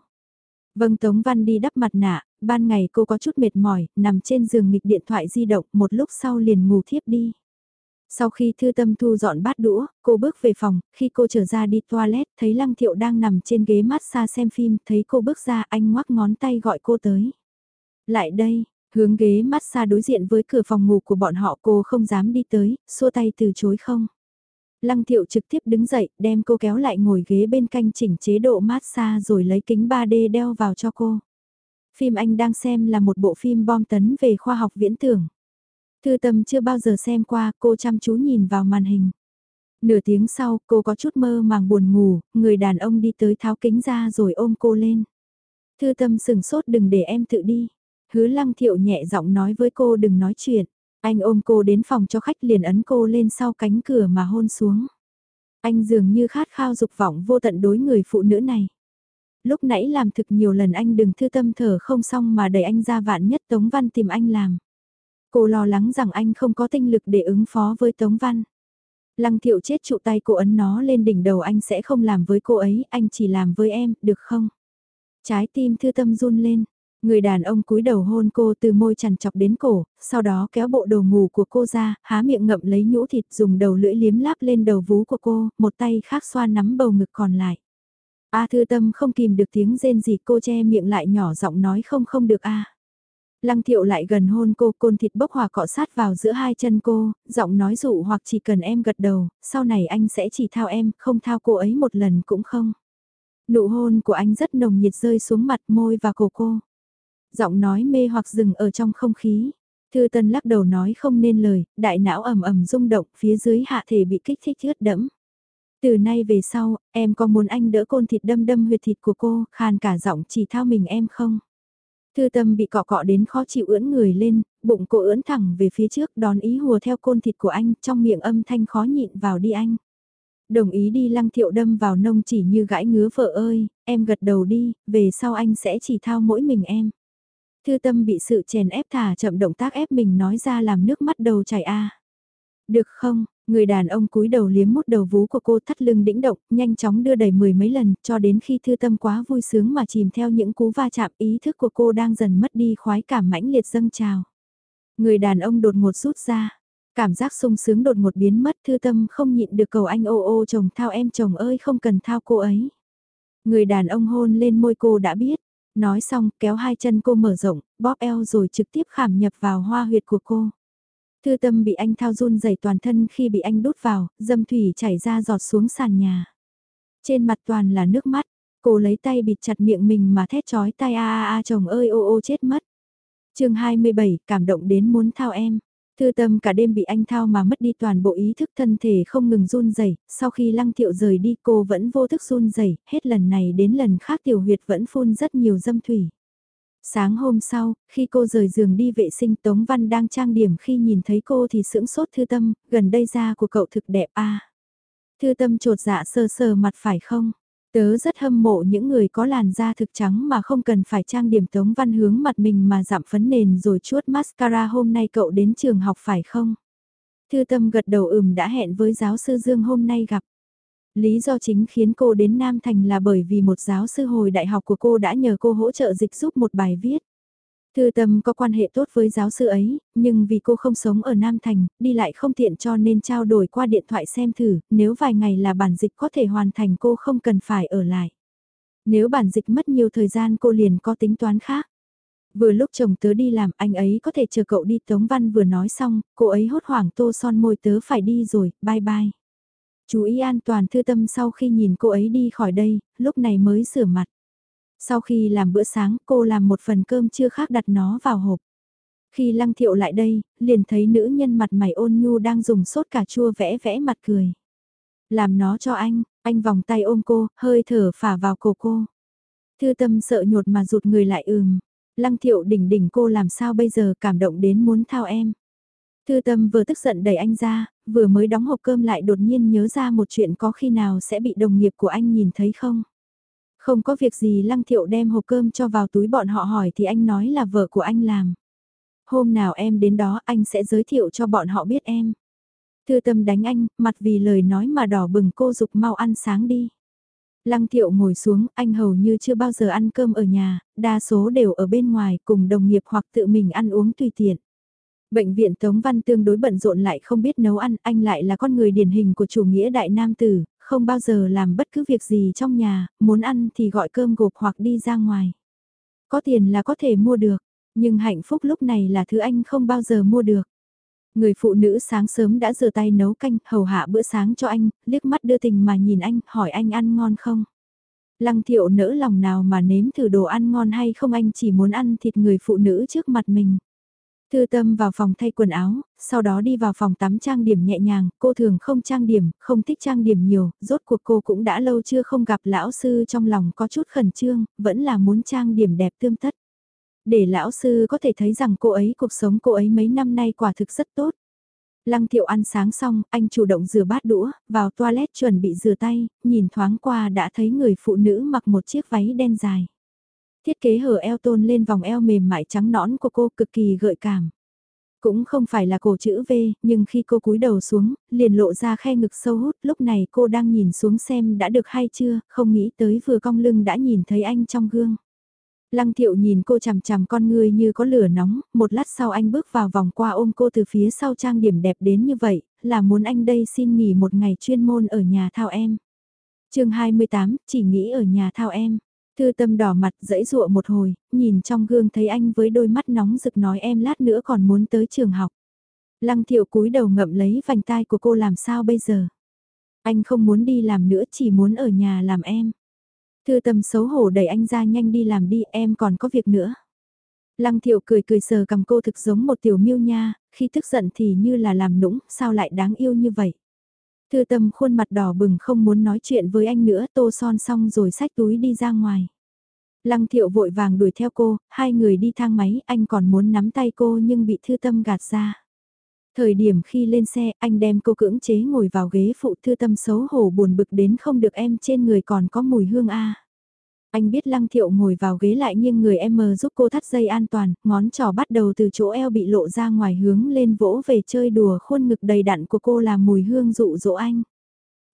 [SPEAKER 1] Vâng Tống Văn đi đắp mặt nạ, ban ngày cô có chút mệt mỏi, nằm trên giường nghịch điện thoại di động một lúc sau liền ngủ thiếp đi. Sau khi thư tâm thu dọn bát đũa, cô bước về phòng, khi cô trở ra đi toilet, thấy Lăng Thiệu đang nằm trên ghế massage xem phim, thấy cô bước ra anh ngoắc ngón tay gọi cô tới. Lại đây, hướng ghế massage đối diện với cửa phòng ngủ của bọn họ cô không dám đi tới, xua tay từ chối không. Lăng thiệu trực tiếp đứng dậy, đem cô kéo lại ngồi ghế bên canh chỉnh chế độ massage rồi lấy kính 3D đeo vào cho cô. Phim anh đang xem là một bộ phim bom tấn về khoa học viễn tưởng. Thư tâm chưa bao giờ xem qua, cô chăm chú nhìn vào màn hình. Nửa tiếng sau, cô có chút mơ màng buồn ngủ, người đàn ông đi tới tháo kính ra rồi ôm cô lên. Thư tâm sừng sốt đừng để em tự đi. Hứa lăng thiệu nhẹ giọng nói với cô đừng nói chuyện. Anh ôm cô đến phòng cho khách liền ấn cô lên sau cánh cửa mà hôn xuống. Anh dường như khát khao dục vọng vô tận đối người phụ nữ này. Lúc nãy làm thực nhiều lần anh đừng thư tâm thở không xong mà đẩy anh ra vạn nhất Tống Văn tìm anh làm. Cô lo lắng rằng anh không có tinh lực để ứng phó với Tống Văn. Lăng thiệu chết trụ tay cô ấn nó lên đỉnh đầu anh sẽ không làm với cô ấy, anh chỉ làm với em, được không? Trái tim thư tâm run lên, Người đàn ông cúi đầu hôn cô từ môi chằn chọc đến cổ, sau đó kéo bộ đồ ngủ của cô ra, há miệng ngậm lấy nhũ thịt dùng đầu lưỡi liếm láp lên đầu vú của cô, một tay khác xoa nắm bầu ngực còn lại. A thư tâm không kìm được tiếng rên gì cô che miệng lại nhỏ giọng nói không không được a. Lăng thiệu lại gần hôn cô côn thịt bốc hòa cọ sát vào giữa hai chân cô, giọng nói dụ hoặc chỉ cần em gật đầu, sau này anh sẽ chỉ thao em, không thao cô ấy một lần cũng không. Nụ hôn của anh rất nồng nhiệt rơi xuống mặt môi và cổ cô. Giọng nói mê hoặc dừng ở trong không khí. Thư Tân lắc đầu nói không nên lời, đại não ầm ầm rung động, phía dưới hạ thể bị kích thích ướt đẫm. Từ nay về sau, em có muốn anh đỡ côn thịt đâm đâm huyệt thịt của cô, khan cả giọng chỉ thao mình em không? Thư tâm bị cọ cọ đến khó chịu ưỡn người lên, bụng cô ưỡn thẳng về phía trước đón ý hùa theo côn thịt của anh, trong miệng âm thanh khó nhịn vào đi anh. Đồng ý đi lăng thiệu đâm vào nông chỉ như gãi ngứa vợ ơi, em gật đầu đi, về sau anh sẽ chỉ thao mỗi mình em. Thư tâm bị sự chèn ép thả chậm động tác ép mình nói ra làm nước mắt đầu chảy a. Được không, người đàn ông cúi đầu liếm mút đầu vú của cô thắt lưng đĩnh động, nhanh chóng đưa đẩy mười mấy lần cho đến khi thư tâm quá vui sướng mà chìm theo những cú va chạm ý thức của cô đang dần mất đi khoái cảm mãnh liệt dâng trào. Người đàn ông đột ngột rút ra, cảm giác sung sướng đột ngột biến mất thư tâm không nhịn được cầu anh ô ô chồng thao em chồng ơi không cần thao cô ấy. Người đàn ông hôn lên môi cô đã biết, Nói xong kéo hai chân cô mở rộng, bóp eo rồi trực tiếp khảm nhập vào hoa huyệt của cô. Thư tâm bị anh thao run dày toàn thân khi bị anh đút vào, dâm thủy chảy ra giọt xuống sàn nhà. Trên mặt toàn là nước mắt, cô lấy tay bịt chặt miệng mình mà thét chói tai a a a chồng ơi ô ô chết mất. chương 27, cảm động đến muốn thao em. Thư tâm cả đêm bị anh thao mà mất đi toàn bộ ý thức thân thể không ngừng run rẩy sau khi lăng thiệu rời đi cô vẫn vô thức run rẩy hết lần này đến lần khác tiểu huyệt vẫn phun rất nhiều dâm thủy. Sáng hôm sau, khi cô rời giường đi vệ sinh Tống Văn đang trang điểm khi nhìn thấy cô thì sững sốt thư tâm, gần đây da của cậu thực đẹp a Thư tâm trột dạ sờ sờ mặt phải không? Tớ rất hâm mộ những người có làn da thực trắng mà không cần phải trang điểm tống văn hướng mặt mình mà giảm phấn nền rồi chuốt mascara hôm nay cậu đến trường học phải không? Thư tâm gật đầu ừm đã hẹn với giáo sư Dương hôm nay gặp. Lý do chính khiến cô đến Nam Thành là bởi vì một giáo sư hồi đại học của cô đã nhờ cô hỗ trợ dịch giúp một bài viết. Thư tâm có quan hệ tốt với giáo sư ấy, nhưng vì cô không sống ở Nam Thành, đi lại không tiện cho nên trao đổi qua điện thoại xem thử, nếu vài ngày là bản dịch có thể hoàn thành cô không cần phải ở lại. Nếu bản dịch mất nhiều thời gian cô liền có tính toán khác. Vừa lúc chồng tớ đi làm anh ấy có thể chờ cậu đi Tống Văn vừa nói xong, cô ấy hốt hoảng tô son môi tớ phải đi rồi, bye bye. Chú ý an toàn thư tâm sau khi nhìn cô ấy đi khỏi đây, lúc này mới sửa mặt. Sau khi làm bữa sáng cô làm một phần cơm chưa khác đặt nó vào hộp. Khi lăng thiệu lại đây, liền thấy nữ nhân mặt mày ôn nhu đang dùng sốt cà chua vẽ vẽ mặt cười. Làm nó cho anh, anh vòng tay ôm cô, hơi thở phả vào cổ cô. Thư tâm sợ nhột mà rụt người lại ừm. Lăng thiệu đỉnh đỉnh cô làm sao bây giờ cảm động đến muốn thao em. Thư tâm vừa tức giận đẩy anh ra, vừa mới đóng hộp cơm lại đột nhiên nhớ ra một chuyện có khi nào sẽ bị đồng nghiệp của anh nhìn thấy không. Không có việc gì lăng thiệu đem hộp cơm cho vào túi bọn họ hỏi thì anh nói là vợ của anh làm. Hôm nào em đến đó anh sẽ giới thiệu cho bọn họ biết em. Thư tâm đánh anh, mặt vì lời nói mà đỏ bừng cô dục mau ăn sáng đi. Lăng thiệu ngồi xuống, anh hầu như chưa bao giờ ăn cơm ở nhà, đa số đều ở bên ngoài cùng đồng nghiệp hoặc tự mình ăn uống tùy tiện. Bệnh viện Tống Văn tương đối bận rộn lại không biết nấu ăn, anh lại là con người điển hình của chủ nghĩa đại nam tử, không bao giờ làm bất cứ việc gì trong nhà, muốn ăn thì gọi cơm gộp hoặc đi ra ngoài. Có tiền là có thể mua được, nhưng hạnh phúc lúc này là thứ anh không bao giờ mua được. Người phụ nữ sáng sớm đã rửa tay nấu canh, hầu hạ bữa sáng cho anh, liếc mắt đưa tình mà nhìn anh, hỏi anh ăn ngon không? Lăng thiệu nỡ lòng nào mà nếm thử đồ ăn ngon hay không anh chỉ muốn ăn thịt người phụ nữ trước mặt mình. Thư tâm vào phòng thay quần áo, sau đó đi vào phòng tắm trang điểm nhẹ nhàng, cô thường không trang điểm, không thích trang điểm nhiều, rốt cuộc cô cũng đã lâu chưa không gặp lão sư trong lòng có chút khẩn trương, vẫn là muốn trang điểm đẹp tươm tất. Để lão sư có thể thấy rằng cô ấy cuộc sống cô ấy mấy năm nay quả thực rất tốt. Lăng thiệu ăn sáng xong, anh chủ động rửa bát đũa, vào toilet chuẩn bị rửa tay, nhìn thoáng qua đã thấy người phụ nữ mặc một chiếc váy đen dài. Thiết kế hở eo tôn lên vòng eo mềm mại trắng nõn của cô cực kỳ gợi cảm. Cũng không phải là cổ chữ V, nhưng khi cô cúi đầu xuống, liền lộ ra khe ngực sâu hút, lúc này cô đang nhìn xuống xem đã được hay chưa, không nghĩ tới vừa cong lưng đã nhìn thấy anh trong gương. Lăng thiệu nhìn cô chằm chằm con người như có lửa nóng, một lát sau anh bước vào vòng qua ôm cô từ phía sau trang điểm đẹp đến như vậy, là muốn anh đây xin nghỉ một ngày chuyên môn ở nhà thao em. chương 28, chỉ nghĩ ở nhà thao em. Thư tâm đỏ mặt dẫy dụa một hồi, nhìn trong gương thấy anh với đôi mắt nóng rực nói em lát nữa còn muốn tới trường học. Lăng thiệu cúi đầu ngậm lấy vành tai của cô làm sao bây giờ. Anh không muốn đi làm nữa chỉ muốn ở nhà làm em. Thư tâm xấu hổ đẩy anh ra nhanh đi làm đi em còn có việc nữa. Lăng thiệu cười cười sờ cầm cô thực giống một tiểu miêu nha, khi tức giận thì như là làm nũng, sao lại đáng yêu như vậy. Thư tâm khuôn mặt đỏ bừng không muốn nói chuyện với anh nữa tô son xong rồi xách túi đi ra ngoài. Lăng thiệu vội vàng đuổi theo cô, hai người đi thang máy, anh còn muốn nắm tay cô nhưng bị thư tâm gạt ra. Thời điểm khi lên xe, anh đem cô cưỡng chế ngồi vào ghế phụ thư tâm xấu hổ buồn bực đến không được em trên người còn có mùi hương a. Anh biết lăng thiệu ngồi vào ghế lại nhưng người em mờ giúp cô thắt dây an toàn, ngón trỏ bắt đầu từ chỗ eo bị lộ ra ngoài hướng lên vỗ về chơi đùa khuôn ngực đầy đặn của cô là mùi hương dụ dỗ anh.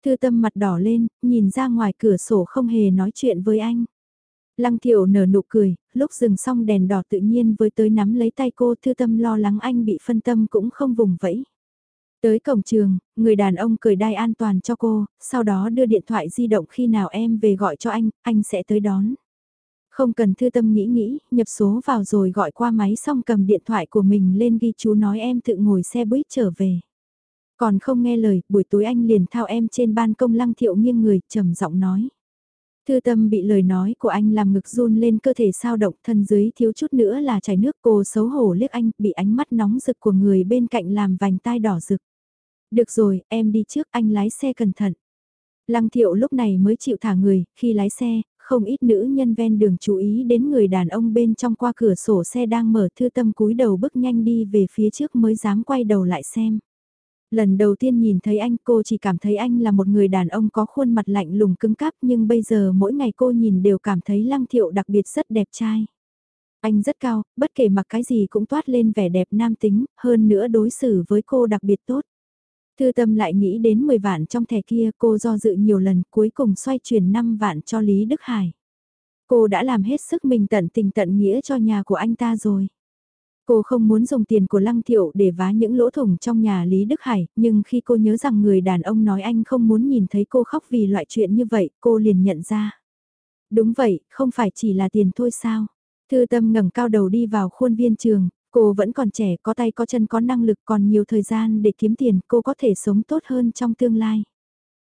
[SPEAKER 1] Thư tâm mặt đỏ lên, nhìn ra ngoài cửa sổ không hề nói chuyện với anh. Lăng thiệu nở nụ cười, lúc dừng xong đèn đỏ tự nhiên với tới nắm lấy tay cô thư tâm lo lắng anh bị phân tâm cũng không vùng vẫy. Tới cổng trường, người đàn ông cười đai an toàn cho cô, sau đó đưa điện thoại di động khi nào em về gọi cho anh, anh sẽ tới đón. Không cần thư tâm nghĩ nghĩ, nhập số vào rồi gọi qua máy xong cầm điện thoại của mình lên ghi chú nói em tự ngồi xe buýt trở về. Còn không nghe lời, buổi tối anh liền thao em trên ban công lăng thiệu nghiêng người, trầm giọng nói. Thư tâm bị lời nói của anh làm ngực run lên cơ thể sao động thân dưới thiếu chút nữa là chảy nước cô xấu hổ liếc anh bị ánh mắt nóng rực của người bên cạnh làm vành tai đỏ rực. Được rồi, em đi trước anh lái xe cẩn thận. Lăng thiệu lúc này mới chịu thả người, khi lái xe, không ít nữ nhân ven đường chú ý đến người đàn ông bên trong qua cửa sổ xe đang mở thư tâm cúi đầu bước nhanh đi về phía trước mới dám quay đầu lại xem. Lần đầu tiên nhìn thấy anh cô chỉ cảm thấy anh là một người đàn ông có khuôn mặt lạnh lùng cứng cáp nhưng bây giờ mỗi ngày cô nhìn đều cảm thấy lăng thiệu đặc biệt rất đẹp trai. Anh rất cao, bất kể mặc cái gì cũng toát lên vẻ đẹp nam tính, hơn nữa đối xử với cô đặc biệt tốt. Thư tâm lại nghĩ đến 10 vạn trong thẻ kia cô do dự nhiều lần cuối cùng xoay chuyển 5 vạn cho Lý Đức Hải. Cô đã làm hết sức mình tận tình tận nghĩa cho nhà của anh ta rồi. Cô không muốn dùng tiền của Lăng Thiệu để vá những lỗ thủng trong nhà Lý Đức Hải, nhưng khi cô nhớ rằng người đàn ông nói anh không muốn nhìn thấy cô khóc vì loại chuyện như vậy, cô liền nhận ra. Đúng vậy, không phải chỉ là tiền thôi sao? Thư tâm ngẩng cao đầu đi vào khuôn viên trường, cô vẫn còn trẻ, có tay có chân có năng lực còn nhiều thời gian để kiếm tiền, cô có thể sống tốt hơn trong tương lai.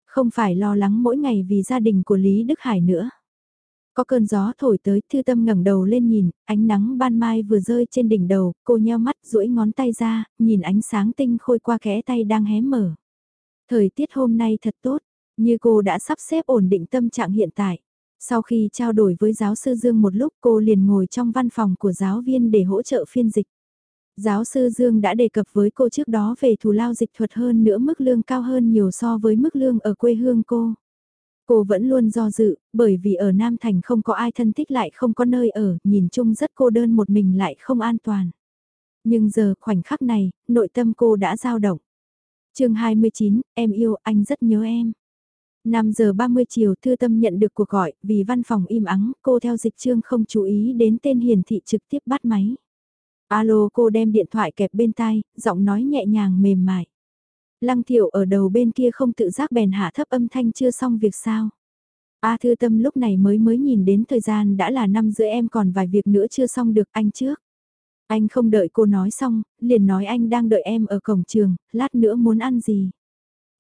[SPEAKER 1] Không phải lo lắng mỗi ngày vì gia đình của Lý Đức Hải nữa. Có cơn gió thổi tới, thư tâm ngẩng đầu lên nhìn, ánh nắng ban mai vừa rơi trên đỉnh đầu, cô nheo mắt duỗi ngón tay ra, nhìn ánh sáng tinh khôi qua kẽ tay đang hé mở. Thời tiết hôm nay thật tốt, như cô đã sắp xếp ổn định tâm trạng hiện tại. Sau khi trao đổi với giáo sư Dương một lúc cô liền ngồi trong văn phòng của giáo viên để hỗ trợ phiên dịch. Giáo sư Dương đã đề cập với cô trước đó về thù lao dịch thuật hơn nữa mức lương cao hơn nhiều so với mức lương ở quê hương cô. Cô vẫn luôn do dự, bởi vì ở Nam Thành không có ai thân thích lại không có nơi ở, nhìn chung rất cô đơn một mình lại không an toàn. Nhưng giờ khoảnh khắc này, nội tâm cô đã dao động. chương 29, em yêu, anh rất nhớ em. 5 giờ 30 chiều thư tâm nhận được cuộc gọi, vì văn phòng im ắng, cô theo dịch trương không chú ý đến tên hiển thị trực tiếp bắt máy. Alo cô đem điện thoại kẹp bên tai, giọng nói nhẹ nhàng mềm mại. Lăng thiệu ở đầu bên kia không tự giác bèn hạ thấp âm thanh chưa xong việc sao. A thư tâm lúc này mới mới nhìn đến thời gian đã là năm giữa em còn vài việc nữa chưa xong được anh trước. Anh không đợi cô nói xong, liền nói anh đang đợi em ở cổng trường, lát nữa muốn ăn gì.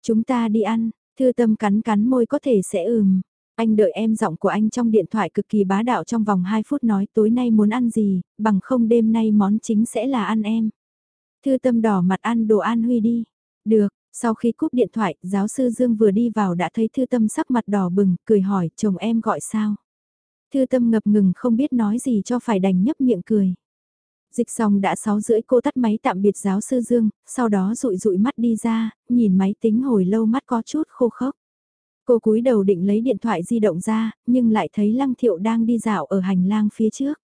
[SPEAKER 1] Chúng ta đi ăn, thư tâm cắn cắn môi có thể sẽ ừm. Anh đợi em giọng của anh trong điện thoại cực kỳ bá đạo trong vòng 2 phút nói tối nay muốn ăn gì, bằng không đêm nay món chính sẽ là ăn em. Thư tâm đỏ mặt ăn đồ an huy đi. Được, sau khi cúp điện thoại, giáo sư Dương vừa đi vào đã thấy thư tâm sắc mặt đỏ bừng, cười hỏi chồng em gọi sao. Thư tâm ngập ngừng không biết nói gì cho phải đành nhấp miệng cười. Dịch xong đã 6 rưỡi cô tắt máy tạm biệt giáo sư Dương, sau đó rụi rụi mắt đi ra, nhìn máy tính hồi lâu mắt có chút khô khốc. Cô cúi đầu định lấy điện thoại di động ra, nhưng lại thấy Lăng Thiệu đang đi dạo ở hành lang phía trước.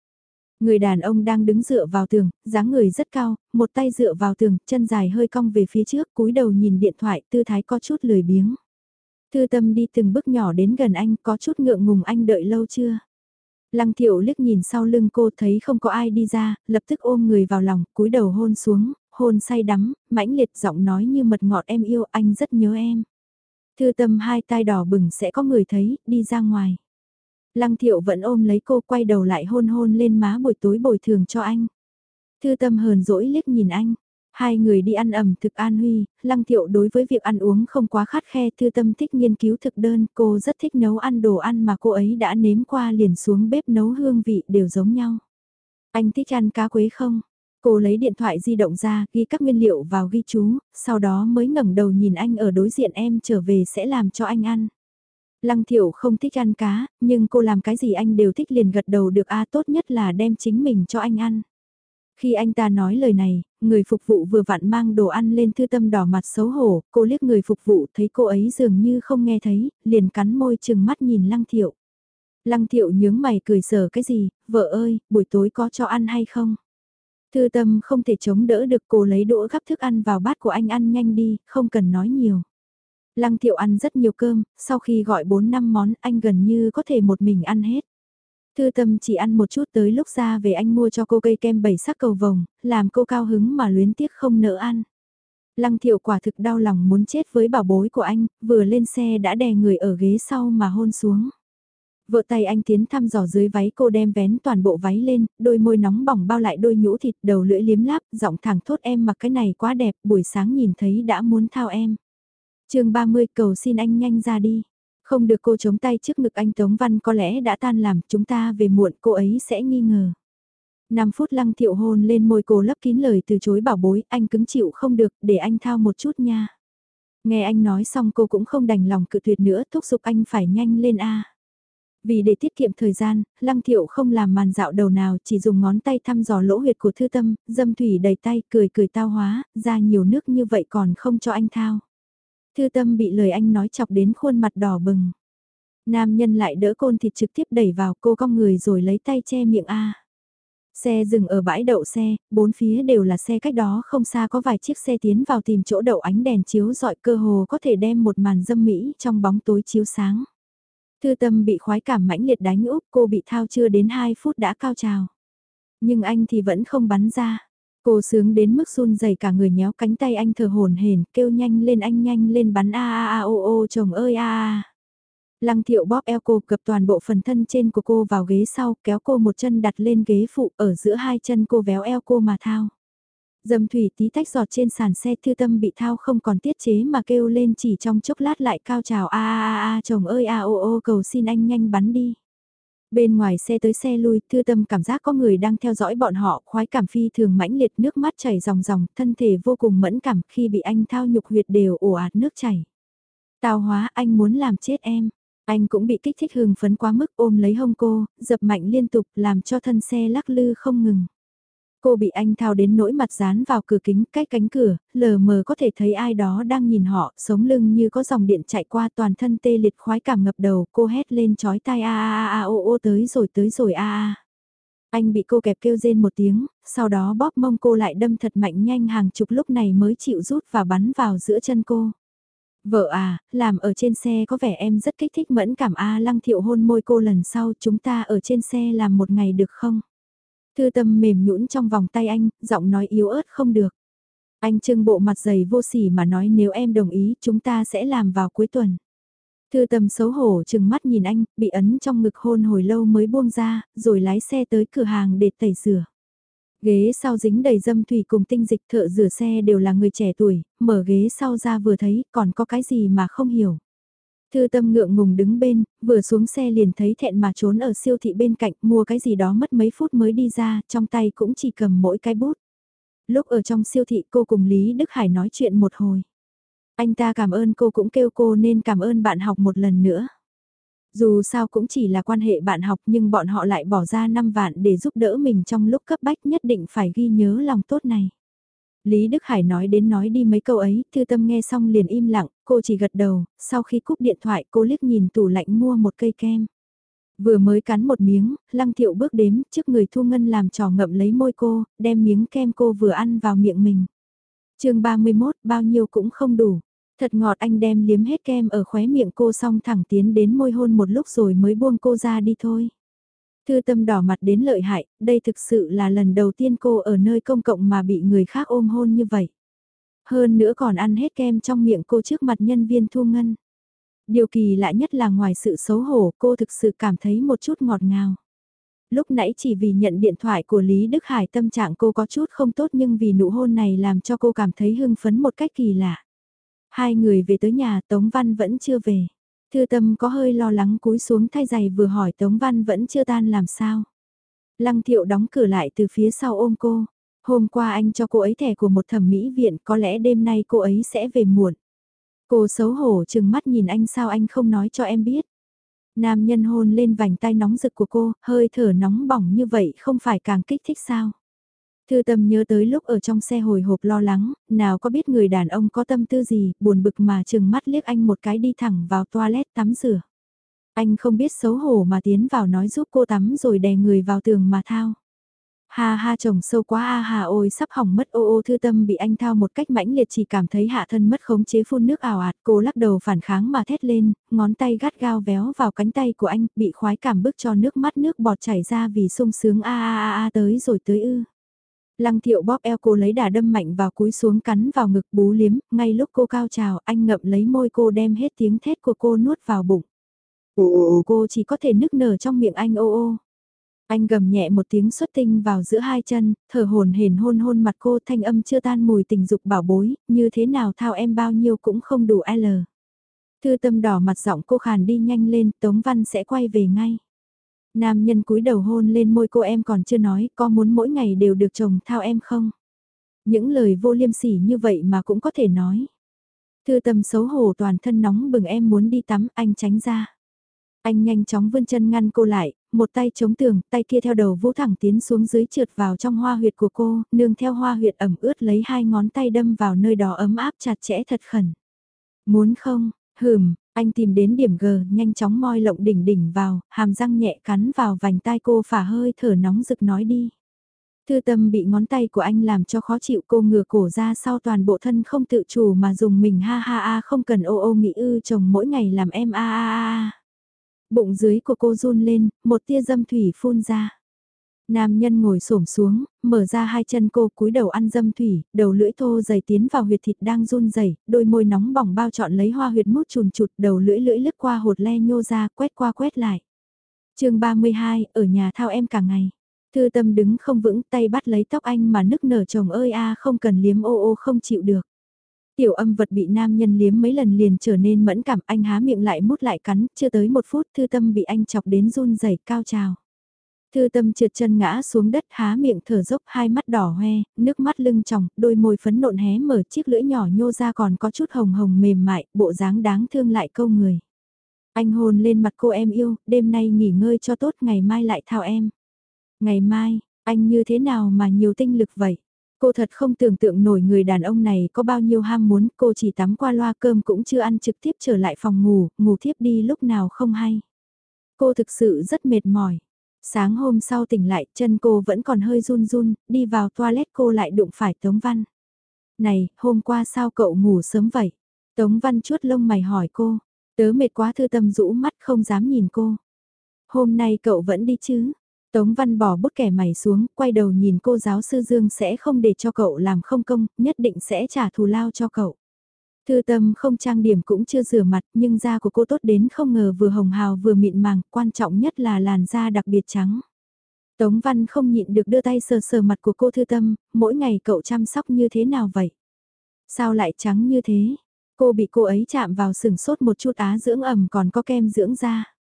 [SPEAKER 1] Người đàn ông đang đứng dựa vào tường, dáng người rất cao, một tay dựa vào tường, chân dài hơi cong về phía trước, cúi đầu nhìn điện thoại, tư thái có chút lười biếng. Thư tâm đi từng bước nhỏ đến gần anh, có chút ngượng ngùng anh đợi lâu chưa? Lăng thiệu liếc nhìn sau lưng cô thấy không có ai đi ra, lập tức ôm người vào lòng, cúi đầu hôn xuống, hôn say đắm, mãnh liệt giọng nói như mật ngọt em yêu anh rất nhớ em. Thư tâm hai tai đỏ bừng sẽ có người thấy, đi ra ngoài. Lăng thiệu vẫn ôm lấy cô quay đầu lại hôn hôn lên má buổi tối bồi thường cho anh. Thư tâm hờn dỗi liếc nhìn anh. Hai người đi ăn ẩm thực an huy, lăng thiệu đối với việc ăn uống không quá khắt khe thư tâm thích nghiên cứu thực đơn, cô rất thích nấu ăn đồ ăn mà cô ấy đã nếm qua liền xuống bếp nấu hương vị đều giống nhau. Anh thích ăn cá quế không? Cô lấy điện thoại di động ra, ghi các nguyên liệu vào ghi chú, sau đó mới ngẩng đầu nhìn anh ở đối diện em trở về sẽ làm cho anh ăn. Lăng thiệu không thích ăn cá, nhưng cô làm cái gì anh đều thích liền gật đầu được a tốt nhất là đem chính mình cho anh ăn. Khi anh ta nói lời này, người phục vụ vừa vặn mang đồ ăn lên thư tâm đỏ mặt xấu hổ, cô liếc người phục vụ thấy cô ấy dường như không nghe thấy, liền cắn môi chừng mắt nhìn lăng thiệu. Lăng thiệu nhướng mày cười sờ cái gì, vợ ơi, buổi tối có cho ăn hay không? Thư tâm không thể chống đỡ được cô lấy đũa gắp thức ăn vào bát của anh ăn nhanh đi, không cần nói nhiều. Lăng thiệu ăn rất nhiều cơm, sau khi gọi 4 năm món anh gần như có thể một mình ăn hết. Thư tâm chỉ ăn một chút tới lúc ra về anh mua cho cô cây kem bảy sắc cầu vồng, làm cô cao hứng mà luyến tiếc không nỡ ăn. Lăng thiệu quả thực đau lòng muốn chết với bảo bối của anh, vừa lên xe đã đè người ở ghế sau mà hôn xuống. Vợ tay anh tiến thăm dò dưới váy cô đem vén toàn bộ váy lên, đôi môi nóng bỏng bao lại đôi nhũ thịt đầu lưỡi liếm láp, giọng thẳng thốt em mặc cái này quá đẹp, buổi sáng nhìn thấy đã muốn thao em. chương 30 cầu xin anh nhanh ra đi. Không được cô chống tay trước ngực anh Tống Văn có lẽ đã tan làm, chúng ta về muộn cô ấy sẽ nghi ngờ. 5 phút lăng thiệu hôn lên môi cô lấp kín lời từ chối bảo bối, anh cứng chịu không được, để anh thao một chút nha. Nghe anh nói xong cô cũng không đành lòng cự tuyệt nữa, thúc giục anh phải nhanh lên A. Vì để tiết kiệm thời gian, Lăng Thiệu không làm màn dạo đầu nào, chỉ dùng ngón tay thăm dò lỗ huyệt của thư tâm, dâm thủy đầy tay, cười cười tao hóa, ra nhiều nước như vậy còn không cho anh thao. Thư tâm bị lời anh nói chọc đến khuôn mặt đỏ bừng. Nam nhân lại đỡ côn thịt trực tiếp đẩy vào cô cong người rồi lấy tay che miệng A. Xe dừng ở bãi đậu xe, bốn phía đều là xe cách đó không xa có vài chiếc xe tiến vào tìm chỗ đậu ánh đèn chiếu dọi cơ hồ có thể đem một màn dâm mỹ trong bóng tối chiếu sáng. Thư tâm bị khoái cảm mãnh liệt đánh úp, cô bị thao chưa đến 2 phút đã cao trào. Nhưng anh thì vẫn không bắn ra. Cô sướng đến mức run rẩy cả người nhéo cánh tay anh thở hồn hển, kêu nhanh lên anh nhanh lên bắn a a a o o chồng ơi a a. Lăng thiệu bóp eo cô cập toàn bộ phần thân trên của cô vào ghế sau, kéo cô một chân đặt lên ghế phụ, ở giữa hai chân cô véo eo cô mà thao. Dầm thủy tí tách giọt trên sàn xe thư tâm bị thao không còn tiết chế mà kêu lên chỉ trong chốc lát lại cao trào a a a chồng ơi a o o cầu xin anh nhanh bắn đi. Bên ngoài xe tới xe lui, thư tâm cảm giác có người đang theo dõi bọn họ, khoái cảm phi thường mãnh liệt nước mắt chảy ròng ròng, thân thể vô cùng mẫn cảm khi bị anh thao nhục huyệt đều ổ ạt nước chảy. Tào hóa anh muốn làm chết em. Anh cũng bị kích thích hưng phấn quá mức ôm lấy hông cô, dập mạnh liên tục làm cho thân xe lắc lư không ngừng. Cô bị anh thao đến nỗi mặt dán vào cửa kính cách cánh cửa, lờ mờ có thể thấy ai đó đang nhìn họ, sống lưng như có dòng điện chạy qua toàn thân tê liệt khoái cảm ngập đầu, cô hét lên chói tai a a a ô ô tới rồi tới rồi a a. Anh bị cô kẹp kêu rên một tiếng, sau đó bóp mông cô lại đâm thật mạnh nhanh hàng chục lúc này mới chịu rút và bắn vào giữa chân cô. Vợ à, làm ở trên xe có vẻ em rất kích thích mẫn cảm a lăng thiệu hôn môi cô lần sau chúng ta ở trên xe làm một ngày được không? Thư tâm mềm nhũn trong vòng tay anh, giọng nói yếu ớt không được. Anh trưng bộ mặt dày vô sỉ mà nói nếu em đồng ý chúng ta sẽ làm vào cuối tuần. Thư tâm xấu hổ chừng mắt nhìn anh, bị ấn trong ngực hôn hồi lâu mới buông ra, rồi lái xe tới cửa hàng để tẩy rửa. Ghế sau dính đầy dâm thủy cùng tinh dịch thợ rửa xe đều là người trẻ tuổi, mở ghế sau ra vừa thấy còn có cái gì mà không hiểu. Thư tâm ngượng ngùng đứng bên, vừa xuống xe liền thấy thẹn mà trốn ở siêu thị bên cạnh mua cái gì đó mất mấy phút mới đi ra, trong tay cũng chỉ cầm mỗi cái bút. Lúc ở trong siêu thị cô cùng Lý Đức Hải nói chuyện một hồi. Anh ta cảm ơn cô cũng kêu cô nên cảm ơn bạn học một lần nữa. Dù sao cũng chỉ là quan hệ bạn học nhưng bọn họ lại bỏ ra 5 vạn để giúp đỡ mình trong lúc cấp bách nhất định phải ghi nhớ lòng tốt này. Lý Đức Hải nói đến nói đi mấy câu ấy, thư tâm nghe xong liền im lặng, cô chỉ gật đầu, sau khi cúp điện thoại cô liếc nhìn tủ lạnh mua một cây kem. Vừa mới cắn một miếng, lăng thiệu bước đếm trước người thu ngân làm trò ngậm lấy môi cô, đem miếng kem cô vừa ăn vào miệng mình. chương 31 bao nhiêu cũng không đủ. Thật ngọt anh đem liếm hết kem ở khóe miệng cô xong thẳng tiến đến môi hôn một lúc rồi mới buông cô ra đi thôi. Thư tâm đỏ mặt đến lợi hại, đây thực sự là lần đầu tiên cô ở nơi công cộng mà bị người khác ôm hôn như vậy. Hơn nữa còn ăn hết kem trong miệng cô trước mặt nhân viên thu ngân. Điều kỳ lạ nhất là ngoài sự xấu hổ cô thực sự cảm thấy một chút ngọt ngào. Lúc nãy chỉ vì nhận điện thoại của Lý Đức Hải tâm trạng cô có chút không tốt nhưng vì nụ hôn này làm cho cô cảm thấy hưng phấn một cách kỳ lạ. Hai người về tới nhà Tống Văn vẫn chưa về. Thư tâm có hơi lo lắng cúi xuống thay giày vừa hỏi Tống Văn vẫn chưa tan làm sao. Lăng thiệu đóng cửa lại từ phía sau ôm cô. Hôm qua anh cho cô ấy thẻ của một thẩm mỹ viện có lẽ đêm nay cô ấy sẽ về muộn. Cô xấu hổ chừng mắt nhìn anh sao anh không nói cho em biết. Nam nhân hôn lên vành tay nóng rực của cô, hơi thở nóng bỏng như vậy không phải càng kích thích sao. Thư tâm nhớ tới lúc ở trong xe hồi hộp lo lắng, nào có biết người đàn ông có tâm tư gì, buồn bực mà chừng mắt liếc anh một cái đi thẳng vào toilet tắm rửa. Anh không biết xấu hổ mà tiến vào nói giúp cô tắm rồi đè người vào tường mà thao. Ha ha chồng sâu quá a hà ôi sắp hỏng mất ô ô thư tâm bị anh thao một cách mãnh liệt chỉ cảm thấy hạ thân mất khống chế phun nước ảo ạt cô lắc đầu phản kháng mà thét lên, ngón tay gắt gao véo vào cánh tay của anh bị khoái cảm bức cho nước mắt nước bọt chảy ra vì sung sướng a a a a tới rồi tới ư. Lăng thiệu bóp eo cô lấy đà đâm mạnh vào cúi xuống cắn vào ngực bú liếm, ngay lúc cô cao trào anh ngậm lấy môi cô đem hết tiếng thét của cô nuốt vào bụng. Ô cô chỉ có thể nức nở trong miệng anh ô ô. Anh gầm nhẹ một tiếng xuất tinh vào giữa hai chân, thở hồn hển hôn hôn mặt cô thanh âm chưa tan mùi tình dục bảo bối, như thế nào thao em bao nhiêu cũng không đủ L. Thư tâm đỏ mặt giọng cô khàn đi nhanh lên, Tống Văn sẽ quay về ngay. Nam nhân cúi đầu hôn lên môi cô em còn chưa nói, có muốn mỗi ngày đều được chồng thao em không? Những lời vô liêm sỉ như vậy mà cũng có thể nói. Thư tâm xấu hổ toàn thân nóng bừng em muốn đi tắm, anh tránh ra. Anh nhanh chóng vươn chân ngăn cô lại, một tay chống tường, tay kia theo đầu vũ thẳng tiến xuống dưới trượt vào trong hoa huyệt của cô, nương theo hoa huyệt ẩm ướt lấy hai ngón tay đâm vào nơi đó ấm áp chặt chẽ thật khẩn. Muốn không, hừm, anh tìm đến điểm G, nhanh chóng moi lộng đỉnh đỉnh vào, hàm răng nhẹ cắn vào vành tai cô phả hơi thở nóng rực nói đi. Thư tâm bị ngón tay của anh làm cho khó chịu cô ngửa cổ ra sau toàn bộ thân không tự chủ mà dùng mình ha ha a không cần ô ô nghĩ ư chồng mỗi ngày làm em a a a. Bụng dưới của cô run lên, một tia dâm thủy phun ra. Nam nhân ngồi xổm xuống, mở ra hai chân cô cúi đầu ăn dâm thủy, đầu lưỡi thô dày tiến vào huyệt thịt đang run rẩy, đôi môi nóng bỏng bao trọn lấy hoa huyệt mút chùn chụt, đầu lưỡi lưỡi lướt qua hột le nhô ra, quét qua quét lại. chương 32, ở nhà thao em cả ngày. Thư tâm đứng không vững, tay bắt lấy tóc anh mà nức nở chồng ơi a không cần liếm ô ô không chịu được. Tiểu âm vật bị nam nhân liếm mấy lần liền trở nên mẫn cảm, anh há miệng lại mút lại cắn, chưa tới một phút thư tâm bị anh chọc đến run rẩy cao trào. Thư tâm trượt chân ngã xuống đất há miệng thở dốc hai mắt đỏ hoe, nước mắt lưng tròng, đôi môi phấn nộn hé mở chiếc lưỡi nhỏ nhô ra còn có chút hồng hồng mềm mại, bộ dáng đáng thương lại câu người. Anh hôn lên mặt cô em yêu, đêm nay nghỉ ngơi cho tốt ngày mai lại thao em. Ngày mai, anh như thế nào mà nhiều tinh lực vậy? Cô thật không tưởng tượng nổi người đàn ông này có bao nhiêu ham muốn, cô chỉ tắm qua loa cơm cũng chưa ăn trực tiếp trở lại phòng ngủ, ngủ thiếp đi lúc nào không hay. Cô thực sự rất mệt mỏi. Sáng hôm sau tỉnh lại, chân cô vẫn còn hơi run run, đi vào toilet cô lại đụng phải Tống Văn. Này, hôm qua sao cậu ngủ sớm vậy? Tống Văn chuốt lông mày hỏi cô, tớ mệt quá thư tâm rũ mắt không dám nhìn cô. Hôm nay cậu vẫn đi chứ? Tống Văn bỏ bút kẻ mày xuống, quay đầu nhìn cô giáo sư Dương sẽ không để cho cậu làm không công, nhất định sẽ trả thù lao cho cậu. Thư tâm không trang điểm cũng chưa rửa mặt nhưng da của cô tốt đến không ngờ vừa hồng hào vừa mịn màng, quan trọng nhất là làn da đặc biệt trắng. Tống Văn không nhịn được đưa tay sờ sờ mặt của cô thư tâm, mỗi ngày cậu chăm sóc như thế nào vậy? Sao lại trắng như thế? Cô bị cô ấy chạm vào sừng sốt một chút á dưỡng ẩm còn có kem dưỡng da.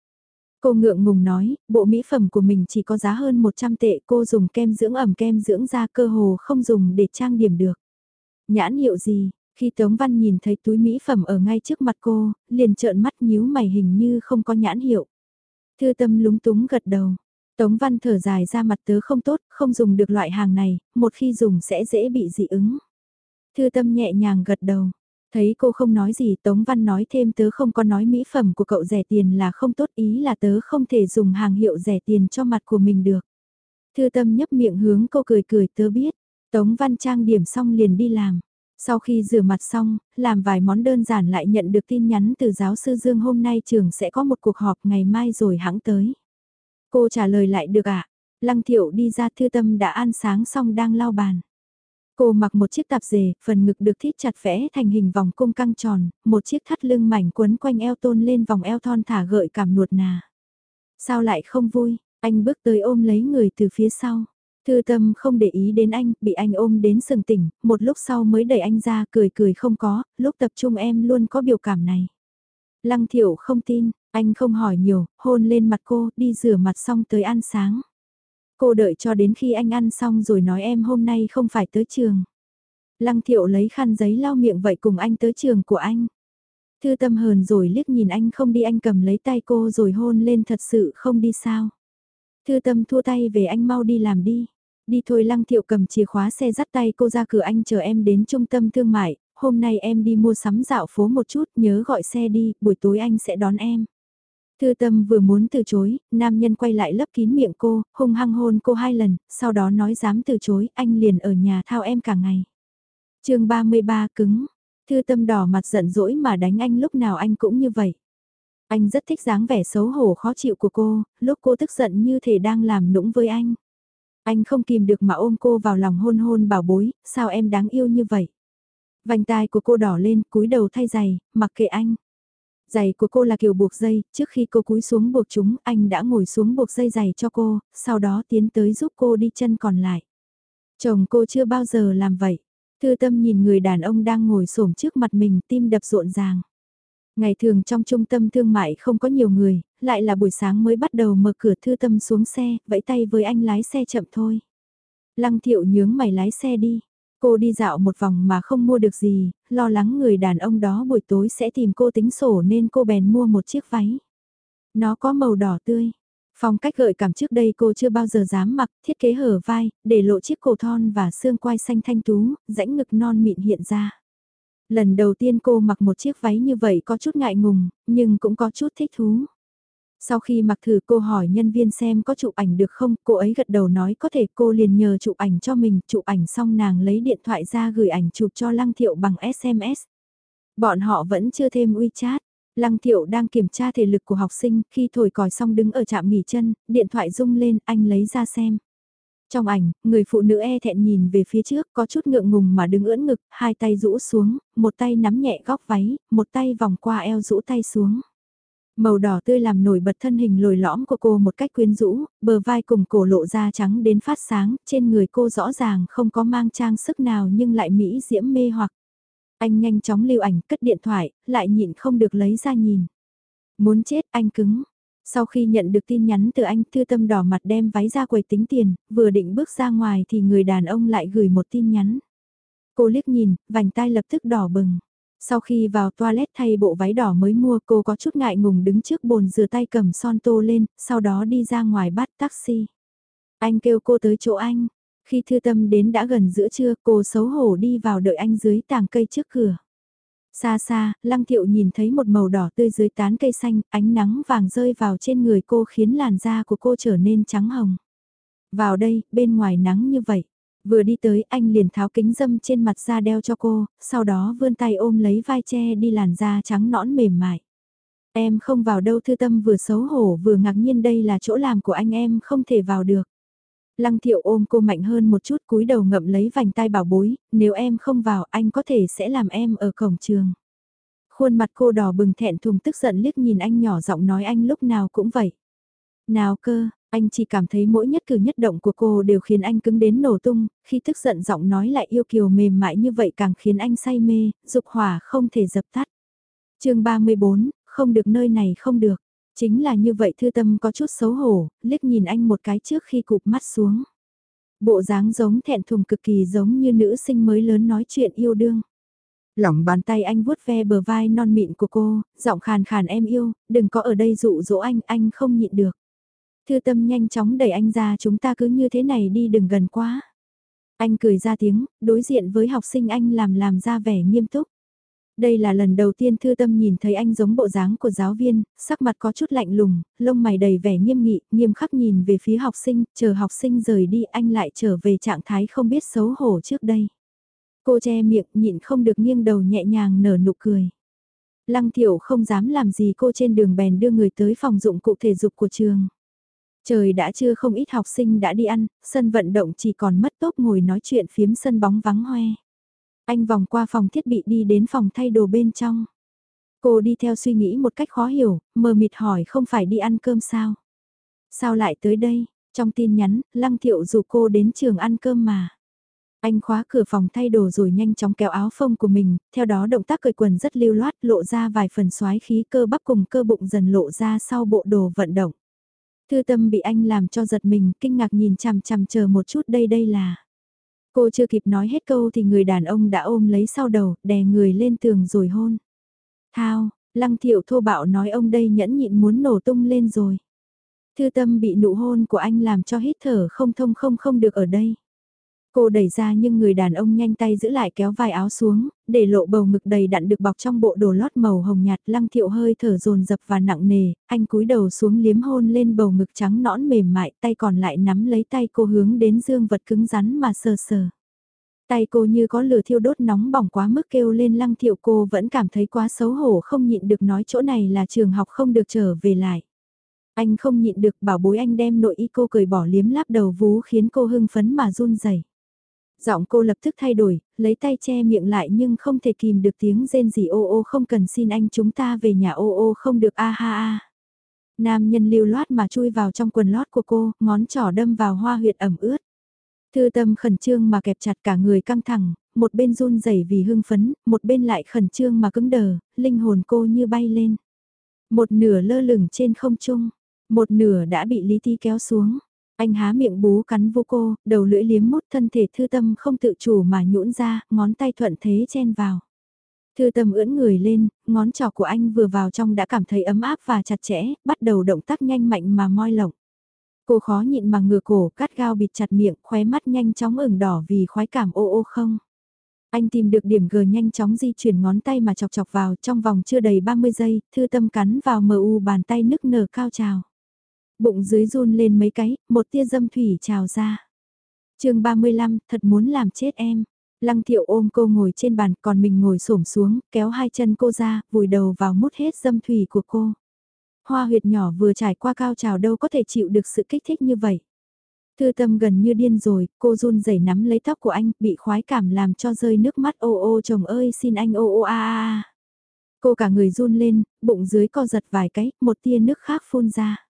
[SPEAKER 1] Cô ngượng ngùng nói, bộ mỹ phẩm của mình chỉ có giá hơn 100 tệ cô dùng kem dưỡng ẩm kem dưỡng da cơ hồ không dùng để trang điểm được. Nhãn hiệu gì, khi Tống Văn nhìn thấy túi mỹ phẩm ở ngay trước mặt cô, liền trợn mắt nhíu mày hình như không có nhãn hiệu. Thư tâm lúng túng gật đầu. Tống Văn thở dài ra mặt tớ không tốt, không dùng được loại hàng này, một khi dùng sẽ dễ bị dị ứng. Thư tâm nhẹ nhàng gật đầu. Thấy cô không nói gì Tống Văn nói thêm tớ không có nói mỹ phẩm của cậu rẻ tiền là không tốt ý là tớ không thể dùng hàng hiệu rẻ tiền cho mặt của mình được. Thư tâm nhấp miệng hướng cô cười cười tớ biết. Tống Văn trang điểm xong liền đi làm. Sau khi rửa mặt xong, làm vài món đơn giản lại nhận được tin nhắn từ giáo sư Dương hôm nay trường sẽ có một cuộc họp ngày mai rồi hãng tới. Cô trả lời lại được ạ. À? Lăng thiệu đi ra thư tâm đã ăn sáng xong đang lau bàn. Cô mặc một chiếc tạp dề, phần ngực được thiết chặt vẽ thành hình vòng cung căng tròn, một chiếc thắt lưng mảnh quấn quanh eo tôn lên vòng eo thon thả gợi cảm nuột nà. Sao lại không vui, anh bước tới ôm lấy người từ phía sau. Thư tâm không để ý đến anh, bị anh ôm đến sừng tỉnh, một lúc sau mới đẩy anh ra cười cười không có, lúc tập trung em luôn có biểu cảm này. Lăng thiệu không tin, anh không hỏi nhiều, hôn lên mặt cô, đi rửa mặt xong tới ăn sáng. Cô đợi cho đến khi anh ăn xong rồi nói em hôm nay không phải tới trường. Lăng thiệu lấy khăn giấy lau miệng vậy cùng anh tới trường của anh. Thư tâm hờn rồi liếc nhìn anh không đi anh cầm lấy tay cô rồi hôn lên thật sự không đi sao. Thư tâm thua tay về anh mau đi làm đi. Đi thôi lăng thiệu cầm chìa khóa xe dắt tay cô ra cửa anh chờ em đến trung tâm thương mại, hôm nay em đi mua sắm dạo phố một chút nhớ gọi xe đi, buổi tối anh sẽ đón em. Thư tâm vừa muốn từ chối, nam nhân quay lại lấp kín miệng cô, hung hăng hôn cô hai lần, sau đó nói dám từ chối, anh liền ở nhà thao em cả ngày. chương 33 cứng, thư tâm đỏ mặt giận dỗi mà đánh anh lúc nào anh cũng như vậy. Anh rất thích dáng vẻ xấu hổ khó chịu của cô, lúc cô tức giận như thể đang làm nũng với anh. Anh không kìm được mà ôm cô vào lòng hôn hôn bảo bối, sao em đáng yêu như vậy. Vành tai của cô đỏ lên, cúi đầu thay giày, mặc kệ anh. Giày của cô là kiểu buộc dây, trước khi cô cúi xuống buộc chúng, anh đã ngồi xuống buộc dây giày cho cô, sau đó tiến tới giúp cô đi chân còn lại. Chồng cô chưa bao giờ làm vậy. Thư tâm nhìn người đàn ông đang ngồi xổm trước mặt mình, tim đập rộn ràng. Ngày thường trong trung tâm thương mại không có nhiều người, lại là buổi sáng mới bắt đầu mở cửa thư tâm xuống xe, vẫy tay với anh lái xe chậm thôi. Lăng thiệu nhướng mày lái xe đi. Cô đi dạo một vòng mà không mua được gì, lo lắng người đàn ông đó buổi tối sẽ tìm cô tính sổ nên cô bèn mua một chiếc váy. Nó có màu đỏ tươi. Phong cách gợi cảm trước đây cô chưa bao giờ dám mặc, thiết kế hở vai, để lộ chiếc cổ thon và xương quai xanh thanh tú, rãnh ngực non mịn hiện ra. Lần đầu tiên cô mặc một chiếc váy như vậy có chút ngại ngùng, nhưng cũng có chút thích thú. Sau khi mặc thử cô hỏi nhân viên xem có chụp ảnh được không, cô ấy gật đầu nói có thể cô liền nhờ chụp ảnh cho mình, chụp ảnh xong nàng lấy điện thoại ra gửi ảnh chụp cho Lăng Thiệu bằng SMS. Bọn họ vẫn chưa thêm WeChat. Lăng Thiệu đang kiểm tra thể lực của học sinh, khi thổi còi xong đứng ở trạm nghỉ chân, điện thoại rung lên, anh lấy ra xem. Trong ảnh, người phụ nữ e thẹn nhìn về phía trước, có chút ngượng ngùng mà đứng ưỡn ngực, hai tay rũ xuống, một tay nắm nhẹ góc váy, một tay vòng qua eo rũ tay xuống. Màu đỏ tươi làm nổi bật thân hình lồi lõm của cô một cách quyến rũ, bờ vai cùng cổ lộ da trắng đến phát sáng, trên người cô rõ ràng không có mang trang sức nào nhưng lại mỹ diễm mê hoặc. Anh nhanh chóng lưu ảnh cất điện thoại, lại nhịn không được lấy ra nhìn. Muốn chết anh cứng. Sau khi nhận được tin nhắn từ anh thư tâm đỏ mặt đem váy ra quầy tính tiền, vừa định bước ra ngoài thì người đàn ông lại gửi một tin nhắn. Cô liếc nhìn, vành tai lập tức đỏ bừng. Sau khi vào toilet thay bộ váy đỏ mới mua cô có chút ngại ngùng đứng trước bồn rửa tay cầm son tô lên, sau đó đi ra ngoài bắt taxi. Anh kêu cô tới chỗ anh. Khi thư tâm đến đã gần giữa trưa cô xấu hổ đi vào đợi anh dưới tàng cây trước cửa. Xa xa, lăng thiệu nhìn thấy một màu đỏ tươi dưới tán cây xanh, ánh nắng vàng rơi vào trên người cô khiến làn da của cô trở nên trắng hồng. Vào đây, bên ngoài nắng như vậy, Vừa đi tới anh liền tháo kính dâm trên mặt ra đeo cho cô, sau đó vươn tay ôm lấy vai che đi làn da trắng nõn mềm mại. Em không vào đâu thư tâm vừa xấu hổ vừa ngạc nhiên đây là chỗ làm của anh em không thể vào được. Lăng thiệu ôm cô mạnh hơn một chút cúi đầu ngậm lấy vành tay bảo bối, nếu em không vào anh có thể sẽ làm em ở cổng trường. Khuôn mặt cô đỏ bừng thẹn thùng tức giận liếc nhìn anh nhỏ giọng nói anh lúc nào cũng vậy. Nào cơ, anh chỉ cảm thấy mỗi nhất cử nhất động của cô đều khiến anh cứng đến nổ tung, khi tức giận giọng nói lại yêu kiều mềm mại như vậy càng khiến anh say mê, dục hỏa không thể dập tắt. chương 34, không được nơi này không được. Chính là như vậy thư tâm có chút xấu hổ, liếc nhìn anh một cái trước khi cụp mắt xuống. Bộ dáng giống thẹn thùng cực kỳ giống như nữ sinh mới lớn nói chuyện yêu đương. Lỏng bàn tay anh vuốt ve bờ vai non mịn của cô, giọng khàn khàn em yêu, đừng có ở đây dụ dỗ anh, anh không nhịn được. Thư tâm nhanh chóng đẩy anh ra chúng ta cứ như thế này đi đừng gần quá. Anh cười ra tiếng, đối diện với học sinh anh làm làm ra vẻ nghiêm túc. Đây là lần đầu tiên thư tâm nhìn thấy anh giống bộ dáng của giáo viên, sắc mặt có chút lạnh lùng, lông mày đầy vẻ nghiêm nghị, nghiêm khắc nhìn về phía học sinh, chờ học sinh rời đi anh lại trở về trạng thái không biết xấu hổ trước đây. Cô che miệng nhịn không được nghiêng đầu nhẹ nhàng nở nụ cười. Lăng thiểu không dám làm gì cô trên đường bèn đưa người tới phòng dụng cụ thể dục của trường. Trời đã chưa không ít học sinh đã đi ăn, sân vận động chỉ còn mất tốt ngồi nói chuyện phiếm sân bóng vắng hoe. Anh vòng qua phòng thiết bị đi đến phòng thay đồ bên trong. Cô đi theo suy nghĩ một cách khó hiểu, mờ mịt hỏi không phải đi ăn cơm sao? Sao lại tới đây? Trong tin nhắn, Lăng Thiệu rủ cô đến trường ăn cơm mà. Anh khóa cửa phòng thay đồ rồi nhanh chóng kéo áo phông của mình, theo đó động tác cởi quần rất lưu loát lộ ra vài phần xoái khí cơ bắp cùng cơ bụng dần lộ ra sau bộ đồ vận động. Thư tâm bị anh làm cho giật mình, kinh ngạc nhìn chằm chằm chờ một chút đây đây là. Cô chưa kịp nói hết câu thì người đàn ông đã ôm lấy sau đầu, đè người lên tường rồi hôn. Thao, lăng thiệu thô bạo nói ông đây nhẫn nhịn muốn nổ tung lên rồi. Thư tâm bị nụ hôn của anh làm cho hít thở không thông không không được ở đây. Cô đẩy ra nhưng người đàn ông nhanh tay giữ lại kéo vai áo xuống, để lộ bầu ngực đầy đặn được bọc trong bộ đồ lót màu hồng nhạt lăng thiệu hơi thở dồn dập và nặng nề, anh cúi đầu xuống liếm hôn lên bầu ngực trắng nõn mềm mại tay còn lại nắm lấy tay cô hướng đến dương vật cứng rắn mà sờ sờ. Tay cô như có lửa thiêu đốt nóng bỏng quá mức kêu lên lăng thiệu cô vẫn cảm thấy quá xấu hổ không nhịn được nói chỗ này là trường học không được trở về lại. Anh không nhịn được bảo bối anh đem nội y cô cười bỏ liếm láp đầu vú khiến cô hưng phấn mà run rẩy. Giọng cô lập tức thay đổi, lấy tay che miệng lại nhưng không thể kìm được tiếng rên gì ô ô không cần xin anh chúng ta về nhà ô ô không được a ha a. Nam nhân lưu loát mà chui vào trong quần lót của cô, ngón trỏ đâm vào hoa huyệt ẩm ướt. Thư tâm khẩn trương mà kẹp chặt cả người căng thẳng, một bên run rẩy vì hưng phấn, một bên lại khẩn trương mà cứng đờ, linh hồn cô như bay lên. Một nửa lơ lửng trên không trung, một nửa đã bị Lý Ti kéo xuống. Anh há miệng bú cắn vô cô, đầu lưỡi liếm mút thân thể thư tâm không tự chủ mà nhũn ra, ngón tay thuận thế chen vào. Thư tâm ưỡn người lên, ngón trỏ của anh vừa vào trong đã cảm thấy ấm áp và chặt chẽ, bắt đầu động tác nhanh mạnh mà moi lỏng. Cô khó nhịn mà ngửa cổ cắt gao bịt chặt miệng, khóe mắt nhanh chóng ửng đỏ vì khoái cảm ô ô không. Anh tìm được điểm G nhanh chóng di chuyển ngón tay mà chọc chọc vào trong vòng chưa đầy 30 giây, thư tâm cắn vào mờ u bàn tay nức nở cao trào. Bụng dưới run lên mấy cái, một tia dâm thủy trào ra. chương 35, thật muốn làm chết em. Lăng thiệu ôm cô ngồi trên bàn còn mình ngồi xổm xuống, kéo hai chân cô ra, vùi đầu vào mút hết dâm thủy của cô. Hoa huyệt nhỏ vừa trải qua cao trào đâu có thể chịu được sự kích thích như vậy. Thư tâm gần như điên rồi, cô run rẩy nắm lấy tóc của anh, bị khoái cảm làm cho rơi nước mắt ô ô chồng ơi xin anh ô ô a a. Cô cả người run lên, bụng dưới co giật vài cái, một tia nước khác phun ra.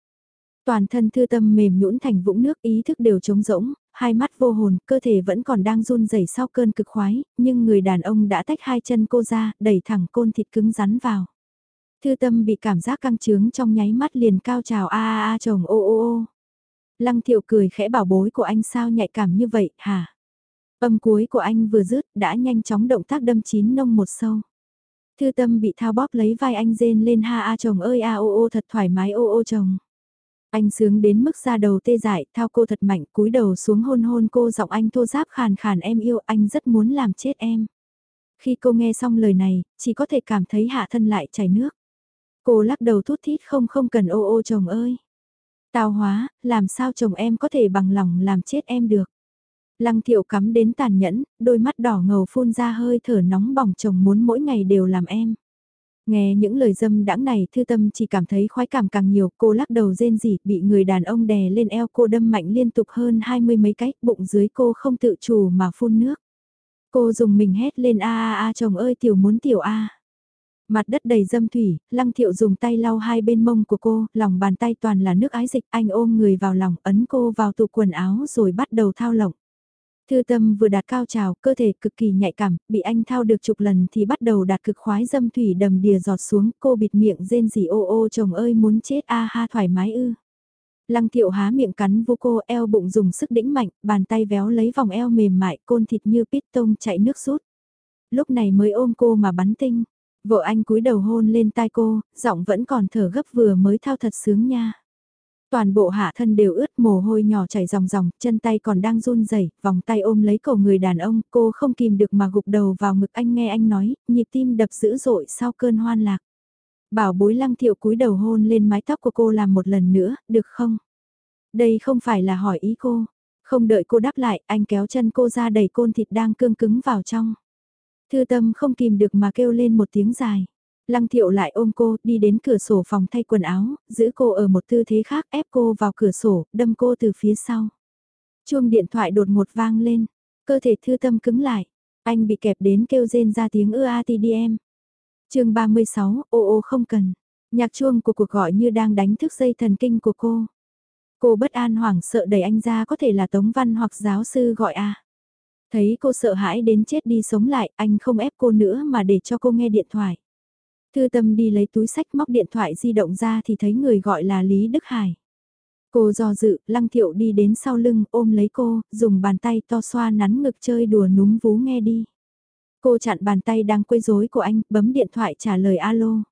[SPEAKER 1] Toàn thân thư tâm mềm nhũn thành vũng nước ý thức đều trống rỗng, hai mắt vô hồn, cơ thể vẫn còn đang run rẩy sau cơn cực khoái, nhưng người đàn ông đã tách hai chân cô ra, đẩy thẳng côn thịt cứng rắn vào. Thư tâm bị cảm giác căng trướng trong nháy mắt liền cao trào a a a chồng ô ô ô. Lăng thiệu cười khẽ bảo bối của anh sao nhạy cảm như vậy hả? Âm cuối của anh vừa dứt đã nhanh chóng động tác đâm chín nông một sâu. Thư tâm bị thao bóp lấy vai anh rên lên ha a chồng ơi a ô ô thật thoải mái ô ô chồng. Anh sướng đến mức ra đầu tê dại, thao cô thật mạnh, cúi đầu xuống hôn hôn cô giọng anh thô giáp khàn khàn em yêu, anh rất muốn làm chết em. Khi cô nghe xong lời này, chỉ có thể cảm thấy hạ thân lại chảy nước. Cô lắc đầu thút thít không không cần ô ô chồng ơi. Tào hóa, làm sao chồng em có thể bằng lòng làm chết em được. Lăng thiệu cắm đến tàn nhẫn, đôi mắt đỏ ngầu phun ra hơi thở nóng bỏng chồng muốn mỗi ngày đều làm em. Nghe những lời dâm đãng này thư tâm chỉ cảm thấy khoái cảm càng nhiều, cô lắc đầu rên rỉ, bị người đàn ông đè lên eo cô đâm mạnh liên tục hơn hai mươi mấy cái, bụng dưới cô không tự chủ mà phun nước. Cô dùng mình hét lên a a a chồng ơi tiểu muốn tiểu a. Mặt đất đầy dâm thủy, lăng thiệu dùng tay lau hai bên mông của cô, lòng bàn tay toàn là nước ái dịch, anh ôm người vào lòng, ấn cô vào tủ quần áo rồi bắt đầu thao lộng. Thư tâm vừa đạt cao trào, cơ thể cực kỳ nhạy cảm, bị anh thao được chục lần thì bắt đầu đạt cực khoái dâm thủy đầm đìa giọt xuống, cô bịt miệng rên rỉ ô ô chồng ơi muốn chết a ha thoải mái ư. Lăng thiệu há miệng cắn vô cô eo bụng dùng sức đĩnh mạnh, bàn tay véo lấy vòng eo mềm mại, côn thịt như piston chạy nước rút. Lúc này mới ôm cô mà bắn tinh, vợ anh cúi đầu hôn lên tai cô, giọng vẫn còn thở gấp vừa mới thao thật sướng nha. Toàn bộ hạ thân đều ướt mồ hôi nhỏ chảy ròng ròng, chân tay còn đang run rẩy, vòng tay ôm lấy cổ người đàn ông, cô không kìm được mà gục đầu vào ngực anh nghe anh nói, nhịp tim đập dữ dội sau cơn hoan lạc. Bảo bối lăng thiệu cúi đầu hôn lên mái tóc của cô làm một lần nữa, được không? Đây không phải là hỏi ý cô. Không đợi cô đáp lại, anh kéo chân cô ra đẩy côn thịt đang cương cứng vào trong. Thư tâm không kìm được mà kêu lên một tiếng dài. Lăng thiệu lại ôm cô, đi đến cửa sổ phòng thay quần áo, giữ cô ở một tư thế khác ép cô vào cửa sổ, đâm cô từ phía sau. Chuông điện thoại đột một vang lên, cơ thể thư tâm cứng lại, anh bị kẹp đến kêu rên ra tiếng ưa ATDM. chương 36, ô ô không cần, nhạc chuông của cuộc gọi như đang đánh thức dây thần kinh của cô. Cô bất an hoảng sợ đẩy anh ra có thể là Tống Văn hoặc giáo sư gọi a. Thấy cô sợ hãi đến chết đi sống lại, anh không ép cô nữa mà để cho cô nghe điện thoại. Thư tâm đi lấy túi sách móc điện thoại di động ra thì thấy người gọi là Lý Đức Hải. Cô do dự, lăng thiệu đi đến sau lưng ôm lấy cô, dùng bàn tay to xoa nắn ngực chơi đùa núm vú nghe đi. Cô chặn bàn tay đang quấy rối của anh, bấm điện thoại trả lời alo.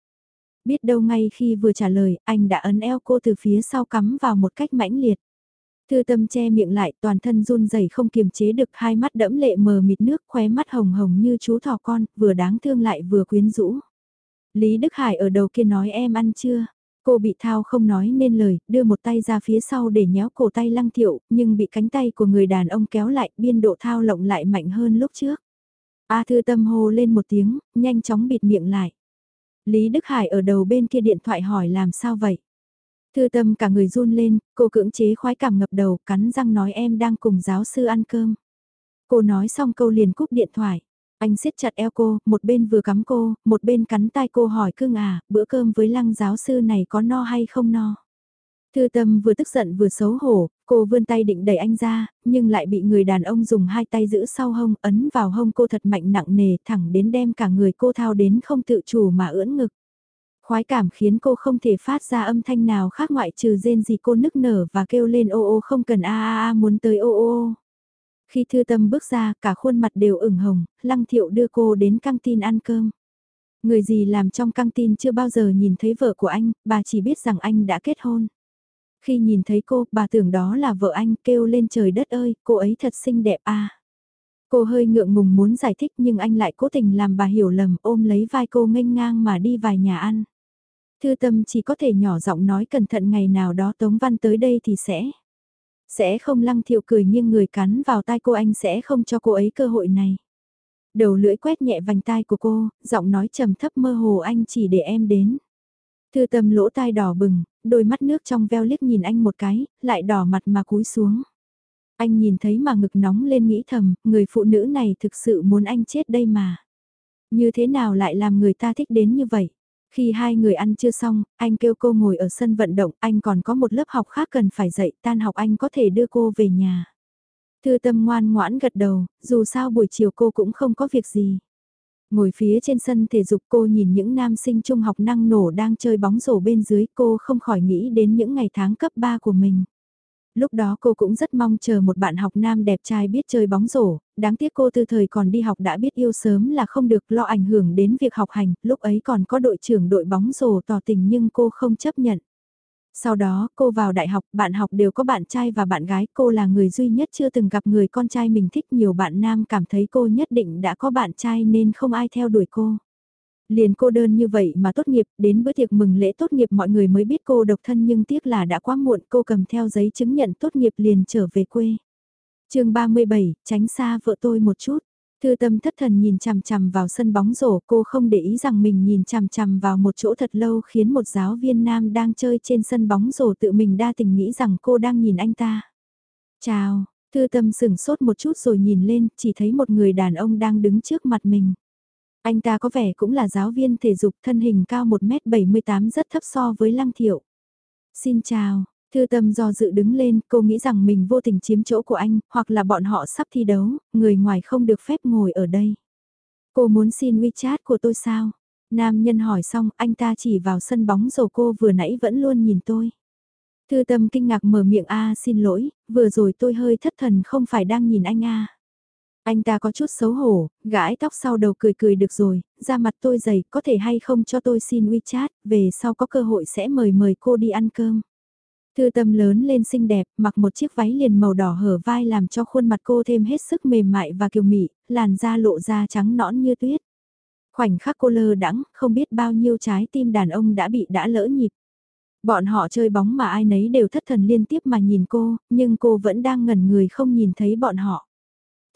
[SPEAKER 1] Biết đâu ngay khi vừa trả lời, anh đã ấn eo cô từ phía sau cắm vào một cách mãnh liệt. Thư tâm che miệng lại, toàn thân run rẩy không kiềm chế được hai mắt đẫm lệ mờ mịt nước, khóe mắt hồng hồng như chú thỏ con, vừa đáng thương lại vừa quyến rũ. Lý Đức Hải ở đầu kia nói em ăn chưa? Cô bị thao không nói nên lời, đưa một tay ra phía sau để nhéo cổ tay lăng thiệu, nhưng bị cánh tay của người đàn ông kéo lại, biên độ thao lộng lại mạnh hơn lúc trước. A thư tâm hô lên một tiếng, nhanh chóng bịt miệng lại. Lý Đức Hải ở đầu bên kia điện thoại hỏi làm sao vậy? Thư tâm cả người run lên, cô cưỡng chế khoái cảm ngập đầu, cắn răng nói em đang cùng giáo sư ăn cơm. Cô nói xong câu liền cúp điện thoại. Anh siết chặt eo cô, một bên vừa cắm cô, một bên cắn tai cô hỏi cưng à, bữa cơm với lăng giáo sư này có no hay không no? Thư tâm vừa tức giận vừa xấu hổ, cô vươn tay định đẩy anh ra, nhưng lại bị người đàn ông dùng hai tay giữ sau hông, ấn vào hông cô thật mạnh nặng nề, thẳng đến đem cả người cô thao đến không tự chủ mà ưỡn ngực. Khoái cảm khiến cô không thể phát ra âm thanh nào khác ngoại trừ rên gì cô nức nở và kêu lên ô ô không cần a a a muốn tới ô ô. Khi thư tâm bước ra, cả khuôn mặt đều ửng hồng, lăng thiệu đưa cô đến căng tin ăn cơm. Người gì làm trong căng tin chưa bao giờ nhìn thấy vợ của anh, bà chỉ biết rằng anh đã kết hôn. Khi nhìn thấy cô, bà tưởng đó là vợ anh, kêu lên trời đất ơi, cô ấy thật xinh đẹp à. Cô hơi ngượng ngùng muốn giải thích nhưng anh lại cố tình làm bà hiểu lầm ôm lấy vai cô nghênh ngang mà đi vài nhà ăn. Thư tâm chỉ có thể nhỏ giọng nói cẩn thận ngày nào đó Tống Văn tới đây thì sẽ. Sẽ không lăng thiệu cười nghiêng người cắn vào tai cô anh sẽ không cho cô ấy cơ hội này. Đầu lưỡi quét nhẹ vành tai của cô, giọng nói trầm thấp mơ hồ anh chỉ để em đến. Thư tâm lỗ tai đỏ bừng, đôi mắt nước trong veo liếc nhìn anh một cái, lại đỏ mặt mà cúi xuống. Anh nhìn thấy mà ngực nóng lên nghĩ thầm, người phụ nữ này thực sự muốn anh chết đây mà. Như thế nào lại làm người ta thích đến như vậy? Khi hai người ăn chưa xong, anh kêu cô ngồi ở sân vận động, anh còn có một lớp học khác cần phải dạy, tan học anh có thể đưa cô về nhà. Thư tâm ngoan ngoãn gật đầu, dù sao buổi chiều cô cũng không có việc gì. Ngồi phía trên sân thể dục cô nhìn những nam sinh trung học năng nổ đang chơi bóng rổ bên dưới cô không khỏi nghĩ đến những ngày tháng cấp 3 của mình lúc đó cô cũng rất mong chờ một bạn học nam đẹp trai biết chơi bóng rổ, đáng tiếc cô từ thời còn đi học đã biết yêu sớm là không được lo ảnh hưởng đến việc học hành, lúc ấy còn có đội trưởng đội bóng rổ tỏ tình nhưng cô không chấp nhận. Sau đó cô vào đại học, bạn học đều có bạn trai và bạn gái, cô là người duy nhất chưa từng gặp người con trai mình thích nhiều bạn nam cảm thấy cô nhất định đã có bạn trai nên không ai theo đuổi cô. Liền cô đơn như vậy mà tốt nghiệp, đến bữa tiệc mừng lễ tốt nghiệp mọi người mới biết cô độc thân nhưng tiếc là đã quá muộn cô cầm theo giấy chứng nhận tốt nghiệp liền trở về quê. chương 37, tránh xa vợ tôi một chút. Thư tâm thất thần nhìn chằm chằm vào sân bóng rổ cô không để ý rằng mình nhìn chằm chằm vào một chỗ thật lâu khiến một giáo viên nam đang chơi trên sân bóng rổ tự mình đa tình nghĩ rằng cô đang nhìn anh ta. Chào, thư tâm sửng sốt một chút rồi nhìn lên chỉ thấy một người đàn ông đang đứng trước mặt mình. Anh ta có vẻ cũng là giáo viên thể dục thân hình cao 1m78 rất thấp so với Lăng Thiệu. Xin chào, Thư tâm do dự đứng lên, cô nghĩ rằng mình vô tình chiếm chỗ của anh, hoặc là bọn họ sắp thi đấu, người ngoài không được phép ngồi ở đây. Cô muốn xin WeChat của tôi sao? Nam nhân hỏi xong, anh ta chỉ vào sân bóng rổ cô vừa nãy vẫn luôn nhìn tôi. Thư tâm kinh ngạc mở miệng A xin lỗi, vừa rồi tôi hơi thất thần không phải đang nhìn anh A. Anh ta có chút xấu hổ, gãi tóc sau đầu cười cười được rồi, ra mặt tôi dày, có thể hay không cho tôi xin WeChat, về sau có cơ hội sẽ mời mời cô đi ăn cơm. Thư tâm lớn lên xinh đẹp, mặc một chiếc váy liền màu đỏ hở vai làm cho khuôn mặt cô thêm hết sức mềm mại và kiều mị, làn da lộ ra trắng nõn như tuyết. Khoảnh khắc cô lơ đắng, không biết bao nhiêu trái tim đàn ông đã bị đã lỡ nhịp. Bọn họ chơi bóng mà ai nấy đều thất thần liên tiếp mà nhìn cô, nhưng cô vẫn đang ngẩn người không nhìn thấy bọn họ.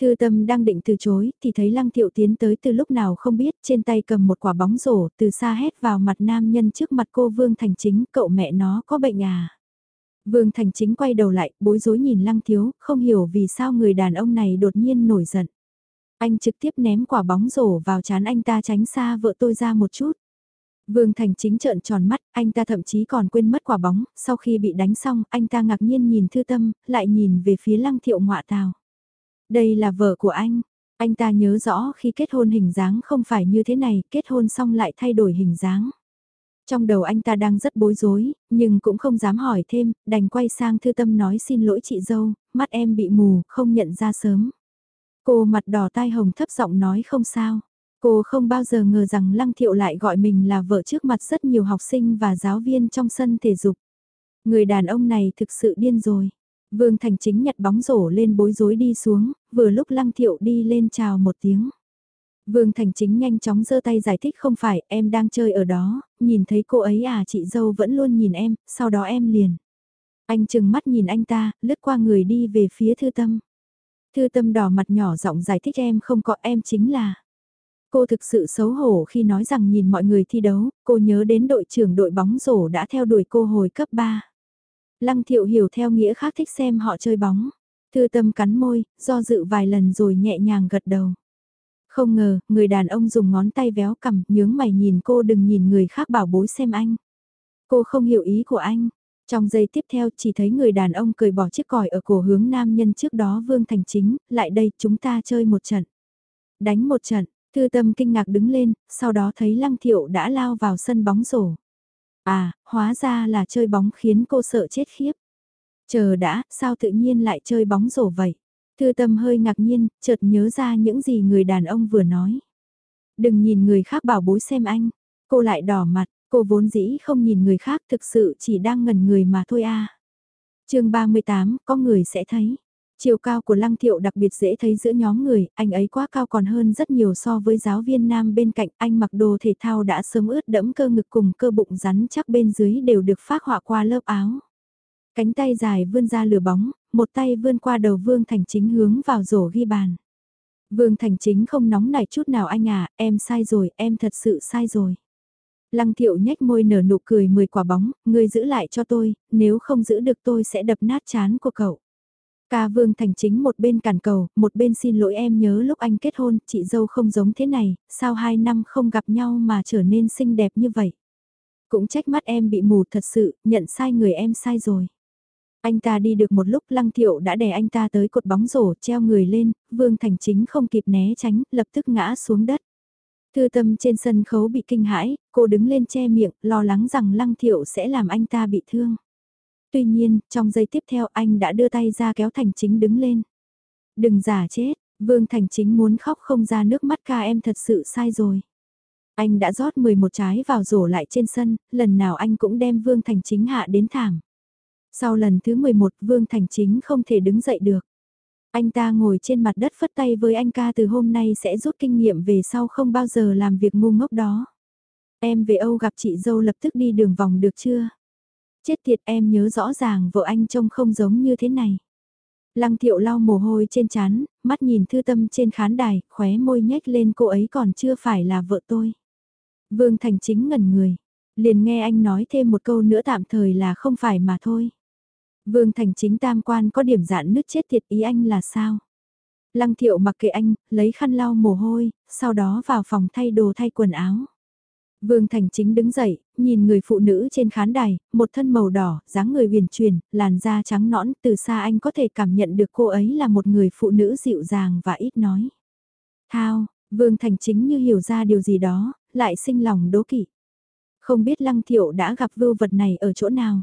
[SPEAKER 1] Thư tâm đang định từ chối, thì thấy lăng thiệu tiến tới từ lúc nào không biết, trên tay cầm một quả bóng rổ, từ xa hét vào mặt nam nhân trước mặt cô Vương Thành Chính, cậu mẹ nó có bệnh à. Vương Thành Chính quay đầu lại, bối rối nhìn lăng thiếu, không hiểu vì sao người đàn ông này đột nhiên nổi giận. Anh trực tiếp ném quả bóng rổ vào chán anh ta tránh xa vợ tôi ra một chút. Vương Thành Chính trợn tròn mắt, anh ta thậm chí còn quên mất quả bóng, sau khi bị đánh xong, anh ta ngạc nhiên nhìn thư tâm, lại nhìn về phía lăng thiệu ngọa tào. Đây là vợ của anh. Anh ta nhớ rõ khi kết hôn hình dáng không phải như thế này, kết hôn xong lại thay đổi hình dáng. Trong đầu anh ta đang rất bối rối, nhưng cũng không dám hỏi thêm, đành quay sang thư tâm nói xin lỗi chị dâu, mắt em bị mù, không nhận ra sớm. Cô mặt đỏ tai hồng thấp giọng nói không sao. Cô không bao giờ ngờ rằng Lăng Thiệu lại gọi mình là vợ trước mặt rất nhiều học sinh và giáo viên trong sân thể dục. Người đàn ông này thực sự điên rồi. Vương Thành Chính nhặt bóng rổ lên bối rối đi xuống, vừa lúc Lăng Thiệu đi lên chào một tiếng. Vương Thành Chính nhanh chóng giơ tay giải thích không phải em đang chơi ở đó, nhìn thấy cô ấy à chị dâu vẫn luôn nhìn em, sau đó em liền. Anh chừng mắt nhìn anh ta, lướt qua người đi về phía thư tâm. Thư tâm đỏ mặt nhỏ giọng giải thích em không có em chính là. Cô thực sự xấu hổ khi nói rằng nhìn mọi người thi đấu, cô nhớ đến đội trưởng đội bóng rổ đã theo đuổi cô hồi cấp 3. Lăng thiệu hiểu theo nghĩa khác thích xem họ chơi bóng. Thư tâm cắn môi, do dự vài lần rồi nhẹ nhàng gật đầu. Không ngờ, người đàn ông dùng ngón tay véo cầm, nhướng mày nhìn cô đừng nhìn người khác bảo bối xem anh. Cô không hiểu ý của anh. Trong giây tiếp theo chỉ thấy người đàn ông cười bỏ chiếc còi ở cổ hướng nam nhân trước đó Vương Thành Chính, lại đây chúng ta chơi một trận. Đánh một trận, Thư tâm kinh ngạc đứng lên, sau đó thấy Lăng Thiệu đã lao vào sân bóng rổ. À, hóa ra là chơi bóng khiến cô sợ chết khiếp. Chờ đã, sao tự nhiên lại chơi bóng rổ vậy? Thư tâm hơi ngạc nhiên, chợt nhớ ra những gì người đàn ông vừa nói. Đừng nhìn người khác bảo bối xem anh. Cô lại đỏ mặt, cô vốn dĩ không nhìn người khác thực sự chỉ đang ngẩn người mà thôi. À. chương 38, có người sẽ thấy. Chiều cao của Lăng Thiệu đặc biệt dễ thấy giữa nhóm người, anh ấy quá cao còn hơn rất nhiều so với giáo viên nam bên cạnh, anh mặc đồ thể thao đã sớm ướt đẫm cơ ngực cùng cơ bụng rắn chắc bên dưới đều được phát họa qua lớp áo. Cánh tay dài vươn ra lửa bóng, một tay vươn qua đầu Vương Thành Chính hướng vào rổ ghi bàn. Vương Thành Chính không nóng nảy chút nào anh à, em sai rồi, em thật sự sai rồi. Lăng thiệu nhếch môi nở nụ cười 10 quả bóng, ngươi giữ lại cho tôi, nếu không giữ được tôi sẽ đập nát chán của cậu. Ca Vương Thành chính một bên cản cầu, một bên xin lỗi em nhớ lúc anh kết hôn, chị dâu không giống thế này, sao hai năm không gặp nhau mà trở nên xinh đẹp như vậy. Cũng trách mắt em bị mù thật sự, nhận sai người em sai rồi. Anh ta đi được một lúc lăng thiệu đã đè anh ta tới cột bóng rổ treo người lên, Vương Thành chính không kịp né tránh, lập tức ngã xuống đất. Thư tâm trên sân khấu bị kinh hãi, cô đứng lên che miệng, lo lắng rằng lăng thiệu sẽ làm anh ta bị thương. Tuy nhiên, trong giây tiếp theo anh đã đưa tay ra kéo Thành Chính đứng lên. Đừng giả chết, Vương Thành Chính muốn khóc không ra nước mắt ca em thật sự sai rồi. Anh đã rót 11 trái vào rổ lại trên sân, lần nào anh cũng đem Vương Thành Chính hạ đến thảm. Sau lần thứ 11 Vương Thành Chính không thể đứng dậy được. Anh ta ngồi trên mặt đất phất tay với anh ca từ hôm nay sẽ rút kinh nghiệm về sau không bao giờ làm việc ngu ngốc đó. Em về Âu gặp chị dâu lập tức đi đường vòng được chưa? Chết tiệt em nhớ rõ ràng vợ anh trông không giống như thế này. Lăng thiệu lau mồ hôi trên chán, mắt nhìn thư tâm trên khán đài, khóe môi nhếch lên cô ấy còn chưa phải là vợ tôi. Vương Thành chính ngẩn người, liền nghe anh nói thêm một câu nữa tạm thời là không phải mà thôi. Vương Thành chính tam quan có điểm dạn nứt chết tiệt ý anh là sao? Lăng thiệu mặc kệ anh, lấy khăn lau mồ hôi, sau đó vào phòng thay đồ thay quần áo. Vương Thành Chính đứng dậy, nhìn người phụ nữ trên khán đài, một thân màu đỏ, dáng người huyền truyền, làn da trắng nõn, từ xa anh có thể cảm nhận được cô ấy là một người phụ nữ dịu dàng và ít nói. Thao, Vương Thành Chính như hiểu ra điều gì đó, lại sinh lòng đố kỵ. Không biết Lăng Thiệu đã gặp vưu vật này ở chỗ nào.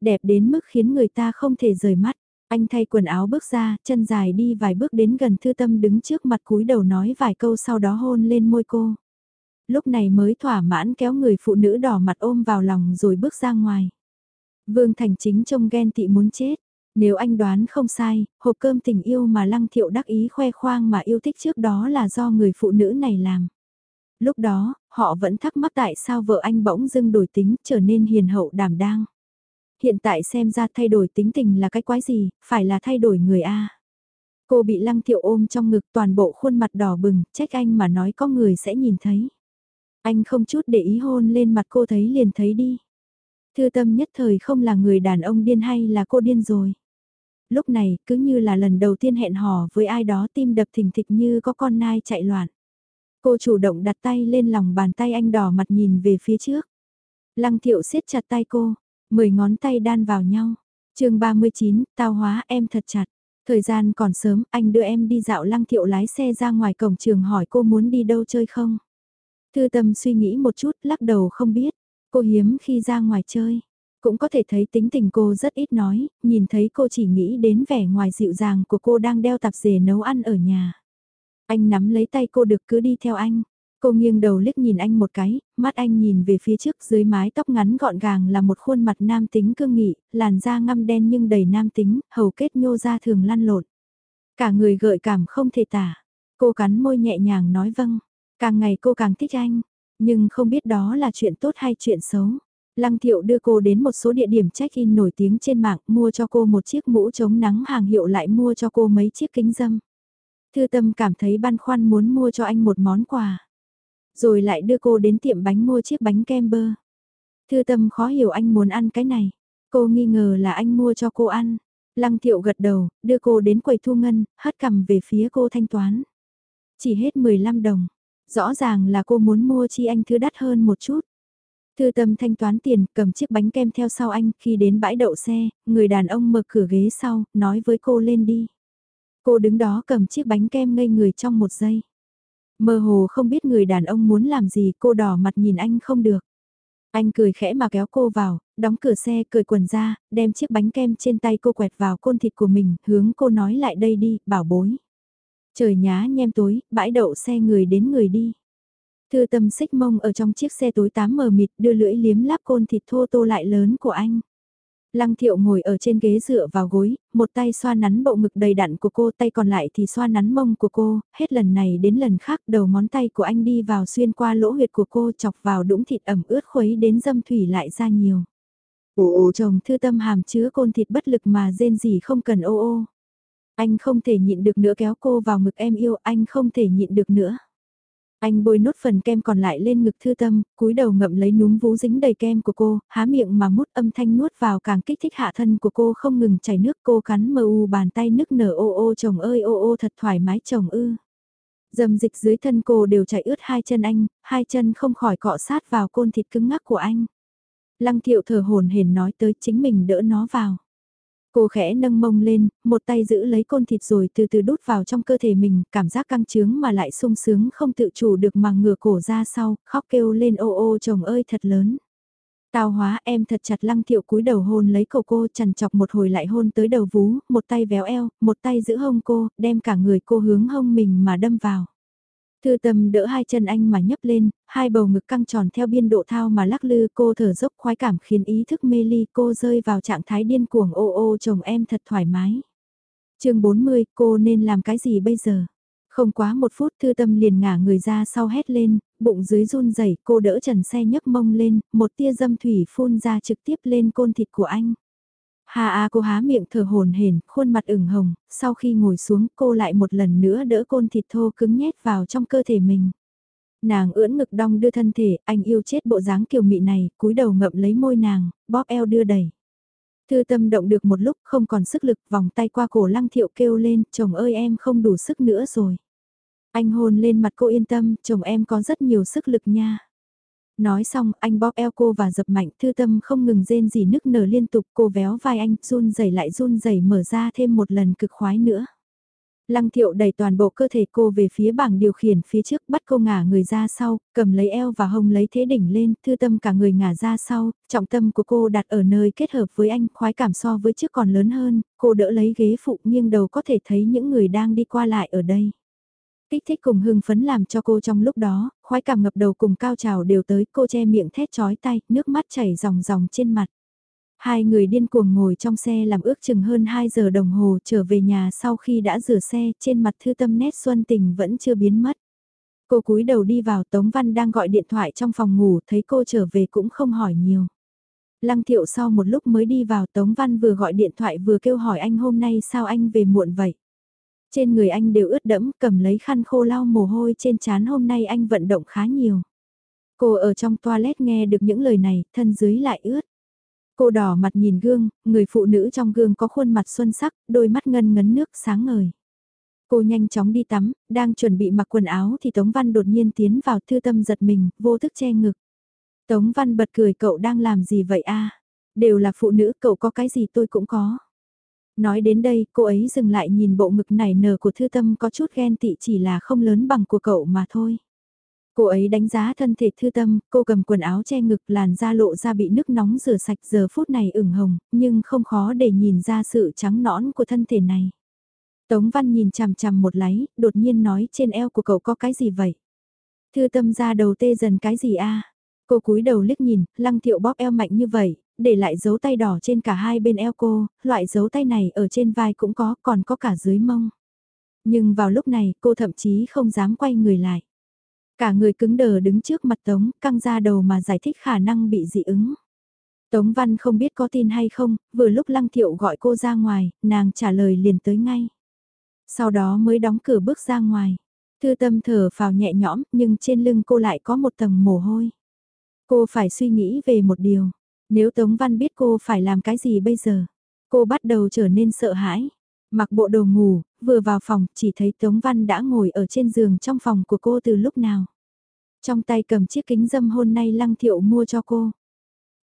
[SPEAKER 1] Đẹp đến mức khiến người ta không thể rời mắt. Anh thay quần áo bước ra, chân dài đi vài bước đến gần thư tâm đứng trước mặt cúi đầu nói vài câu sau đó hôn lên môi cô lúc này mới thỏa mãn kéo người phụ nữ đỏ mặt ôm vào lòng rồi bước ra ngoài. Vương Thành chính trông ghen tị muốn chết. Nếu anh đoán không sai, hộp cơm tình yêu mà Lăng Thiệu đắc ý khoe khoang mà yêu thích trước đó là do người phụ nữ này làm. Lúc đó, họ vẫn thắc mắc tại sao vợ anh bỗng dưng đổi tính trở nên hiền hậu đảm đang. Hiện tại xem ra thay đổi tính tình là cái quái gì, phải là thay đổi người A. Cô bị lăng thiệu ôm trong ngực toàn bộ khuôn mặt đỏ bừng, trách anh mà nói có người sẽ nhìn thấy. Anh không chút để ý hôn lên mặt cô thấy liền thấy đi. Thư tâm nhất thời không là người đàn ông điên hay là cô điên rồi. Lúc này cứ như là lần đầu tiên hẹn hò với ai đó tim đập thình thịch như có con nai chạy loạn. Cô chủ động đặt tay lên lòng bàn tay anh đỏ mặt nhìn về phía trước. Lăng thiệu siết chặt tay cô, mười ngón tay đan vào nhau. chương 39, tao hóa em thật chặt. Thời gian còn sớm, anh đưa em đi dạo lăng thiệu lái xe ra ngoài cổng trường hỏi cô muốn đi đâu chơi không? Thư tâm suy nghĩ một chút, lắc đầu không biết. Cô hiếm khi ra ngoài chơi. Cũng có thể thấy tính tình cô rất ít nói, nhìn thấy cô chỉ nghĩ đến vẻ ngoài dịu dàng của cô đang đeo tạp dề nấu ăn ở nhà. Anh nắm lấy tay cô được cứ đi theo anh. Cô nghiêng đầu liếc nhìn anh một cái, mắt anh nhìn về phía trước dưới mái tóc ngắn gọn gàng là một khuôn mặt nam tính cương nghị, làn da ngăm đen nhưng đầy nam tính, hầu kết nhô ra thường lăn lộn. Cả người gợi cảm không thể tả. Cô cắn môi nhẹ nhàng nói vâng. Càng ngày cô càng thích anh, nhưng không biết đó là chuyện tốt hay chuyện xấu. Lăng thiệu đưa cô đến một số địa điểm check-in nổi tiếng trên mạng, mua cho cô một chiếc mũ chống nắng hàng hiệu lại mua cho cô mấy chiếc kính dâm. Thư tâm cảm thấy băn khoăn muốn mua cho anh một món quà. Rồi lại đưa cô đến tiệm bánh mua chiếc bánh kem bơ. Thư tâm khó hiểu anh muốn ăn cái này. Cô nghi ngờ là anh mua cho cô ăn. Lăng thiệu gật đầu, đưa cô đến quầy thu ngân, hất cầm về phía cô thanh toán. Chỉ hết 15 đồng. Rõ ràng là cô muốn mua chi anh thứ đắt hơn một chút. Thư tâm thanh toán tiền, cầm chiếc bánh kem theo sau anh, khi đến bãi đậu xe, người đàn ông mở cửa ghế sau, nói với cô lên đi. Cô đứng đó cầm chiếc bánh kem ngây người trong một giây. Mơ hồ không biết người đàn ông muốn làm gì cô đỏ mặt nhìn anh không được. Anh cười khẽ mà kéo cô vào, đóng cửa xe cười quần ra, đem chiếc bánh kem trên tay cô quẹt vào côn thịt của mình, hướng cô nói lại đây đi, bảo bối. Trời nhá nhem tối, bãi đậu xe người đến người đi. Thư tâm xích mông ở trong chiếc xe tối tám mờ mịt đưa lưỡi liếm láp côn thịt thô tô lại lớn của anh. Lăng thiệu ngồi ở trên ghế dựa vào gối, một tay xoa nắn bộ ngực đầy đặn của cô, tay còn lại thì xoa nắn mông của cô, hết lần này đến lần khác đầu ngón tay của anh đi vào xuyên qua lỗ huyệt của cô chọc vào đũng thịt ẩm ướt khuấy đến dâm thủy lại ra nhiều. Ồ ồ chồng thư tâm hàm chứa côn thịt bất lực mà rên gì không cần ô ô. Anh không thể nhịn được nữa kéo cô vào ngực em yêu, anh không thể nhịn được nữa. Anh bôi nốt phần kem còn lại lên ngực thư tâm, cúi đầu ngậm lấy núm vú dính đầy kem của cô, há miệng mà mút âm thanh nuốt vào càng kích thích hạ thân của cô không ngừng chảy nước cô cắn mờ u bàn tay nức nở ô ô chồng ơi ô ô thật thoải mái chồng ư. Dầm dịch dưới thân cô đều chảy ướt hai chân anh, hai chân không khỏi cọ sát vào côn thịt cứng ngắc của anh. Lăng thiệu thở hồn hển nói tới chính mình đỡ nó vào. Cô khẽ nâng mông lên, một tay giữ lấy côn thịt rồi từ từ đút vào trong cơ thể mình, cảm giác căng trướng mà lại sung sướng không tự chủ được mà ngửa cổ ra sau, khóc kêu lên ô ô chồng ơi thật lớn. Tào hóa em thật chặt lăng thiệu cúi đầu hôn lấy cổ cô chằn chọc một hồi lại hôn tới đầu vú, một tay véo eo, một tay giữ hông cô, đem cả người cô hướng hông mình mà đâm vào. Thư tâm đỡ hai chân anh mà nhấp lên, hai bầu ngực căng tròn theo biên độ thao mà lắc lư cô thở dốc khoái cảm khiến ý thức mê ly cô rơi vào trạng thái điên cuồng ô ô chồng em thật thoải mái. chương 40 cô nên làm cái gì bây giờ? Không quá một phút thư tâm liền ngả người ra sau hét lên, bụng dưới run rẩy cô đỡ trần xe nhấc mông lên, một tia dâm thủy phun ra trực tiếp lên côn thịt của anh. Hà A cô há miệng thở hồn hển, khuôn mặt ửng hồng, sau khi ngồi xuống cô lại một lần nữa đỡ côn thịt thô cứng nhét vào trong cơ thể mình. Nàng ưỡn ngực đong đưa thân thể, anh yêu chết bộ dáng kiều mị này, cúi đầu ngậm lấy môi nàng, bóp eo đưa đẩy. Thư tâm động được một lúc không còn sức lực vòng tay qua cổ lăng thiệu kêu lên, chồng ơi em không đủ sức nữa rồi. Anh hôn lên mặt cô yên tâm, chồng em có rất nhiều sức lực nha. Nói xong, anh bóp eo cô và dập mạnh, thư tâm không ngừng rên gì nức nở liên tục, cô véo vai anh, run rẩy lại run rẩy mở ra thêm một lần cực khoái nữa. Lăng thiệu đẩy toàn bộ cơ thể cô về phía bảng điều khiển phía trước, bắt cô ngả người ra sau, cầm lấy eo và hông lấy thế đỉnh lên, thư tâm cả người ngả ra sau, trọng tâm của cô đặt ở nơi kết hợp với anh, khoái cảm so với trước còn lớn hơn, cô đỡ lấy ghế phụ nghiêng đầu có thể thấy những người đang đi qua lại ở đây. Kích thích cùng hưng phấn làm cho cô trong lúc đó, khoái cảm ngập đầu cùng cao trào đều tới cô che miệng thét chói tay, nước mắt chảy ròng ròng trên mặt. Hai người điên cuồng ngồi trong xe làm ước chừng hơn 2 giờ đồng hồ trở về nhà sau khi đã rửa xe trên mặt thư tâm nét xuân tình vẫn chưa biến mất. Cô cúi đầu đi vào Tống Văn đang gọi điện thoại trong phòng ngủ thấy cô trở về cũng không hỏi nhiều. Lăng thiệu sau một lúc mới đi vào Tống Văn vừa gọi điện thoại vừa kêu hỏi anh hôm nay sao anh về muộn vậy. Trên người anh đều ướt đẫm, cầm lấy khăn khô lau mồ hôi trên trán hôm nay anh vận động khá nhiều. Cô ở trong toilet nghe được những lời này, thân dưới lại ướt. Cô đỏ mặt nhìn gương, người phụ nữ trong gương có khuôn mặt xuân sắc, đôi mắt ngân ngấn nước sáng ngời. Cô nhanh chóng đi tắm, đang chuẩn bị mặc quần áo thì Tống Văn đột nhiên tiến vào thư tâm giật mình, vô thức che ngực. Tống Văn bật cười cậu đang làm gì vậy a? Đều là phụ nữ cậu có cái gì tôi cũng có. Nói đến đây cô ấy dừng lại nhìn bộ ngực nảy nở của thư tâm có chút ghen tị chỉ là không lớn bằng của cậu mà thôi. Cô ấy đánh giá thân thể thư tâm, cô cầm quần áo che ngực làn da lộ ra bị nước nóng rửa sạch giờ phút này ửng hồng, nhưng không khó để nhìn ra sự trắng nõn của thân thể này. Tống Văn nhìn chằm chằm một láy, đột nhiên nói trên eo của cậu có cái gì vậy? Thư tâm ra đầu tê dần cái gì a? Cô cúi đầu liếc nhìn, lăng thiệu bóp eo mạnh như vậy, để lại dấu tay đỏ trên cả hai bên eo cô, loại dấu tay này ở trên vai cũng có, còn có cả dưới mông. Nhưng vào lúc này cô thậm chí không dám quay người lại. Cả người cứng đờ đứng trước mặt Tống, căng ra đầu mà giải thích khả năng bị dị ứng. Tống Văn không biết có tin hay không, vừa lúc Lăng Thiệu gọi cô ra ngoài, nàng trả lời liền tới ngay. Sau đó mới đóng cửa bước ra ngoài. Thư tâm thở phào nhẹ nhõm, nhưng trên lưng cô lại có một tầng mồ hôi. Cô phải suy nghĩ về một điều. Nếu Tống Văn biết cô phải làm cái gì bây giờ, cô bắt đầu trở nên sợ hãi. Mặc bộ đồ ngủ, vừa vào phòng chỉ thấy Tống Văn đã ngồi ở trên giường trong phòng của cô từ lúc nào. Trong tay cầm chiếc kính dâm hôm nay Lăng Thiệu mua cho cô.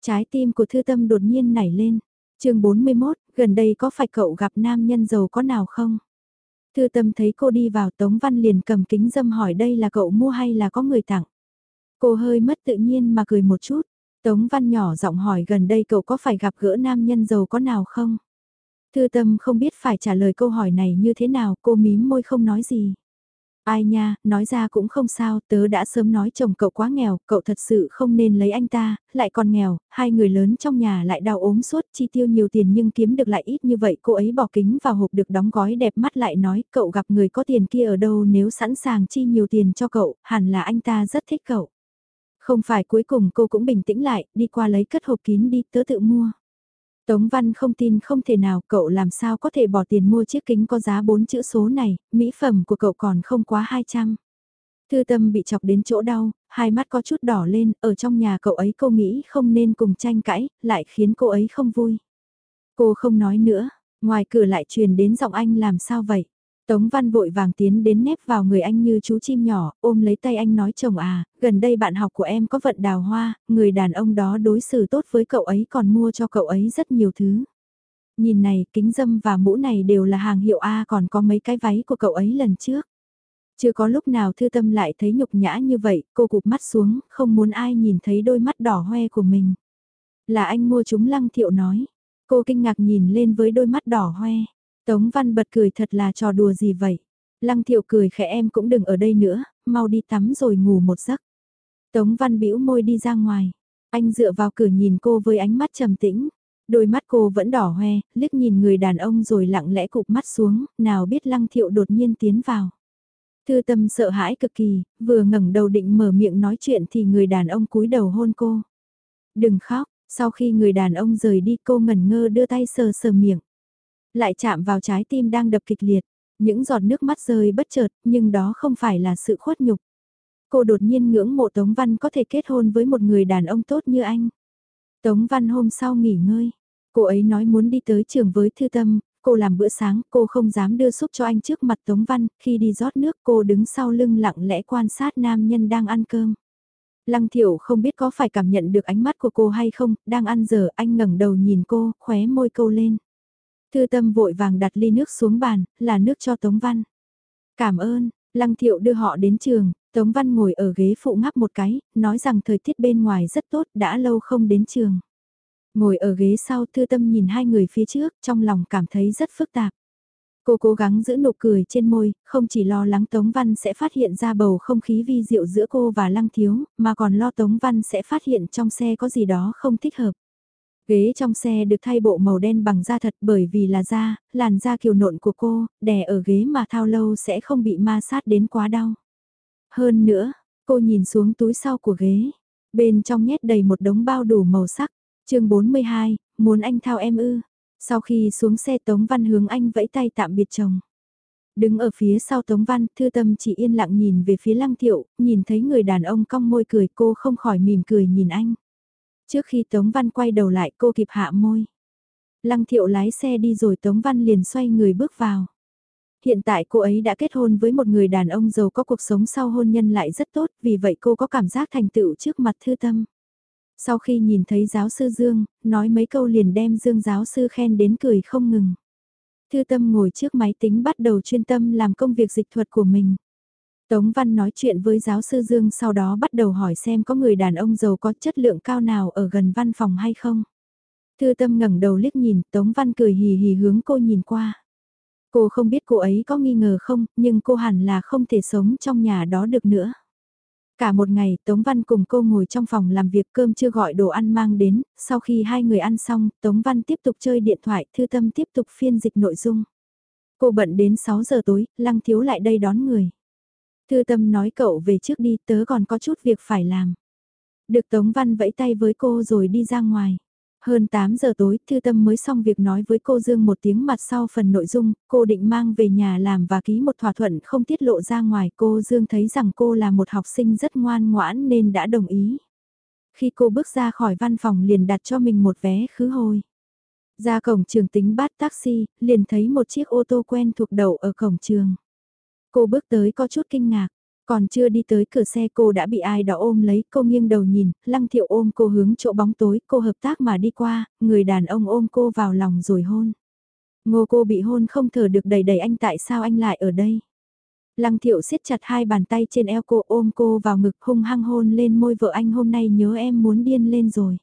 [SPEAKER 1] Trái tim của Thư Tâm đột nhiên nảy lên. chương 41, gần đây có phải cậu gặp nam nhân giàu có nào không? Thư Tâm thấy cô đi vào Tống Văn liền cầm kính dâm hỏi đây là cậu mua hay là có người tặng. Cô hơi mất tự nhiên mà cười một chút. Tống Văn nhỏ giọng hỏi gần đây cậu có phải gặp gỡ nam nhân giàu có nào không? Thư tâm không biết phải trả lời câu hỏi này như thế nào, cô mím môi không nói gì. Ai nha, nói ra cũng không sao, tớ đã sớm nói chồng cậu quá nghèo, cậu thật sự không nên lấy anh ta, lại còn nghèo, hai người lớn trong nhà lại đau ốm suốt, chi tiêu nhiều tiền nhưng kiếm được lại ít như vậy. Cô ấy bỏ kính vào hộp được đóng gói đẹp mắt lại nói, cậu gặp người có tiền kia ở đâu nếu sẵn sàng chi nhiều tiền cho cậu, hẳn là anh ta rất thích cậu. Không phải cuối cùng cô cũng bình tĩnh lại, đi qua lấy cất hộp kín đi, tớ tự mua. Tống Văn không tin không thể nào cậu làm sao có thể bỏ tiền mua chiếc kính có giá 4 chữ số này, mỹ phẩm của cậu còn không quá 200. Thư tâm bị chọc đến chỗ đau, hai mắt có chút đỏ lên, ở trong nhà cậu ấy cô nghĩ không nên cùng tranh cãi, lại khiến cô ấy không vui. Cô không nói nữa, ngoài cửa lại truyền đến giọng anh làm sao vậy? Tống Văn vội vàng tiến đến nép vào người anh như chú chim nhỏ, ôm lấy tay anh nói chồng à, gần đây bạn học của em có vận đào hoa, người đàn ông đó đối xử tốt với cậu ấy còn mua cho cậu ấy rất nhiều thứ. Nhìn này, kính dâm và mũ này đều là hàng hiệu A còn có mấy cái váy của cậu ấy lần trước. Chưa có lúc nào thư tâm lại thấy nhục nhã như vậy, cô cụp mắt xuống, không muốn ai nhìn thấy đôi mắt đỏ hoe của mình. Là anh mua chúng lăng thiệu nói. Cô kinh ngạc nhìn lên với đôi mắt đỏ hoe. Tống Văn bật cười thật là trò đùa gì vậy. Lăng thiệu cười khẽ em cũng đừng ở đây nữa, mau đi tắm rồi ngủ một giấc. Tống Văn bĩu môi đi ra ngoài. Anh dựa vào cửa nhìn cô với ánh mắt trầm tĩnh. Đôi mắt cô vẫn đỏ hoe, liếc nhìn người đàn ông rồi lặng lẽ cụp mắt xuống, nào biết lăng thiệu đột nhiên tiến vào. Thư tâm sợ hãi cực kỳ, vừa ngẩng đầu định mở miệng nói chuyện thì người đàn ông cúi đầu hôn cô. Đừng khóc, sau khi người đàn ông rời đi cô ngẩn ngơ đưa tay sờ sờ miệng lại chạm vào trái tim đang đập kịch liệt, những giọt nước mắt rơi bất chợt, nhưng đó không phải là sự khuất nhục. Cô đột nhiên ngưỡng mộ Tống Văn có thể kết hôn với một người đàn ông tốt như anh. Tống Văn hôm sau nghỉ ngơi, cô ấy nói muốn đi tới trường với Thư Tâm, cô làm bữa sáng, cô không dám đưa súp cho anh trước mặt Tống Văn, khi đi rót nước cô đứng sau lưng lặng lẽ quan sát nam nhân đang ăn cơm. Lăng Thiệu không biết có phải cảm nhận được ánh mắt của cô hay không, đang ăn giờ anh ngẩng đầu nhìn cô, khóe môi câu lên. Thư tâm vội vàng đặt ly nước xuống bàn, là nước cho Tống Văn. Cảm ơn, Lăng Thiệu đưa họ đến trường, Tống Văn ngồi ở ghế phụ ngắp một cái, nói rằng thời tiết bên ngoài rất tốt, đã lâu không đến trường. Ngồi ở ghế sau thư tâm nhìn hai người phía trước, trong lòng cảm thấy rất phức tạp. Cô cố gắng giữ nụ cười trên môi, không chỉ lo lắng Tống Văn sẽ phát hiện ra bầu không khí vi diệu giữa cô và Lăng Thiếu, mà còn lo Tống Văn sẽ phát hiện trong xe có gì đó không thích hợp. Ghế trong xe được thay bộ màu đen bằng da thật bởi vì là da, làn da kiều nộn của cô, đè ở ghế mà thao lâu sẽ không bị ma sát đến quá đau. Hơn nữa, cô nhìn xuống túi sau của ghế, bên trong nhét đầy một đống bao đủ màu sắc, chương 42, muốn anh thao em ư. Sau khi xuống xe Tống Văn hướng anh vẫy tay tạm biệt chồng. Đứng ở phía sau Tống Văn, Thư Tâm chỉ yên lặng nhìn về phía Lăng Thiệu, nhìn thấy người đàn ông cong môi cười cô không khỏi mỉm cười nhìn anh. Trước khi Tống Văn quay đầu lại cô kịp hạ môi. Lăng Thiệu lái xe đi rồi Tống Văn liền xoay người bước vào. Hiện tại cô ấy đã kết hôn với một người đàn ông giàu có cuộc sống sau hôn nhân lại rất tốt, vì vậy cô có cảm giác thành tựu trước mặt Thư Tâm. Sau khi nhìn thấy giáo sư Dương, nói mấy câu liền đem Dương giáo sư khen đến cười không ngừng. Thư Tâm ngồi trước máy tính bắt đầu chuyên tâm làm công việc dịch thuật của mình. Tống Văn nói chuyện với giáo sư Dương sau đó bắt đầu hỏi xem có người đàn ông giàu có chất lượng cao nào ở gần văn phòng hay không. Thư Tâm ngẩng đầu liếc nhìn, Tống Văn cười hì hì hướng cô nhìn qua. Cô không biết cô ấy có nghi ngờ không, nhưng cô hẳn là không thể sống trong nhà đó được nữa. Cả một ngày, Tống Văn cùng cô ngồi trong phòng làm việc cơm chưa gọi đồ ăn mang đến, sau khi hai người ăn xong, Tống Văn tiếp tục chơi điện thoại, Thư Tâm tiếp tục phiên dịch nội dung. Cô bận đến 6 giờ tối, Lăng Thiếu lại đây đón người. Thư Tâm nói cậu về trước đi, tớ còn có chút việc phải làm. Được Tống Văn vẫy tay với cô rồi đi ra ngoài. Hơn 8 giờ tối, Thư Tâm mới xong việc nói với cô Dương một tiếng mặt sau phần nội dung, cô định mang về nhà làm và ký một thỏa thuận không tiết lộ ra ngoài. Cô Dương thấy rằng cô là một học sinh rất ngoan ngoãn nên đã đồng ý. Khi cô bước ra khỏi văn phòng liền đặt cho mình một vé khứ hồi. Ra cổng trường tính bắt taxi, liền thấy một chiếc ô tô quen thuộc đầu ở cổng trường. Cô bước tới có chút kinh ngạc. Còn chưa đi tới cửa xe cô đã bị ai đó ôm lấy, cô nghiêng đầu nhìn, lăng thiệu ôm cô hướng chỗ bóng tối, cô hợp tác mà đi qua, người đàn ông ôm cô vào lòng rồi hôn. Ngô cô bị hôn không thở được đầy đầy anh tại sao anh lại ở đây. Lăng thiệu siết chặt hai bàn tay trên eo cô ôm cô vào ngực hung hăng hôn lên môi vợ anh hôm nay nhớ em muốn điên lên rồi.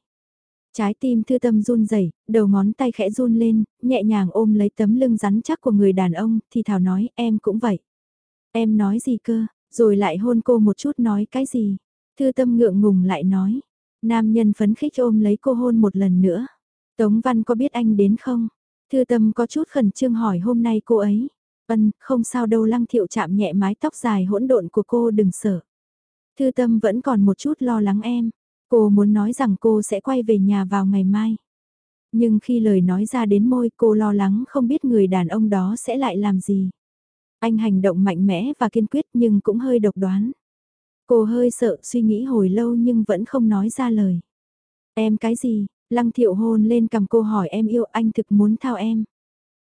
[SPEAKER 1] Trái tim thư tâm run rẩy, đầu ngón tay khẽ run lên, nhẹ nhàng ôm lấy tấm lưng rắn chắc của người đàn ông, thì thảo nói em cũng vậy. Em nói gì cơ, rồi lại hôn cô một chút nói cái gì. Thư tâm ngượng ngùng lại nói. Nam nhân phấn khích ôm lấy cô hôn một lần nữa. Tống Văn có biết anh đến không? Thư tâm có chút khẩn trương hỏi hôm nay cô ấy. vân không sao đâu lăng thiệu chạm nhẹ mái tóc dài hỗn độn của cô đừng sợ. Thư tâm vẫn còn một chút lo lắng em. Cô muốn nói rằng cô sẽ quay về nhà vào ngày mai. Nhưng khi lời nói ra đến môi cô lo lắng không biết người đàn ông đó sẽ lại làm gì. Anh hành động mạnh mẽ và kiên quyết nhưng cũng hơi độc đoán. Cô hơi sợ suy nghĩ hồi lâu nhưng vẫn không nói ra lời. Em cái gì? Lăng thiệu hôn lên cầm cô hỏi em yêu anh thực muốn thao em.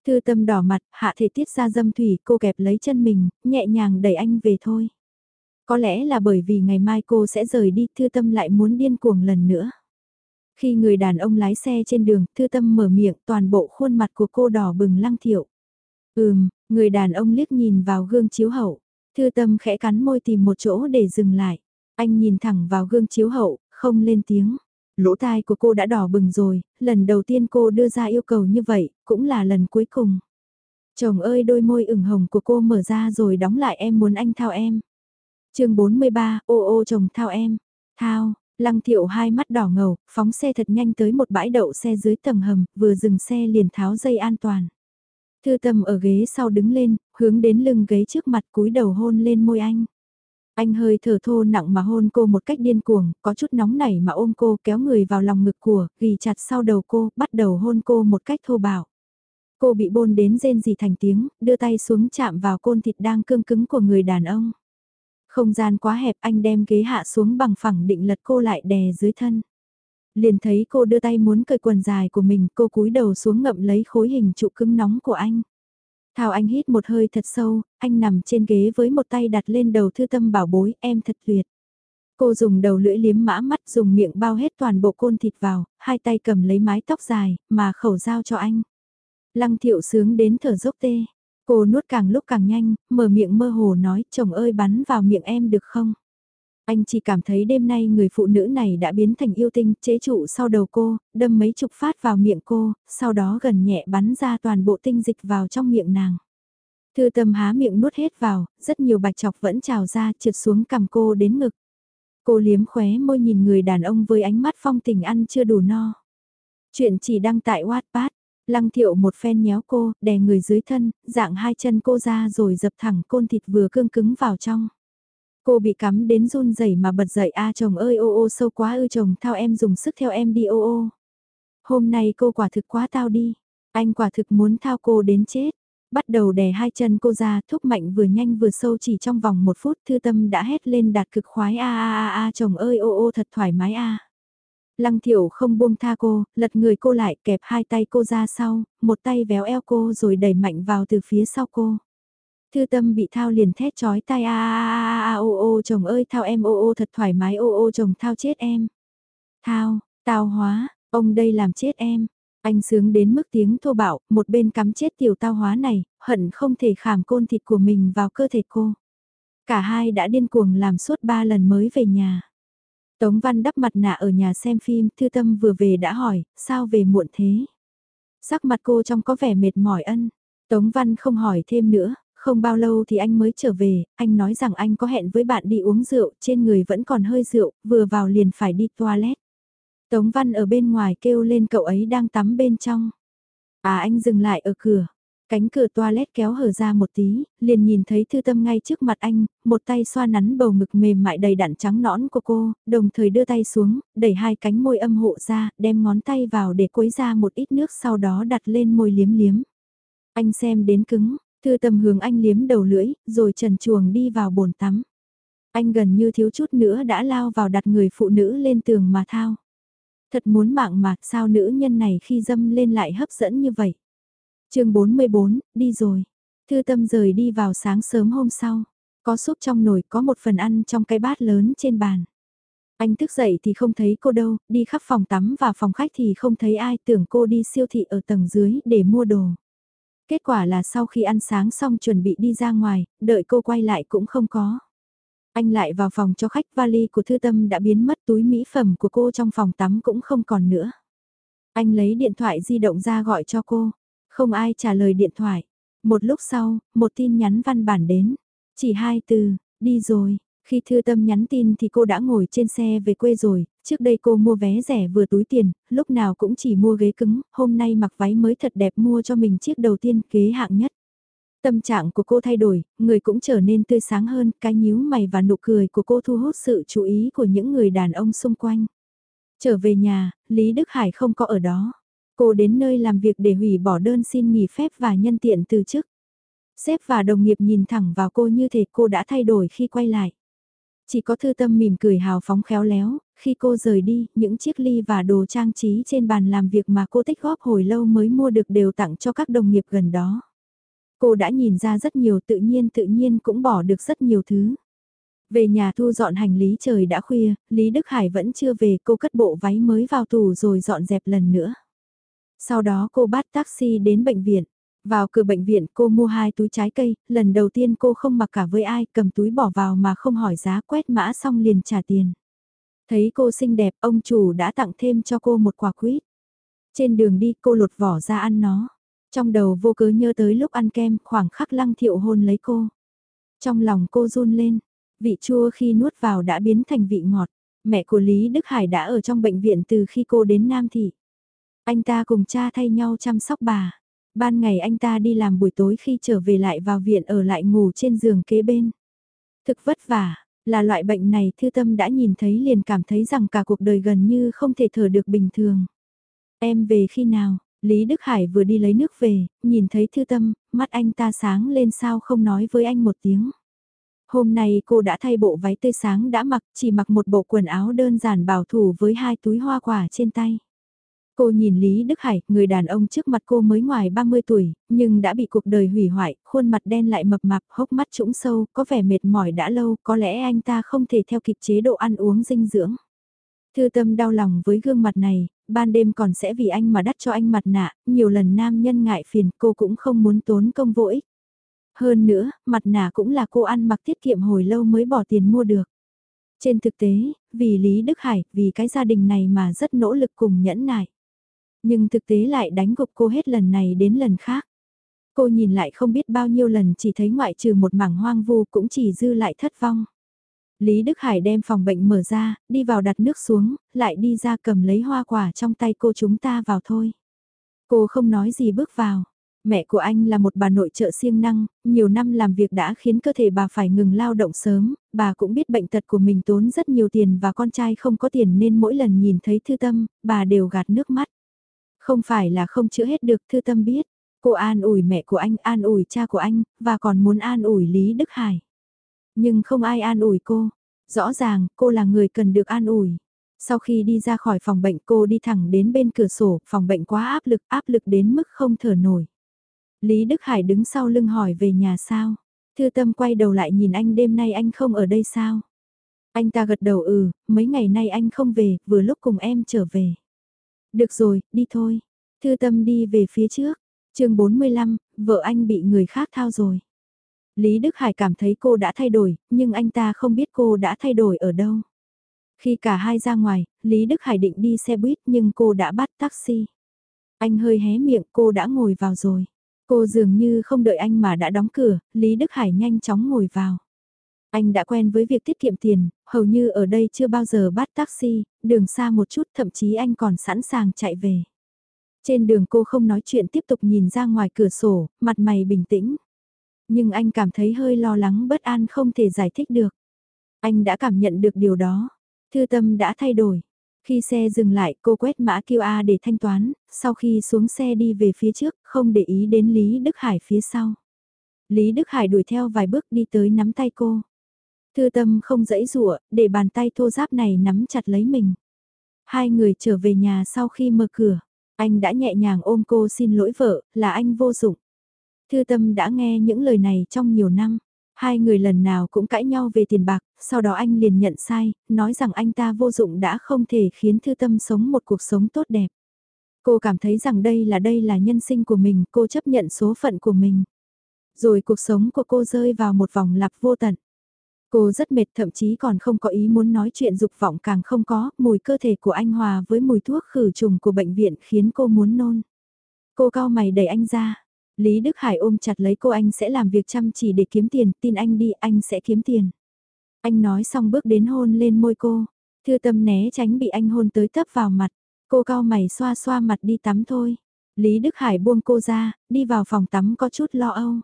[SPEAKER 1] Thư tâm đỏ mặt, hạ thể tiết ra dâm thủy, cô kẹp lấy chân mình, nhẹ nhàng đẩy anh về thôi. Có lẽ là bởi vì ngày mai cô sẽ rời đi, thư tâm lại muốn điên cuồng lần nữa. Khi người đàn ông lái xe trên đường, thư tâm mở miệng, toàn bộ khuôn mặt của cô đỏ bừng lăng thiệu. Ừm, người đàn ông liếc nhìn vào gương chiếu hậu. Thư tâm khẽ cắn môi tìm một chỗ để dừng lại. Anh nhìn thẳng vào gương chiếu hậu, không lên tiếng. Lỗ tai của cô đã đỏ bừng rồi, lần đầu tiên cô đưa ra yêu cầu như vậy, cũng là lần cuối cùng. Chồng ơi đôi môi ửng hồng của cô mở ra rồi đóng lại em muốn anh thao em. chương 43, ô ô chồng thao em. Thao, lăng thiệu hai mắt đỏ ngầu, phóng xe thật nhanh tới một bãi đậu xe dưới tầng hầm, vừa dừng xe liền tháo dây an toàn. Thư tâm ở ghế sau đứng lên, hướng đến lưng ghế trước mặt cúi đầu hôn lên môi anh. Anh hơi thở thô nặng mà hôn cô một cách điên cuồng, có chút nóng nảy mà ôm cô kéo người vào lòng ngực của, ghi chặt sau đầu cô, bắt đầu hôn cô một cách thô bạo. Cô bị bôn đến rên gì thành tiếng, đưa tay xuống chạm vào côn thịt đang cương cứng của người đàn ông. Không gian quá hẹp anh đem ghế hạ xuống bằng phẳng định lật cô lại đè dưới thân liền thấy cô đưa tay muốn cởi quần dài của mình, cô cúi đầu xuống ngậm lấy khối hình trụ cứng nóng của anh. Thảo anh hít một hơi thật sâu, anh nằm trên ghế với một tay đặt lên đầu thư tâm bảo bối, em thật tuyệt. Cô dùng đầu lưỡi liếm mã mắt dùng miệng bao hết toàn bộ côn thịt vào, hai tay cầm lấy mái tóc dài, mà khẩu giao cho anh. Lăng thiệu sướng đến thở dốc tê. Cô nuốt càng lúc càng nhanh, mở miệng mơ hồ nói, chồng ơi bắn vào miệng em được không? Anh chỉ cảm thấy đêm nay người phụ nữ này đã biến thành yêu tinh chế trụ sau đầu cô, đâm mấy chục phát vào miệng cô, sau đó gần nhẹ bắn ra toàn bộ tinh dịch vào trong miệng nàng. Thư tâm há miệng nuốt hết vào, rất nhiều bạch chọc vẫn trào ra trượt xuống cầm cô đến ngực. Cô liếm khóe môi nhìn người đàn ông với ánh mắt phong tình ăn chưa đủ no. Chuyện chỉ đăng tại Wattpad, lăng thiệu một phen nhéo cô, đè người dưới thân, dạng hai chân cô ra rồi dập thẳng côn thịt vừa cương cứng vào trong. Cô bị cắm đến run rẩy mà bật dậy a chồng ơi ô ô sâu quá ư chồng thao em dùng sức theo em đi ô ô. Hôm nay cô quả thực quá tao đi. Anh quả thực muốn thao cô đến chết. Bắt đầu đè hai chân cô ra, thúc mạnh vừa nhanh vừa sâu chỉ trong vòng một phút thư tâm đã hét lên đạt cực khoái a a a a chồng ơi ô ô thật thoải mái a. Lăng thiểu không buông tha cô, lật người cô lại kẹp hai tay cô ra sau, một tay véo eo cô rồi đẩy mạnh vào từ phía sau cô. Thư tâm bị thao liền thét chói tai a a a ô ô chồng ơi thao em ô ô thật thoải mái ô ô chồng thao chết em. Thao, tao hóa, ông đây làm chết em. Anh sướng đến mức tiếng thô bạo, một bên cắm chết tiểu tao hóa này, hận không thể khảm côn thịt của mình vào cơ thể cô. Cả hai đã điên cuồng làm suốt ba lần mới về nhà. Tống Văn đắp mặt nạ ở nhà xem phim, Thư Tâm vừa về đã hỏi, sao về muộn thế? Sắc mặt cô trong có vẻ mệt mỏi ân. Tống Văn không hỏi thêm nữa, không bao lâu thì anh mới trở về, anh nói rằng anh có hẹn với bạn đi uống rượu, trên người vẫn còn hơi rượu, vừa vào liền phải đi toilet. Tống Văn ở bên ngoài kêu lên cậu ấy đang tắm bên trong. À anh dừng lại ở cửa. Cánh cửa toilet kéo hở ra một tí, liền nhìn thấy thư tâm ngay trước mặt anh, một tay xoa nắn bầu ngực mềm mại đầy đặn trắng nõn của cô, đồng thời đưa tay xuống, đẩy hai cánh môi âm hộ ra, đem ngón tay vào để quấy ra một ít nước sau đó đặt lên môi liếm liếm. Anh xem đến cứng, thư tâm hướng anh liếm đầu lưỡi, rồi trần chuồng đi vào bồn tắm. Anh gần như thiếu chút nữa đã lao vào đặt người phụ nữ lên tường mà thao. Thật muốn mạng mà sao nữ nhân này khi dâm lên lại hấp dẫn như vậy. chương 44, đi rồi. Thư tâm rời đi vào sáng sớm hôm sau. Có súp trong nồi có một phần ăn trong cái bát lớn trên bàn. Anh thức dậy thì không thấy cô đâu, đi khắp phòng tắm và phòng khách thì không thấy ai tưởng cô đi siêu thị ở tầng dưới để mua đồ. Kết quả là sau khi ăn sáng xong chuẩn bị đi ra ngoài, đợi cô quay lại cũng không có. Anh lại vào phòng cho khách vali của thư tâm đã biến mất túi mỹ phẩm của cô trong phòng tắm cũng không còn nữa. Anh lấy điện thoại di động ra gọi cho cô. Không ai trả lời điện thoại. Một lúc sau, một tin nhắn văn bản đến. Chỉ hai từ, đi rồi. Khi thư tâm nhắn tin thì cô đã ngồi trên xe về quê rồi, trước đây cô mua vé rẻ vừa túi tiền, lúc nào cũng chỉ mua ghế cứng, hôm nay mặc váy mới thật đẹp mua cho mình chiếc đầu tiên ghế hạng nhất. Tâm trạng của cô thay đổi, người cũng trở nên tươi sáng hơn, cái nhíu mày và nụ cười của cô thu hút sự chú ý của những người đàn ông xung quanh. Trở về nhà, Lý Đức Hải không có ở đó. Cô đến nơi làm việc để hủy bỏ đơn xin nghỉ phép và nhân tiện từ chức. Sếp và đồng nghiệp nhìn thẳng vào cô như thể cô đã thay đổi khi quay lại. Chỉ có thư tâm mỉm cười hào phóng khéo léo, khi cô rời đi, những chiếc ly và đồ trang trí trên bàn làm việc mà cô tích góp hồi lâu mới mua được đều tặng cho các đồng nghiệp gần đó. Cô đã nhìn ra rất nhiều tự nhiên tự nhiên cũng bỏ được rất nhiều thứ. Về nhà thu dọn hành lý trời đã khuya, Lý Đức Hải vẫn chưa về cô cất bộ váy mới vào tủ rồi dọn dẹp lần nữa. Sau đó cô bắt taxi đến bệnh viện. Vào cửa bệnh viện cô mua hai túi trái cây, lần đầu tiên cô không mặc cả với ai, cầm túi bỏ vào mà không hỏi giá quét mã xong liền trả tiền. Thấy cô xinh đẹp, ông chủ đã tặng thêm cho cô một quả quýt. Trên đường đi cô lột vỏ ra ăn nó. Trong đầu vô cớ nhớ tới lúc ăn kem khoảng khắc lăng thiệu hôn lấy cô. Trong lòng cô run lên, vị chua khi nuốt vào đã biến thành vị ngọt. Mẹ của Lý Đức Hải đã ở trong bệnh viện từ khi cô đến Nam Thị. Anh ta cùng cha thay nhau chăm sóc bà. Ban ngày anh ta đi làm buổi tối khi trở về lại vào viện ở lại ngủ trên giường kế bên. Thực vất vả, là loại bệnh này thư tâm đã nhìn thấy liền cảm thấy rằng cả cuộc đời gần như không thể thở được bình thường. Em về khi nào? Lý Đức Hải vừa đi lấy nước về, nhìn thấy thư tâm, mắt anh ta sáng lên sao không nói với anh một tiếng. Hôm nay cô đã thay bộ váy tươi sáng đã mặc, chỉ mặc một bộ quần áo đơn giản bảo thủ với hai túi hoa quả trên tay. Cô nhìn Lý Đức Hải, người đàn ông trước mặt cô mới ngoài 30 tuổi, nhưng đã bị cuộc đời hủy hoại, khuôn mặt đen lại mập mạp, hốc mắt trũng sâu, có vẻ mệt mỏi đã lâu, có lẽ anh ta không thể theo kịp chế độ ăn uống dinh dưỡng. Thư tâm đau lòng với gương mặt này, ban đêm còn sẽ vì anh mà đắt cho anh mặt nạ, nhiều lần nam nhân ngại phiền cô cũng không muốn tốn công vô ích. Hơn nữa, mặt nạ cũng là cô ăn mặc tiết kiệm hồi lâu mới bỏ tiền mua được. Trên thực tế, vì Lý Đức Hải, vì cái gia đình này mà rất nỗ lực cùng nhẫn nại. Nhưng thực tế lại đánh gục cô hết lần này đến lần khác. Cô nhìn lại không biết bao nhiêu lần chỉ thấy ngoại trừ một mảng hoang vu cũng chỉ dư lại thất vong. Lý Đức Hải đem phòng bệnh mở ra, đi vào đặt nước xuống, lại đi ra cầm lấy hoa quả trong tay cô chúng ta vào thôi. Cô không nói gì bước vào. Mẹ của anh là một bà nội trợ siêng năng, nhiều năm làm việc đã khiến cơ thể bà phải ngừng lao động sớm, bà cũng biết bệnh tật của mình tốn rất nhiều tiền và con trai không có tiền nên mỗi lần nhìn thấy thư tâm, bà đều gạt nước mắt. Không phải là không chữa hết được thư tâm biết, Cô an ủi mẹ của anh, an ủi cha của anh, và còn muốn an ủi Lý Đức Hải. Nhưng không ai an ủi cô. Rõ ràng, cô là người cần được an ủi. Sau khi đi ra khỏi phòng bệnh cô đi thẳng đến bên cửa sổ, phòng bệnh quá áp lực, áp lực đến mức không thở nổi. Lý Đức Hải đứng sau lưng hỏi về nhà sao. Thư tâm quay đầu lại nhìn anh đêm nay anh không ở đây sao. Anh ta gật đầu ừ, mấy ngày nay anh không về, vừa lúc cùng em trở về. Được rồi, đi thôi. Thư tâm đi về phía trước. chương 45, vợ anh bị người khác thao rồi. Lý Đức Hải cảm thấy cô đã thay đổi, nhưng anh ta không biết cô đã thay đổi ở đâu. Khi cả hai ra ngoài, Lý Đức Hải định đi xe buýt nhưng cô đã bắt taxi. Anh hơi hé miệng cô đã ngồi vào rồi. Cô dường như không đợi anh mà đã đóng cửa, Lý Đức Hải nhanh chóng ngồi vào. Anh đã quen với việc tiết kiệm tiền, hầu như ở đây chưa bao giờ bắt taxi, đường xa một chút thậm chí anh còn sẵn sàng chạy về. Trên đường cô không nói chuyện tiếp tục nhìn ra ngoài cửa sổ, mặt mày bình tĩnh. Nhưng anh cảm thấy hơi lo lắng bất an không thể giải thích được. Anh đã cảm nhận được điều đó. Thư tâm đã thay đổi. Khi xe dừng lại cô quét mã QR để thanh toán, sau khi xuống xe đi về phía trước, không để ý đến Lý Đức Hải phía sau. Lý Đức Hải đuổi theo vài bước đi tới nắm tay cô. Thư tâm không dãy rủa để bàn tay thô giáp này nắm chặt lấy mình. Hai người trở về nhà sau khi mở cửa. Anh đã nhẹ nhàng ôm cô xin lỗi vợ, là anh vô dụng. Thư tâm đã nghe những lời này trong nhiều năm. Hai người lần nào cũng cãi nhau về tiền bạc, sau đó anh liền nhận sai, nói rằng anh ta vô dụng đã không thể khiến thư tâm sống một cuộc sống tốt đẹp. Cô cảm thấy rằng đây là đây là nhân sinh của mình, cô chấp nhận số phận của mình. Rồi cuộc sống của cô rơi vào một vòng lặp vô tận. Cô rất mệt thậm chí còn không có ý muốn nói chuyện dục vọng càng không có, mùi cơ thể của anh hòa với mùi thuốc khử trùng của bệnh viện khiến cô muốn nôn. Cô cao mày đẩy anh ra. Lý Đức Hải ôm chặt lấy cô anh sẽ làm việc chăm chỉ để kiếm tiền, tin anh đi, anh sẽ kiếm tiền. Anh nói xong bước đến hôn lên môi cô. Thư tâm né tránh bị anh hôn tới tấp vào mặt. Cô cao mày xoa xoa mặt đi tắm thôi. Lý Đức Hải buông cô ra, đi vào phòng tắm có chút lo âu.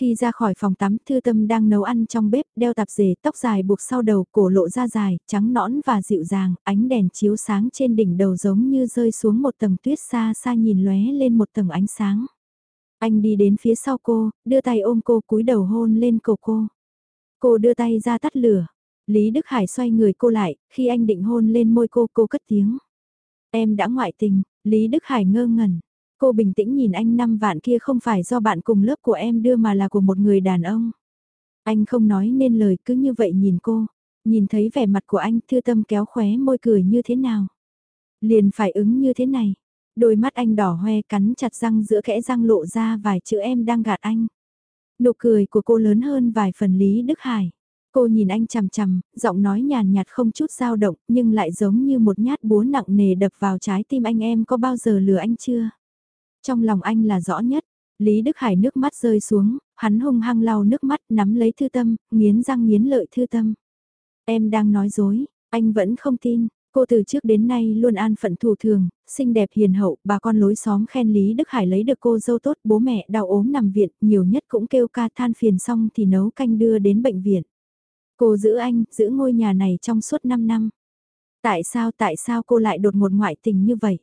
[SPEAKER 1] Khi ra khỏi phòng tắm, Thư Tâm đang nấu ăn trong bếp, đeo tạp dề, tóc dài buộc sau đầu, cổ lộ ra dài, trắng nõn và dịu dàng, ánh đèn chiếu sáng trên đỉnh đầu giống như rơi xuống một tầng tuyết xa xa nhìn lóe lên một tầng ánh sáng. Anh đi đến phía sau cô, đưa tay ôm cô cúi đầu hôn lên cổ cô. Cô đưa tay ra tắt lửa. Lý Đức Hải xoay người cô lại, khi anh định hôn lên môi cô, cô cất tiếng. Em đã ngoại tình, Lý Đức Hải ngơ ngẩn. Cô bình tĩnh nhìn anh năm vạn kia không phải do bạn cùng lớp của em đưa mà là của một người đàn ông. Anh không nói nên lời cứ như vậy nhìn cô. Nhìn thấy vẻ mặt của anh thư tâm kéo khóe môi cười như thế nào. Liền phải ứng như thế này. Đôi mắt anh đỏ hoe cắn chặt răng giữa kẽ răng lộ ra vài chữ em đang gạt anh. Nụ cười của cô lớn hơn vài phần Lý Đức Hải. Cô nhìn anh chằm chằm, giọng nói nhàn nhạt không chút dao động, nhưng lại giống như một nhát búa nặng nề đập vào trái tim anh em có bao giờ lừa anh chưa? Trong lòng anh là rõ nhất, Lý Đức Hải nước mắt rơi xuống, hắn hung hăng lau nước mắt nắm lấy thư tâm, nghiến răng nghiến lợi thư tâm. Em đang nói dối, anh vẫn không tin, cô từ trước đến nay luôn an phận thủ thường, xinh đẹp hiền hậu, bà con lối xóm khen Lý Đức Hải lấy được cô dâu tốt, bố mẹ đau ốm nằm viện, nhiều nhất cũng kêu ca than phiền xong thì nấu canh đưa đến bệnh viện. Cô giữ anh, giữ ngôi nhà này trong suốt 5 năm. Tại sao tại sao cô lại đột ngột ngoại tình như vậy?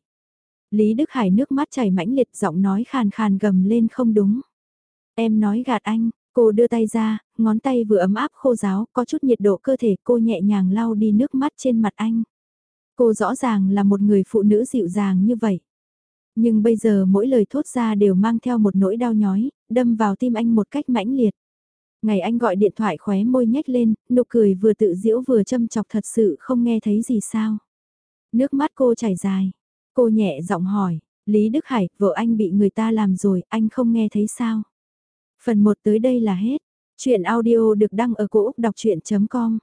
[SPEAKER 1] Lý Đức Hải nước mắt chảy mãnh liệt giọng nói khàn khàn gầm lên không đúng. Em nói gạt anh, cô đưa tay ra, ngón tay vừa ấm áp khô ráo, có chút nhiệt độ cơ thể cô nhẹ nhàng lau đi nước mắt trên mặt anh. Cô rõ ràng là một người phụ nữ dịu dàng như vậy. Nhưng bây giờ mỗi lời thốt ra đều mang theo một nỗi đau nhói, đâm vào tim anh một cách mãnh liệt. Ngày anh gọi điện thoại khóe môi nhếch lên, nụ cười vừa tự diễu vừa châm chọc thật sự không nghe thấy gì sao. Nước mắt cô chảy dài, Cô nhẹ giọng hỏi, Lý Đức Hải, vợ anh bị người ta làm rồi, anh không nghe thấy sao? Phần 1 tới đây là hết. Chuyện audio được đăng ở cổ Úc đọc chuyện.com